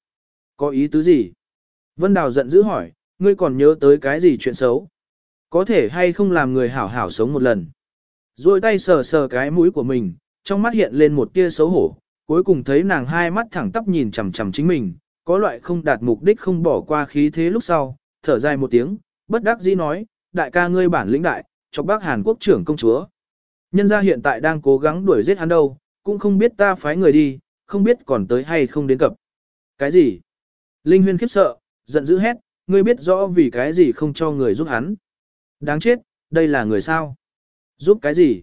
Có ý tứ gì? Vân Đào giận dữ hỏi, ngươi còn nhớ tới cái gì chuyện xấu? Có thể hay không làm người hảo hảo sống một lần? Rồi tay sờ sờ cái mũi của mình, trong mắt hiện lên một tia xấu hổ, cuối cùng thấy nàng hai mắt thẳng tắp nhìn chằm chằm chính mình, có loại không đạt mục đích không bỏ qua khí thế lúc sau, thở dài một tiếng, bất đắc dĩ nói, đại ca ngươi bản lĩnh đại, cho bác Hàn Quốc trưởng công chúa. Nhân gia hiện tại đang cố gắng đuổi giết hắn đâu, cũng không biết ta phái người đi, không biết còn tới hay không đến cập. Cái gì? Linh Huyên khiếp sợ, giận dữ hét, ngươi biết rõ vì cái gì không cho người giúp hắn. Đáng chết, đây là người sao? Giúp cái gì?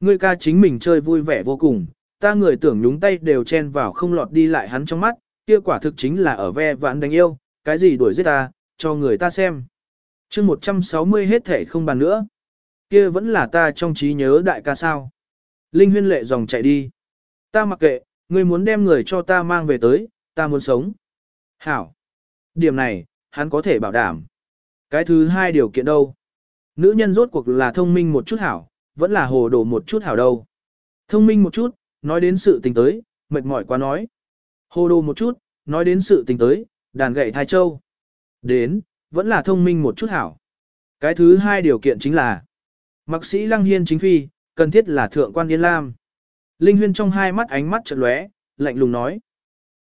Ngươi ca chính mình chơi vui vẻ vô cùng, ta người tưởng nhúng tay đều chen vào không lọt đi lại hắn trong mắt, kia quả thực chính là ở ve vãn đánh yêu, cái gì đuổi giết ta, cho người ta xem. chương 160 hết thể không bàn nữa. Kia vẫn là ta trong trí nhớ đại ca sao. Linh huyên lệ dòng chạy đi. Ta mặc kệ, ngươi muốn đem người cho ta mang về tới, ta muốn sống. Hảo. Điểm này, hắn có thể bảo đảm. Cái thứ hai điều kiện đâu? Nữ nhân rốt cuộc là thông minh một chút hảo, vẫn là hồ đồ một chút hảo đâu. Thông minh một chút, nói đến sự tình tới, mệt mỏi quá nói. Hồ đồ một chút, nói đến sự tình tới, đàn gậy thai châu. Đến, vẫn là thông minh một chút hảo. Cái thứ hai điều kiện chính là, mặc sĩ lăng hiên chính phi, cần thiết là thượng quan Yên Lam. Linh Huyên trong hai mắt ánh mắt chợt lóe, lạnh lùng nói.